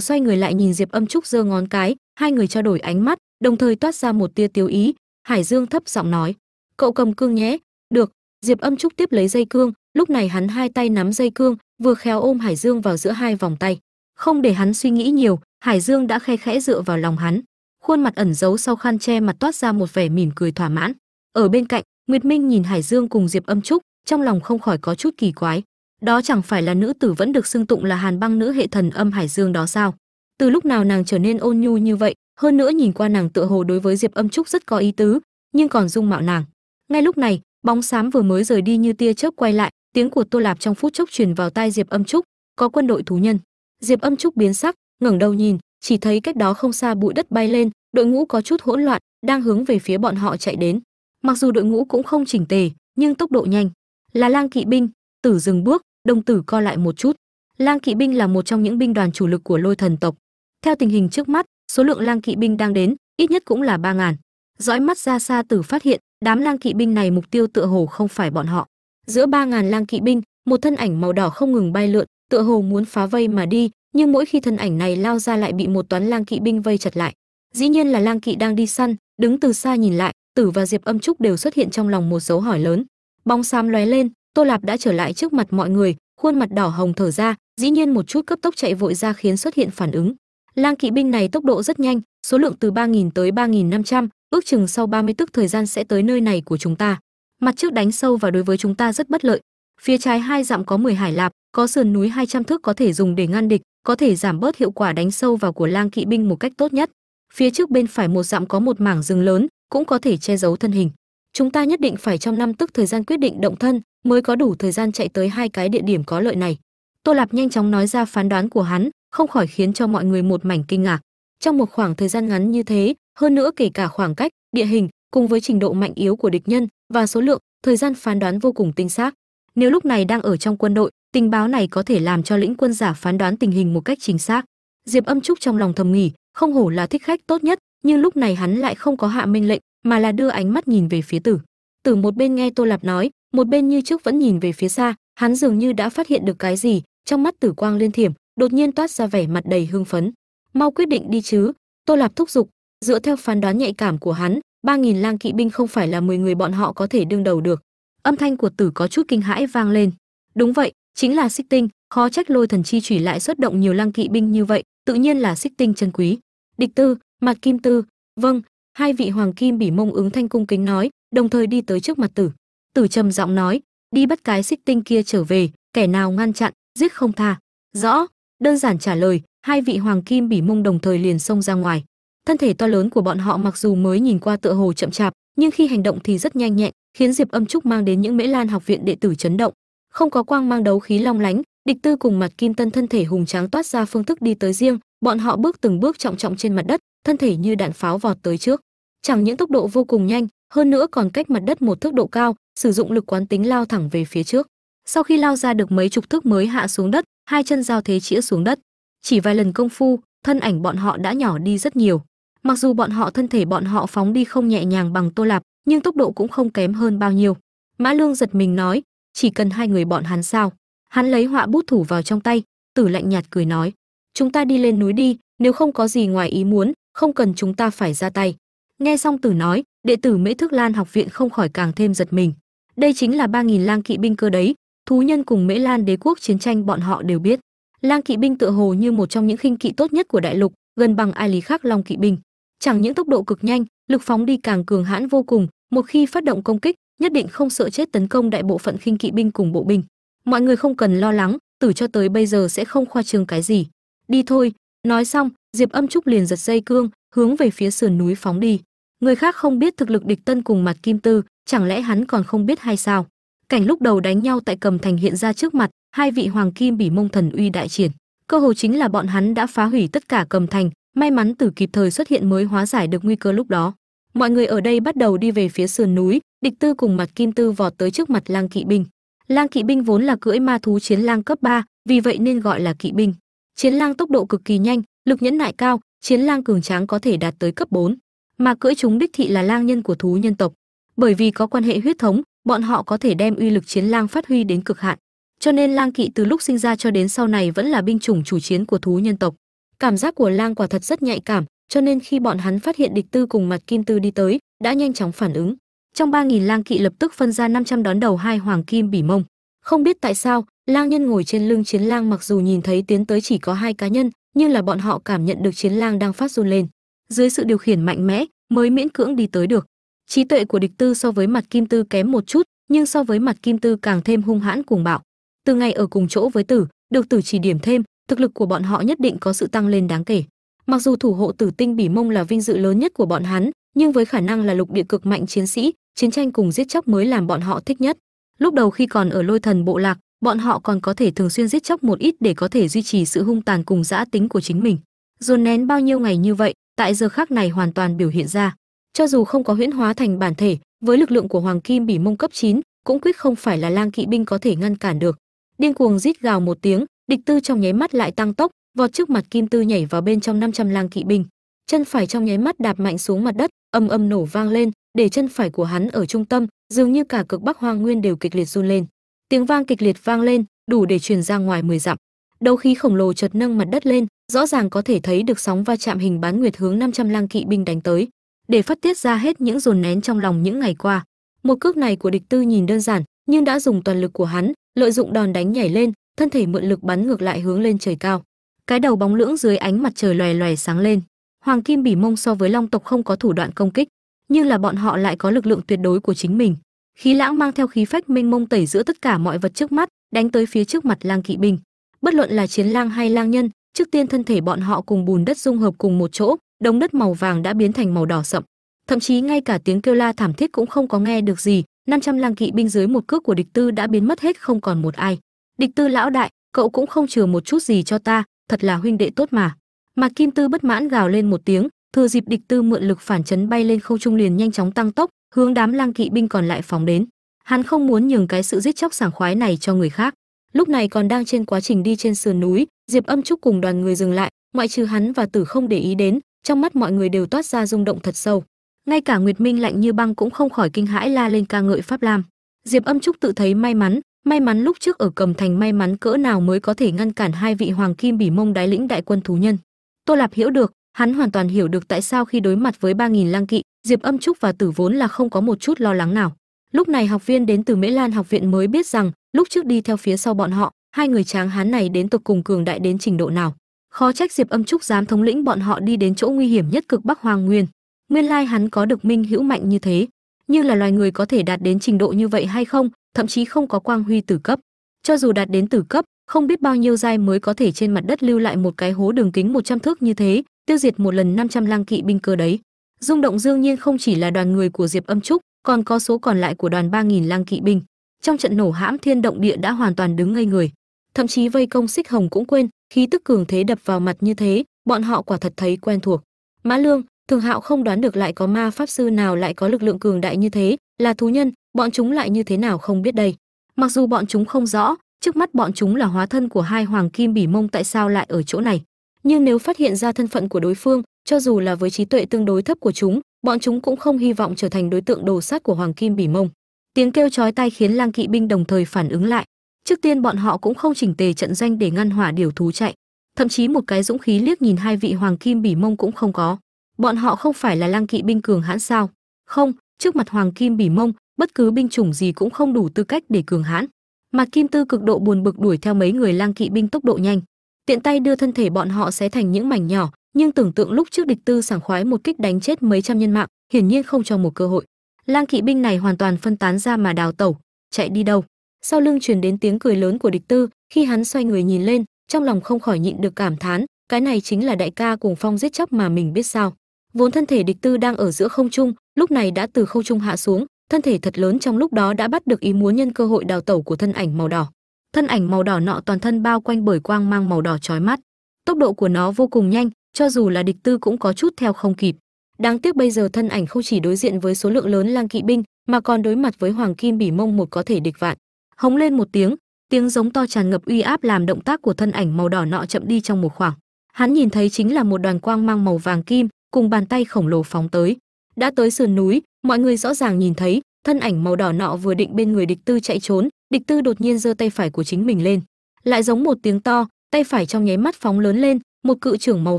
xoay người lại nhìn diệp âm trúc giơ ngón cái, hai người trao đổi ánh mắt, đồng thời toát ra một tia tiêu ý. Hải dương thấp giọng nói, cậu cầm cương nhé. Được. Diệp âm trúc tiếp lấy dây cương, lúc này hắn hai tay nắm dây cương, vừa khéo ôm hải dương vào giữa hai vòng tay. Không để hắn suy nghĩ nhiều, hải dương đã khe khẽ dựa vào lòng hắn. Khuôn mặt ẩn giấu sau khăn che mặt toát ra một vẻ mỉm cười thỏa mãn. Ở bên cạnh nguyệt minh nhìn hải dương cùng diệp âm trúc, trong lòng không khỏi có chút kỳ quái. Đó chẳng phải là nữ tử vẫn được xưng tụng là hàn băng nữ hệ thần âm hải dương đó sao? Từ lúc nào nàng trở nên ôn nhu như vậy, hơn nữa nhìn qua nàng tựa hồ đối với diệp âm trúc rất có ý tứ, nhưng còn dung mạo nàng. Ngay lúc này, bóng xám vừa mới rời đi như tia chớp quay lại, tiếng của tô lạp trong phút chốc truyền vào tai diệp âm trúc, có quân đội thú nhân. Diệp âm trúc biến sắc, ngẩng đầu nhìn, chỉ thấy cách đó không xa bụi đất bay lên, đội ngũ có chút hỗn loạn, đang hướng về phía bọn họ chạy đến mặc dù đội ngũ cũng không chỉnh tề, nhưng tốc độ nhanh. Là lang kỵ binh, tử dừng bước đồng tử co lại một chút. Lang kỵ binh là một trong những binh đoàn chủ lực của lôi thần tộc. Theo tình hình trước mắt, số lượng lang kỵ binh đang đến, ít nhất cũng là ba ngàn. Dõi mắt ra xa tử phát hiện, đám lang kỵ binh này mục tiêu tựa hồ không phải bọn họ. Giữa ba ngàn lang kỵ binh, một thân ảnh màu đỏ không ngừng bay lượn, tựa hồ muốn phá vây mà đi, nhưng mỗi khi thân ảnh này lao ra lại bị một toán lang kỵ binh vây chặt lại. Dĩ nhiên là lang kỵ đang đi săn, đứng từ xa nhìn lại tử và diệp âm trúc đều xuất hiện trong lòng một dấu hỏi lớn. Bóng xám lóe lên tô lạp đã trở lại trước mặt mọi người khuôn mặt đỏ hồng thở ra dĩ nhiên một chút cấp tốc chạy vội ra khiến xuất hiện phản ứng. Lang kỵ binh này tốc độ rất nhanh số lượng từ 3.000 tới 3.500, ước chừng sau 30 tức thời gian sẽ tới nơi này của chúng ta. Mặt trước đánh sâu và đối với chúng ta rất bất lợi. Phía trái hai dặm có 10 hải lạp có sườn núi 200 thước có thể dùng để ngăn địch có thể giảm bớt hiệu quả đánh sâu vào của lang kỵ binh một cách tốt nhất. Phía trước bên phải một dặm có một mảng rừng lớn cũng có thể che giấu thân hình. Chúng ta nhất định phải trong năm tức thời gian quyết định động thân mới có đủ thời gian chạy tới hai cái địa điểm có lợi này. Tô lạp nhanh chóng nói ra phán đoán của hắn, không khỏi khiến cho mọi người một mảnh kinh ngạc. Trong một khoảng thời gian ngắn như thế, hơn nữa kể cả khoảng cách, địa hình cùng với trình độ mạnh yếu của địch nhân và số lượng, thời gian phán đoán vô cùng tinh xác. Nếu lúc này đang ở trong quân đội, tình báo này có thể làm cho lĩnh quân giả phán đoán tình hình một cách chính xác. Diệp âm trúc trong lòng thầm nghỉ không hổ là thích khách tốt nhất nhưng lúc này hắn lại không có hạ minh lệnh, mà là đưa ánh mắt nhìn về phía tử. Tử một bên nghe tô lạp nói, một bên như trước vẫn nhìn về phía xa, hắn dường như đã phát hiện được cái gì, trong mắt tử quang liên thiểm, đột nhiên toát ra vẻ mặt đầy hưng phấn. Mau quyết định đi chứ, tô lạp thúc giục, dựa theo phán đoán nhạy cảm của hắn, ba nghìn lang kỵ binh không phải là 10 người bọn họ có thể đương đầu được. Âm thanh của tử có chút kinh hãi vang lên. Đúng vậy, chính là xích tinh, khó trách lôi thần chi chủy lại xuất động nhiều lang kỵ binh như vậy, tự nhiên là xích tinh chân quý. Địch tư mặt kim tư vâng hai vị hoàng kim bỉ mông ứng thanh cung kính nói, đồng thời đi tới trước mặt tử. Tử trầm giọng nói, đi bắt cái xích tinh kia trở về, kẻ nào ngăn chặn, giết không tha. Rõ, đơn giản trả lời, hai vị hoàng kim bỉ mông đồng thời liền xông ra ngoài. Thân thể to lớn của bọn họ mặc dù mới nhìn qua tựa hồ chậm chạp, nhưng khi hành động thì rất nhanh nhẹn, khiến diệp âm trúc mang đến những mễ lan học viện đệ tử chấn động. Không có quang mang đấu khí long lánh, địch tư cùng mặt kim tân thân thể hùng tráng toát ra phương thức đi tới riêng bọn họ bước từng bước trọng trọng trên mặt đất, thân thể như đạn pháo vọt tới trước. Chẳng những tốc độ vô cùng nhanh, hơn nữa còn cách mặt đất một thước độ cao, sử dụng lực quán tính lao thẳng về phía trước. Sau khi lao ra được mấy chục thước mới hạ xuống đất, hai chân giao thế chĩa xuống đất. Chỉ vài lần công phu, thân ảnh bọn họ đã nhỏ đi rất nhiều. Mặc dù bọn họ thân thể bọn họ phóng đi không nhẹ nhàng bằng tô lạp, nhưng tốc độ cũng không kém hơn bao nhiêu. Mã lương giật mình nói, chỉ cần hai người bọn hắn sao? Hắn lấy họa bút thủ vào trong tay, tử lạnh nhạt cười nói chúng ta đi lên núi đi, nếu không có gì ngoài ý muốn, không cần chúng ta phải ra tay. Nghe xong tử nói, đệ tử mễ thức lan học viện không khỏi càng thêm giật mình. Đây chính là ba nghìn lang kỵ binh cơ đấy, thú nhân cùng mễ lan đế quốc chiến tranh bọn họ đều biết. Lang kỵ binh tựa hồ như một trong những khinh kỵ tốt nhất của đại lục, gần bằng ai lý khác long kỵ binh. Chẳng những tốc độ cực nhanh, lực phóng đi càng cường hãn vô cùng, một khi phát động công kích, nhất định không sợ chết tấn công đại bộ phận khinh kỵ binh cùng bộ binh. Mọi người không cần lo lắng, tử cho tới bây giờ sẽ không khoa trương cái gì đi thôi. Nói xong diệp âm trúc liền giật dây cương hướng về phía sườn núi phóng đi. Người khác không biết thực lực địch tân cùng mặt kim tư chẳng lẽ hắn còn không biết hay sao? Cảnh lúc đầu đánh nhau tại cầm thành hiện ra trước mặt hai vị hoàng kim bỉ mông thần uy đại triển. Cơ hồ chính là bọn hắn đã phá hủy tất cả cầm thành may mắn từ kịp thời xuất hiện mới hóa giải được nguy cơ lúc đó. Mọi người ở đây bắt đầu đi về phía sườn núi địch tư cùng mặt kim tư vọt tới trước mặt lang kỵ binh. Lang kỵ binh vốn là cưỡi ma thú chiến lang cấp 3, vì vậy nên gọi là kỵ binh chiến lang tốc độ cực kỳ nhanh, lực nhẫn nại cao, chiến lang cường tráng có thể đạt tới cấp 4. mà cưỡi chúng đích thị là lang nhân của thú nhân tộc. Bởi vì có quan hệ huyết thống, bọn họ có thể đem uy lực chiến lang phát huy đến cực hạn. Cho nên lang kỵ từ lúc sinh ra cho đến sau này vẫn là binh chủng chủ chiến của thú nhân tộc. Cảm giác của lang quả thật rất nhạy cảm, cho nên khi bọn hắn phát hiện địch tư cùng mặt kim tư đi tới, đã nhanh chóng phản ứng. Trong ba nghìn lang kỵ lập tức phân ra 500 đón đầu hai hoàng kim bỉ mông không biết tại sao, lang nhân ngồi trên lưng chiến lang mặc dù nhìn thấy tiến tới chỉ có hai cá nhân, nhưng là bọn họ cảm nhận được chiến lang đang phát run lên. Dưới sự điều khiển mạnh mẽ, mới miễn cưỡng đi tới được. Trí tuệ của địch tư so với mặt kim tư kém một chút, nhưng so với mặt kim tư càng thêm hung hãn cuồng bạo. Từ ngày ở cùng chỗ với tử, được tử chỉ điểm thêm, thực lực của bọn họ nhất định có sự tăng lên đáng kể. Mặc dù thủ hộ tử tinh bỉ mông là vinh dự lớn nhất của bọn hắn, nhưng với khả năng là lục địa cực mạnh chiến sĩ, chiến tranh cùng giết chóc mới làm bọn họ thích nhất lúc đầu khi còn ở lôi thần bộ lạc bọn họ còn có thể thường xuyên giết chóc một ít để có thể duy trì sự hung tàn cùng dã tính của chính mình. Dồn nén bao nhiêu ngày như vậy tại giờ khác này hoàn toàn biểu hiện ra. Cho dù không có huyễn hóa thành bản thể với lực lượng của hoàng kim bỉ mông cấp 9, cũng quyết không phải là lang kỵ binh có thể ngăn cản được. Điên cuồng rít gào một tiếng địch tư trong nháy mắt lại tăng tốc vọt trước mặt kim tư nhảy vào bên trong 500 lang kỵ binh. Chân phải trong nháy mắt đạp mạnh xuống mặt đất âm âm nổ vang lên để chân phải của hắn ở trung tâm, dường như cả cực bắc hoang nguyên đều kịch liệt run lên. Tiếng vang kịch liệt vang lên, đủ để truyền ra ngoài 10 dặm. Đấu khí khổng lồ chợt nâng mặt đất lên, rõ ràng có thể thấy được sóng va chạm hình bán nguyệt hướng 500 lang kỵ binh đánh tới, để phát tiết ra hết những dồn nén trong lòng những ngày qua. Một cước này của địch tư nhìn đơn giản, nhưng đã dùng toàn lực của hắn, lợi dụng đòn đánh nhảy lên, thân thể mượn lực bắn ngược lại hướng lên trời cao. Cái đầu bóng lưỡng dưới ánh mặt trời loè loè sáng lên. Hoàng kim bỉ mông so với long tộc không có thủ đoạn công kích nhưng là bọn họ lại có lực lượng tuyệt đối của chính mình. Khí lãng mang theo khí phách mênh mông tẩy giữa tất cả mọi vật trước mắt, đánh tới phía trước mặt lang kỵ binh bất luận là chiến lang hay lang nhân, trước tiên thân thể bọn họ cùng bùn đất dung hợp cùng một chỗ, đống đất màu vàng đã biến thành màu đỏ sậm. Thậm chí ngay cả tiếng kêu la thảm thiết cũng không có nghe được gì 500 lang kỵ binh dưới một cước của địch tư đã biến mất hết không còn một ai. Địch tư lão đại, cậu cũng không chừa một chút gì cho ta, thật là huynh đệ tốt mà. Mà kim tư bất mãn gào lên một tiếng thừa dịp địch tư mượn lực phản chấn bay lên không trung liền nhanh chóng tăng tốc, hướng đám lang kỵ binh còn lại phóng đến. Hắn không muốn nhường cái sự giết chóc sảng khoái này cho người khác. Lúc này còn đang trên quá trình đi trên sườn núi, diệp âm trúc cùng đoàn người dừng lại, ngoại trừ hắn và tử không để ý đến, trong mắt mọi người đều toát ra rung động thật sâu. Ngay cả nguyệt minh lạnh như băng cũng không khỏi kinh hãi la lên ca ngợi pháp lam. Diệp âm trúc tự thấy may mắn may mắn lúc trước ở cầm thành may mắn cỡ nào mới có thể ngăn cản hai vị hoàng kim bỉ mông đái lĩnh đại quân thú nhân. Tô lạp hiểu được hắn hoàn toàn hiểu được tại sao khi đối mặt với ba nghìn lang kỵ, diệp âm trúc và tử vốn là không có một chút lo lắng nào. Lúc này học viên đến từ mễ lan học viện mới biết rằng, lúc trước đi theo phía sau bọn họ, hai người tráng hán này đến tục cùng cường đại đến trình độ nào. Khó trách diệp âm trúc dám thống lĩnh bọn họ đi đến chỗ nguy hiểm nhất cực bắc hoàng nguyên. Nguyên lai hắn có được minh hữu mạnh như thế. Nhưng là loài người có thể đạt đến trình độ như vậy hay không, thậm chí không có quang huy tử cấp. Cho dù đạt đến tử cấp, không biết bao nhiêu giai mới có thể trên mặt đất lưu lại một cái hố đường kính 100 thước như thế tiêu diệt một lần 500 lang kỵ binh cơ đấy. Rung động dương nhiên không chỉ là đoàn người của diệp âm trúc, còn có số còn lại của đoàn 3000 lang kỵ binh. Trong trận nổ hãm, thiên động địa đã hoàn toàn đứng ngây người. Thậm chí vây công xích hồng cũng quên, khí tức cường thế đập vào mặt như thế, bọn họ quả thật thấy quen thuộc. Mã lương, thường hạo không đoán được lại có ma pháp sư nào lại có lực lượng cường đại như thế, là thú nhân, bọn chúng lại như thế nào không biết đây. Mặc dù bọn chúng không rõ, trước mắt bọn chúng là hóa thân của hai hoàng kim bỉ mông tại sao lại ở chỗ này? Nhưng nếu phát hiện ra thân phận của đối phương, cho dù là với trí tuệ tương đối thấp của chúng, bọn chúng cũng không hy vọng trở thành đối tượng đồ sát của hoàng kim bỉ mông. Tiếng kêu chói tai khiến lang kỵ binh đồng thời phản ứng lại. Trước tiên bọn họ cũng không chỉnh tề trận danh để ngăn hỏa điều thú chạy. Thậm chí một cái dũng khí liếc nhìn hai vị hoàng kim bỉ mông cũng không có. Bọn họ không phải là lang kỵ binh cường hãn sao? Không, trước mặt hoàng kim bỉ mông, bất cứ binh chủng gì cũng không đủ tư cách để cường hãn. Mà kim tư cực độ buồn bực đuổi theo mấy người lang kỵ binh tốc độ nhanh tiện tay đưa thân thể bọn họ xé thành những mảnh nhỏ, nhưng tưởng tượng lúc trước địch tư sảng khoái một kích đánh chết mấy trăm nhân mạng, hiển nhiên không cho một cơ hội. Lang kỵ binh này hoàn toàn phân tán ra mà đào tẩu, chạy đi đâu? Sau lưng truyền đến tiếng cười lớn của địch tư, khi hắn xoay người nhìn lên, trong lòng không khỏi nhịn được cảm thán, cái này chính là đại ca cùng phong giết chóc mà mình biết sao. Vốn thân thể địch tư đang ở giữa không trung, lúc này đã từ không trung hạ xuống, thân thể thật lớn trong lúc đó đã bắt được ý muốn nhân cơ hội đào tẩu của thân ảnh màu đỏ thân ảnh màu đỏ nọ toàn thân bao quanh bởi quang mang màu đỏ chói mắt. Tốc độ của nó vô cùng nhanh, cho dù là địch tư cũng có chút theo không kịp. Đáng tiếc bây giờ thân ảnh không chỉ đối diện với số lượng lớn lang kỵ binh, mà còn đối mặt với hoàng kim bỉ mông một có thể địch vạn. Hống lên một tiếng tiếng giống to tràn ngập uy áp làm động tác của thân ảnh màu đỏ nọ chậm đi trong một khoảng. Hắn nhìn thấy chính là một đoàn quang mang màu vàng kim, cùng bàn tay khổng lồ phóng tới. Đã tới sườn núi, mọi người rõ ràng nhìn thấy thân ảnh màu đỏ nọ vừa định bên người địch tư chạy trốn, địch tư đột nhiên giơ tay phải của chính mình lên. Lại giống một tiếng to, tay phải trong nháy mắt phóng lớn lên, một cự trưởng màu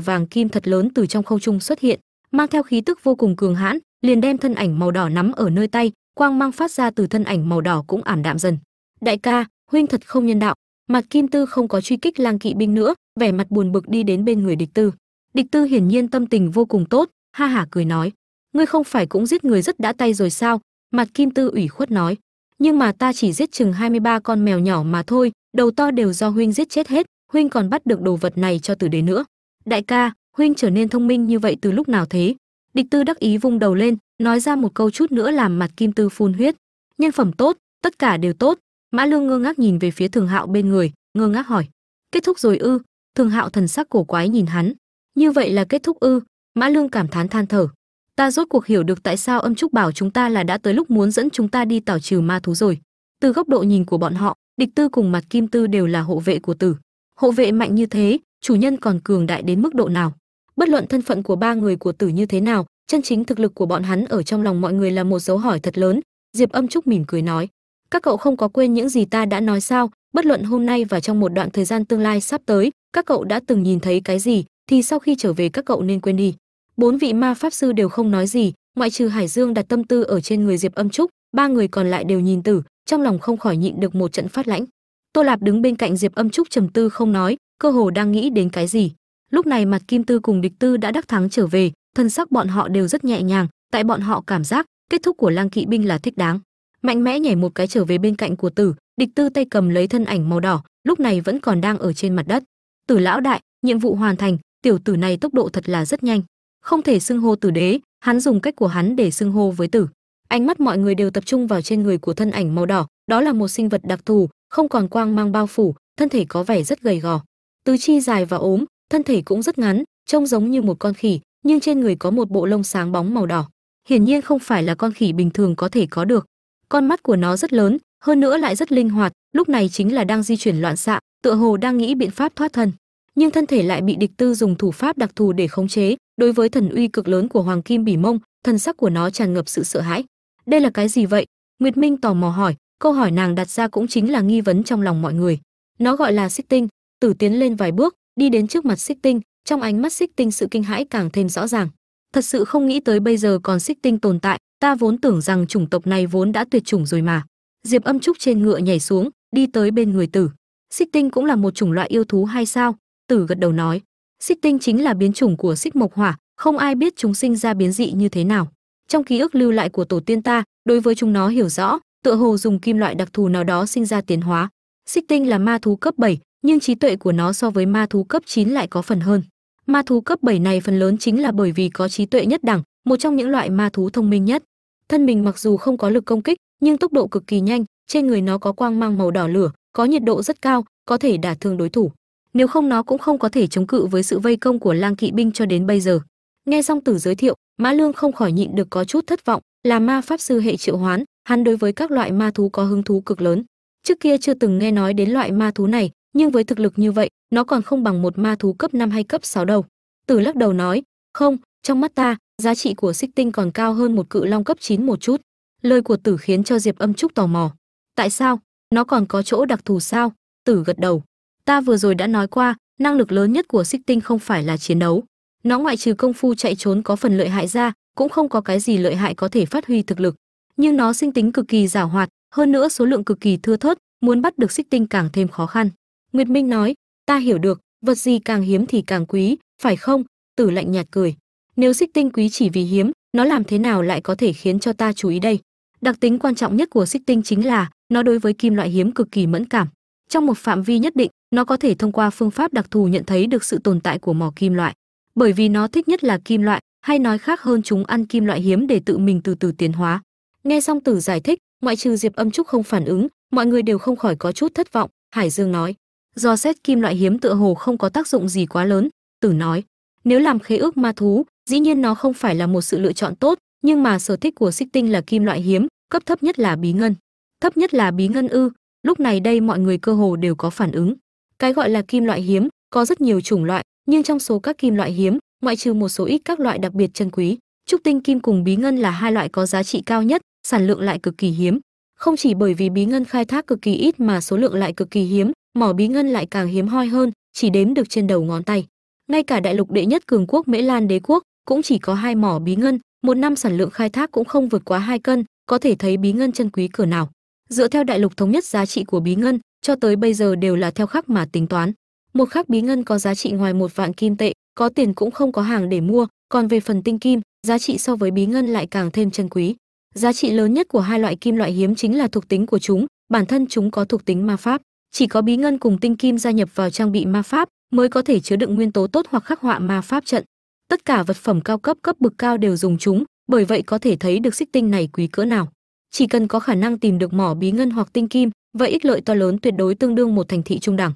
vàng kim thật lớn từ trong không trung xuất hiện, mang theo khí tức vô cùng cường hãn, liền đem thân ảnh màu đỏ nắm ở nơi tay, quang mang phát ra từ thân ảnh màu đỏ cũng ảm đạm dần. Đại ca, huynh thật không nhân đạo, mặt kim tư không có truy kích lang kỵ binh nữa, vẻ mặt buồn bực đi đến bên người địch tư. Địch tư hiển nhiên tâm tình vô cùng tốt, ha hả cười nói, ngươi không phải cũng giết người rất đã tay rồi sao mặt kim tư ủy khuất nói, nhưng mà ta chỉ giết chừng 23 con mèo nhỏ mà thôi, đầu to đều do huynh giết chết hết, huynh còn bắt được đồ vật này cho tử đế nữa. Đại ca, huynh trở nên thông minh như vậy từ lúc nào thế? Địch tư đắc ý vung đầu lên, nói ra một câu chút nữa làm mặt kim tư phun huyết. Nhân phẩm tốt, tất cả đều tốt. Mã lương ngơ ngác nhìn về phía thường hạo bên người, ngơ ngác hỏi, kết thúc rồi ư? Thường hạo thần sắc cổ quái nhìn hắn. Như vậy là kết thúc ư? Mã lương cảm thán than thở ta rốt cuộc hiểu được tại sao âm trúc bảo chúng ta là đã tới lúc muốn dẫn chúng ta đi tảo trừ ma thú rồi. Từ góc độ nhìn của bọn họ, địch tư cùng mặt kim tư đều là hộ vệ của tử. Hộ vệ mạnh như thế, chủ nhân còn cường đại đến mức độ nào? Bất luận thân phận của ba người của tử như thế nào, chân chính thực lực của bọn hắn ở trong lòng mọi người là một dấu hỏi thật lớn, diệp âm trúc mỉm cười nói. Các cậu không có quên những gì ta đã nói sao? Bất luận hôm nay và trong một đoạn thời gian tương lai sắp tới, các cậu đã từng nhìn thấy cái gì, thì sau khi trở về các cậu nên quên đi bốn vị ma pháp sư đều không nói gì, ngoại trừ hải dương đặt tâm tư ở trên người diệp âm trúc, ba người còn lại đều nhìn tử, trong lòng không khỏi nhịn được một trận phát lãnh. Tô lạp đứng bên cạnh diệp âm trúc trầm tư không nói, cơ hồ đang nghĩ đến cái gì. Lúc này mặt kim tư cùng địch tư đã đắc thắng trở về, thân sắc bọn họ đều rất nhẹ nhàng, tại bọn họ cảm giác, kết thúc của lang kỵ binh là thích đáng. Mạnh mẽ nhảy một cái trở về bên cạnh của tử, địch tư tay cầm lấy thân ảnh màu đỏ, lúc này vẫn còn đang ở trên mặt đất. Tử lão đại, nhiệm vụ hoàn thành, tiểu tử này tốc độ thật là rất nhanh không thể xưng hô tử đế, hắn dùng cách của hắn để xưng hô với tử. Ánh mắt mọi người đều tập trung vào trên người của thân ảnh màu đỏ, đó là một sinh vật đặc thù, không còn quang mang bao phủ, thân thể có vẻ rất gầy gò. Tứ chi dài và ốm, thân thể cũng rất ngắn, trông giống như một con khỉ, nhưng trên người có một bộ lông sáng bóng màu đỏ. Hiển nhiên không phải là con khỉ bình thường có thể có được. Con mắt của nó rất lớn, hơn nữa lại rất linh hoạt, lúc này chính là đang di chuyển loạn xạ, tựa hồ đang nghĩ biện pháp thoát thân. Nhưng thân thể lại bị địch tư dùng thủ pháp đặc thù để khống chế đối với thần uy cực lớn của hoàng kim bỉ mông, thần sắc của nó tràn ngập sự sợ hãi. Đây là cái gì vậy? Nguyệt minh tò mò hỏi, câu hỏi nàng đặt ra cũng chính là nghi vấn trong lòng mọi người. Nó gọi là xích tinh. Tử tiến lên vài bước, đi đến trước mặt xích tinh, trong ánh mắt xích tinh sự kinh hãi càng thêm rõ ràng. Thật sự không nghĩ tới bây giờ còn xích tinh tồn tại, ta vốn tưởng rằng chủng tộc này vốn đã tuyệt chủng rồi mà. Diệp âm trúc trên ngựa nhảy xuống, đi tới bên người tử. Xích tinh cũng là một chủng loại yêu thú hay sao? Tử gật đầu nói xích tinh chính là biến chủng của xích mộc hỏa không ai biết chúng sinh ra biến dị như thế nào. Trong ký ức lưu lại của tổ tiên ta đối với chúng nó hiểu rõ tựa hồ dùng kim loại đặc thù nào đó sinh ra tiến hóa. Xích tinh là ma thú cấp 7, nhưng trí tuệ của nó so với ma thú cấp 9 lại có phần hơn. Ma thú cấp 7 này phần lớn chính là bởi vì có trí tuệ nhất đẳng một trong những loại ma thú thông minh nhất. Thân mình mặc dù không có lực công kích nhưng tốc độ cực kỳ nhanh trên người nó có quang mang màu đỏ lửa có nhiệt độ rất cao có thể đả thương đối thủ nếu không nó cũng không có thể chống cự với sự vây công của lang kỵ binh cho đến bây giờ. Nghe xong tử giới thiệu, mã lương không khỏi nhịn được có chút thất vọng, là ma pháp sư hệ triệu hoán, hắn đối với các loại ma thú có hứng thú cực lớn. Trước kia chưa từng nghe nói đến loại ma thú này, nhưng với thực lực như vậy, nó còn không bằng một ma thú cấp 5 hay cấp 6 đâu. Tử lắc đầu nói, không, trong mắt ta, giá trị của xích tinh còn cao hơn một cự long cấp 9 một chút. Lời của tử khiến cho diệp âm trúc tò mò. Tại sao? Nó còn có chỗ đặc thù sao? Tử gật đầu ta vừa rồi đã nói qua, năng lực lớn nhất của xích tinh không phải là chiến đấu. Nó ngoại trừ công phu chạy trốn có phần lợi hại ra, cũng không có cái gì lợi hại có thể phát huy thực lực. Nhưng nó sinh tính cực kỳ giảo hoạt, hơn nữa số lượng cực kỳ thưa thớt, muốn bắt được xích tinh càng thêm khó khăn. Nguyệt minh nói, ta hiểu được, vật gì càng hiếm thì càng quý, phải không? Tử lạnh nhạt cười, nếu xích tinh quý chỉ vì hiếm, nó làm thế nào lại có thể khiến cho ta chú ý đây? Đặc tính quan trọng nhất của xích tinh chính là, nó đối với kim loại hiếm cực kỳ mẫn cảm. Trong một phạm vi nhất định nó có thể thông qua phương pháp đặc thù nhận thấy được sự tồn tại của mỏ kim loại, bởi vì nó thích nhất là kim loại, hay nói khác hơn chúng ăn kim loại hiếm để tự mình từ từ tiến hóa. Nghe xong tử giải thích, ngoại trừ diệp âm trúc không phản ứng, mọi người đều không khỏi có chút thất vọng, hải dương nói. Do xét kim loại hiếm tựa hồ không có tác dụng gì quá lớn, tử nói. Nếu làm khế ước ma thú, dĩ nhiên nó không phải là một sự lựa chọn tốt, nhưng mà sở thích của xích tinh là kim loại hiếm, cấp thấp nhất là bí ngân. Thấp nhất là bí ngân ư, lúc này đây mọi người cơ hồ đều có phản ứng cái gọi là kim loại hiếm, có rất nhiều chủng loại, nhưng trong số các kim loại hiếm, ngoại trừ một số ít các loại đặc biệt chân quý, trúc tinh kim cùng bí ngân là hai loại có giá trị cao nhất, sản lượng lại cực kỳ hiếm. Không chỉ bởi vì bí ngân khai thác cực kỳ ít mà số lượng lại cực kỳ hiếm, mỏ bí ngân lại càng hiếm hoi hơn, chỉ đếm được trên đầu ngón tay. Ngay cả đại lục đệ nhất cường quốc mễ lan đế quốc cũng chỉ có hai mỏ bí ngân, một năm sản lượng khai thác cũng không vượt quá hai cân, có thể thấy bí ngân chân quý cửa nào. Dựa theo đại lục thống nhất giá trị của bí ngân cho tới bây giờ đều là theo khắc mà tính toán. Một khắc bí ngân có giá trị ngoài một vạn kim tệ, có tiền cũng không có hàng để mua, còn về phần tinh kim, giá trị so với bí ngân lại càng thêm chân quý. Giá trị lớn nhất của hai loại kim loại hiếm chính là thuộc tính của chúng, bản thân chúng có thuộc tính ma pháp. Chỉ có bí ngân cùng tinh kim gia nhập vào trang bị ma pháp mới có thể chứa đựng nguyên tố tốt hoặc khắc họa ma pháp trận. Tất cả vật phẩm cao cấp cấp bậc cao đều dùng chúng, bởi vậy có thể thấy được xích tinh này quý cỡ nào chỉ cần có khả năng tìm được mỏ bí ngân hoặc tinh kim, vậy ích lợi to lớn tuyệt đối tương đương một thành thị trung đẳng.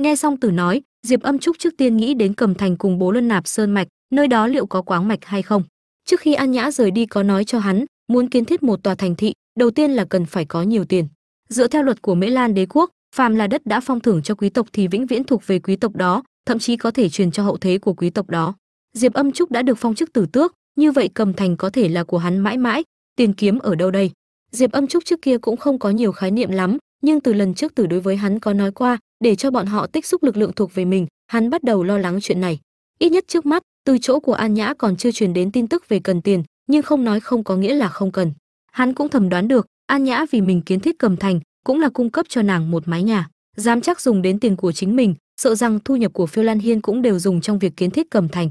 Nghe xong tử nói, diệp âm trúc trước tiên nghĩ đến cầm thành cùng bố luân nạp sơn mạch, nơi đó liệu có quáng mạch hay không. Trước khi an nhã rời đi có nói cho hắn, muốn kiến thiết một tòa thành thị, đầu tiên là cần phải có nhiều tiền. Dựa theo luật của mễ lan đế quốc, phàm là đất đã phong thưởng cho quý tộc thì vĩnh viễn thuộc về quý tộc đó, thậm chí có thể truyền cho hậu thế của quý tộc đó. Diệp âm trúc đã được phong chức tử tước, như vậy cầm thành có thể là của hắn mãi mãi, tiền kiếm ở đâu đây? Diệp âm trúc trước kia cũng không có nhiều khái niệm lắm, nhưng từ lần trước tử đối với hắn có nói qua, để cho bọn họ tích xúc lực lượng thuộc về mình, hắn bắt đầu lo lắng chuyện này. Ít nhất trước mắt, từ chỗ của an nhã còn chưa truyền đến tin tức về cần tiền, nhưng không nói không có nghĩa là không cần. Hắn cũng thầm đoán được, an nhã vì mình kiến thiết cầm thành, cũng là cung cấp cho nàng một mái nhà. Dám chắc dùng đến tiền của chính mình, sợ rằng thu nhập của phiêu lan hiên cũng đều dùng trong việc kiến thiết cầm thành.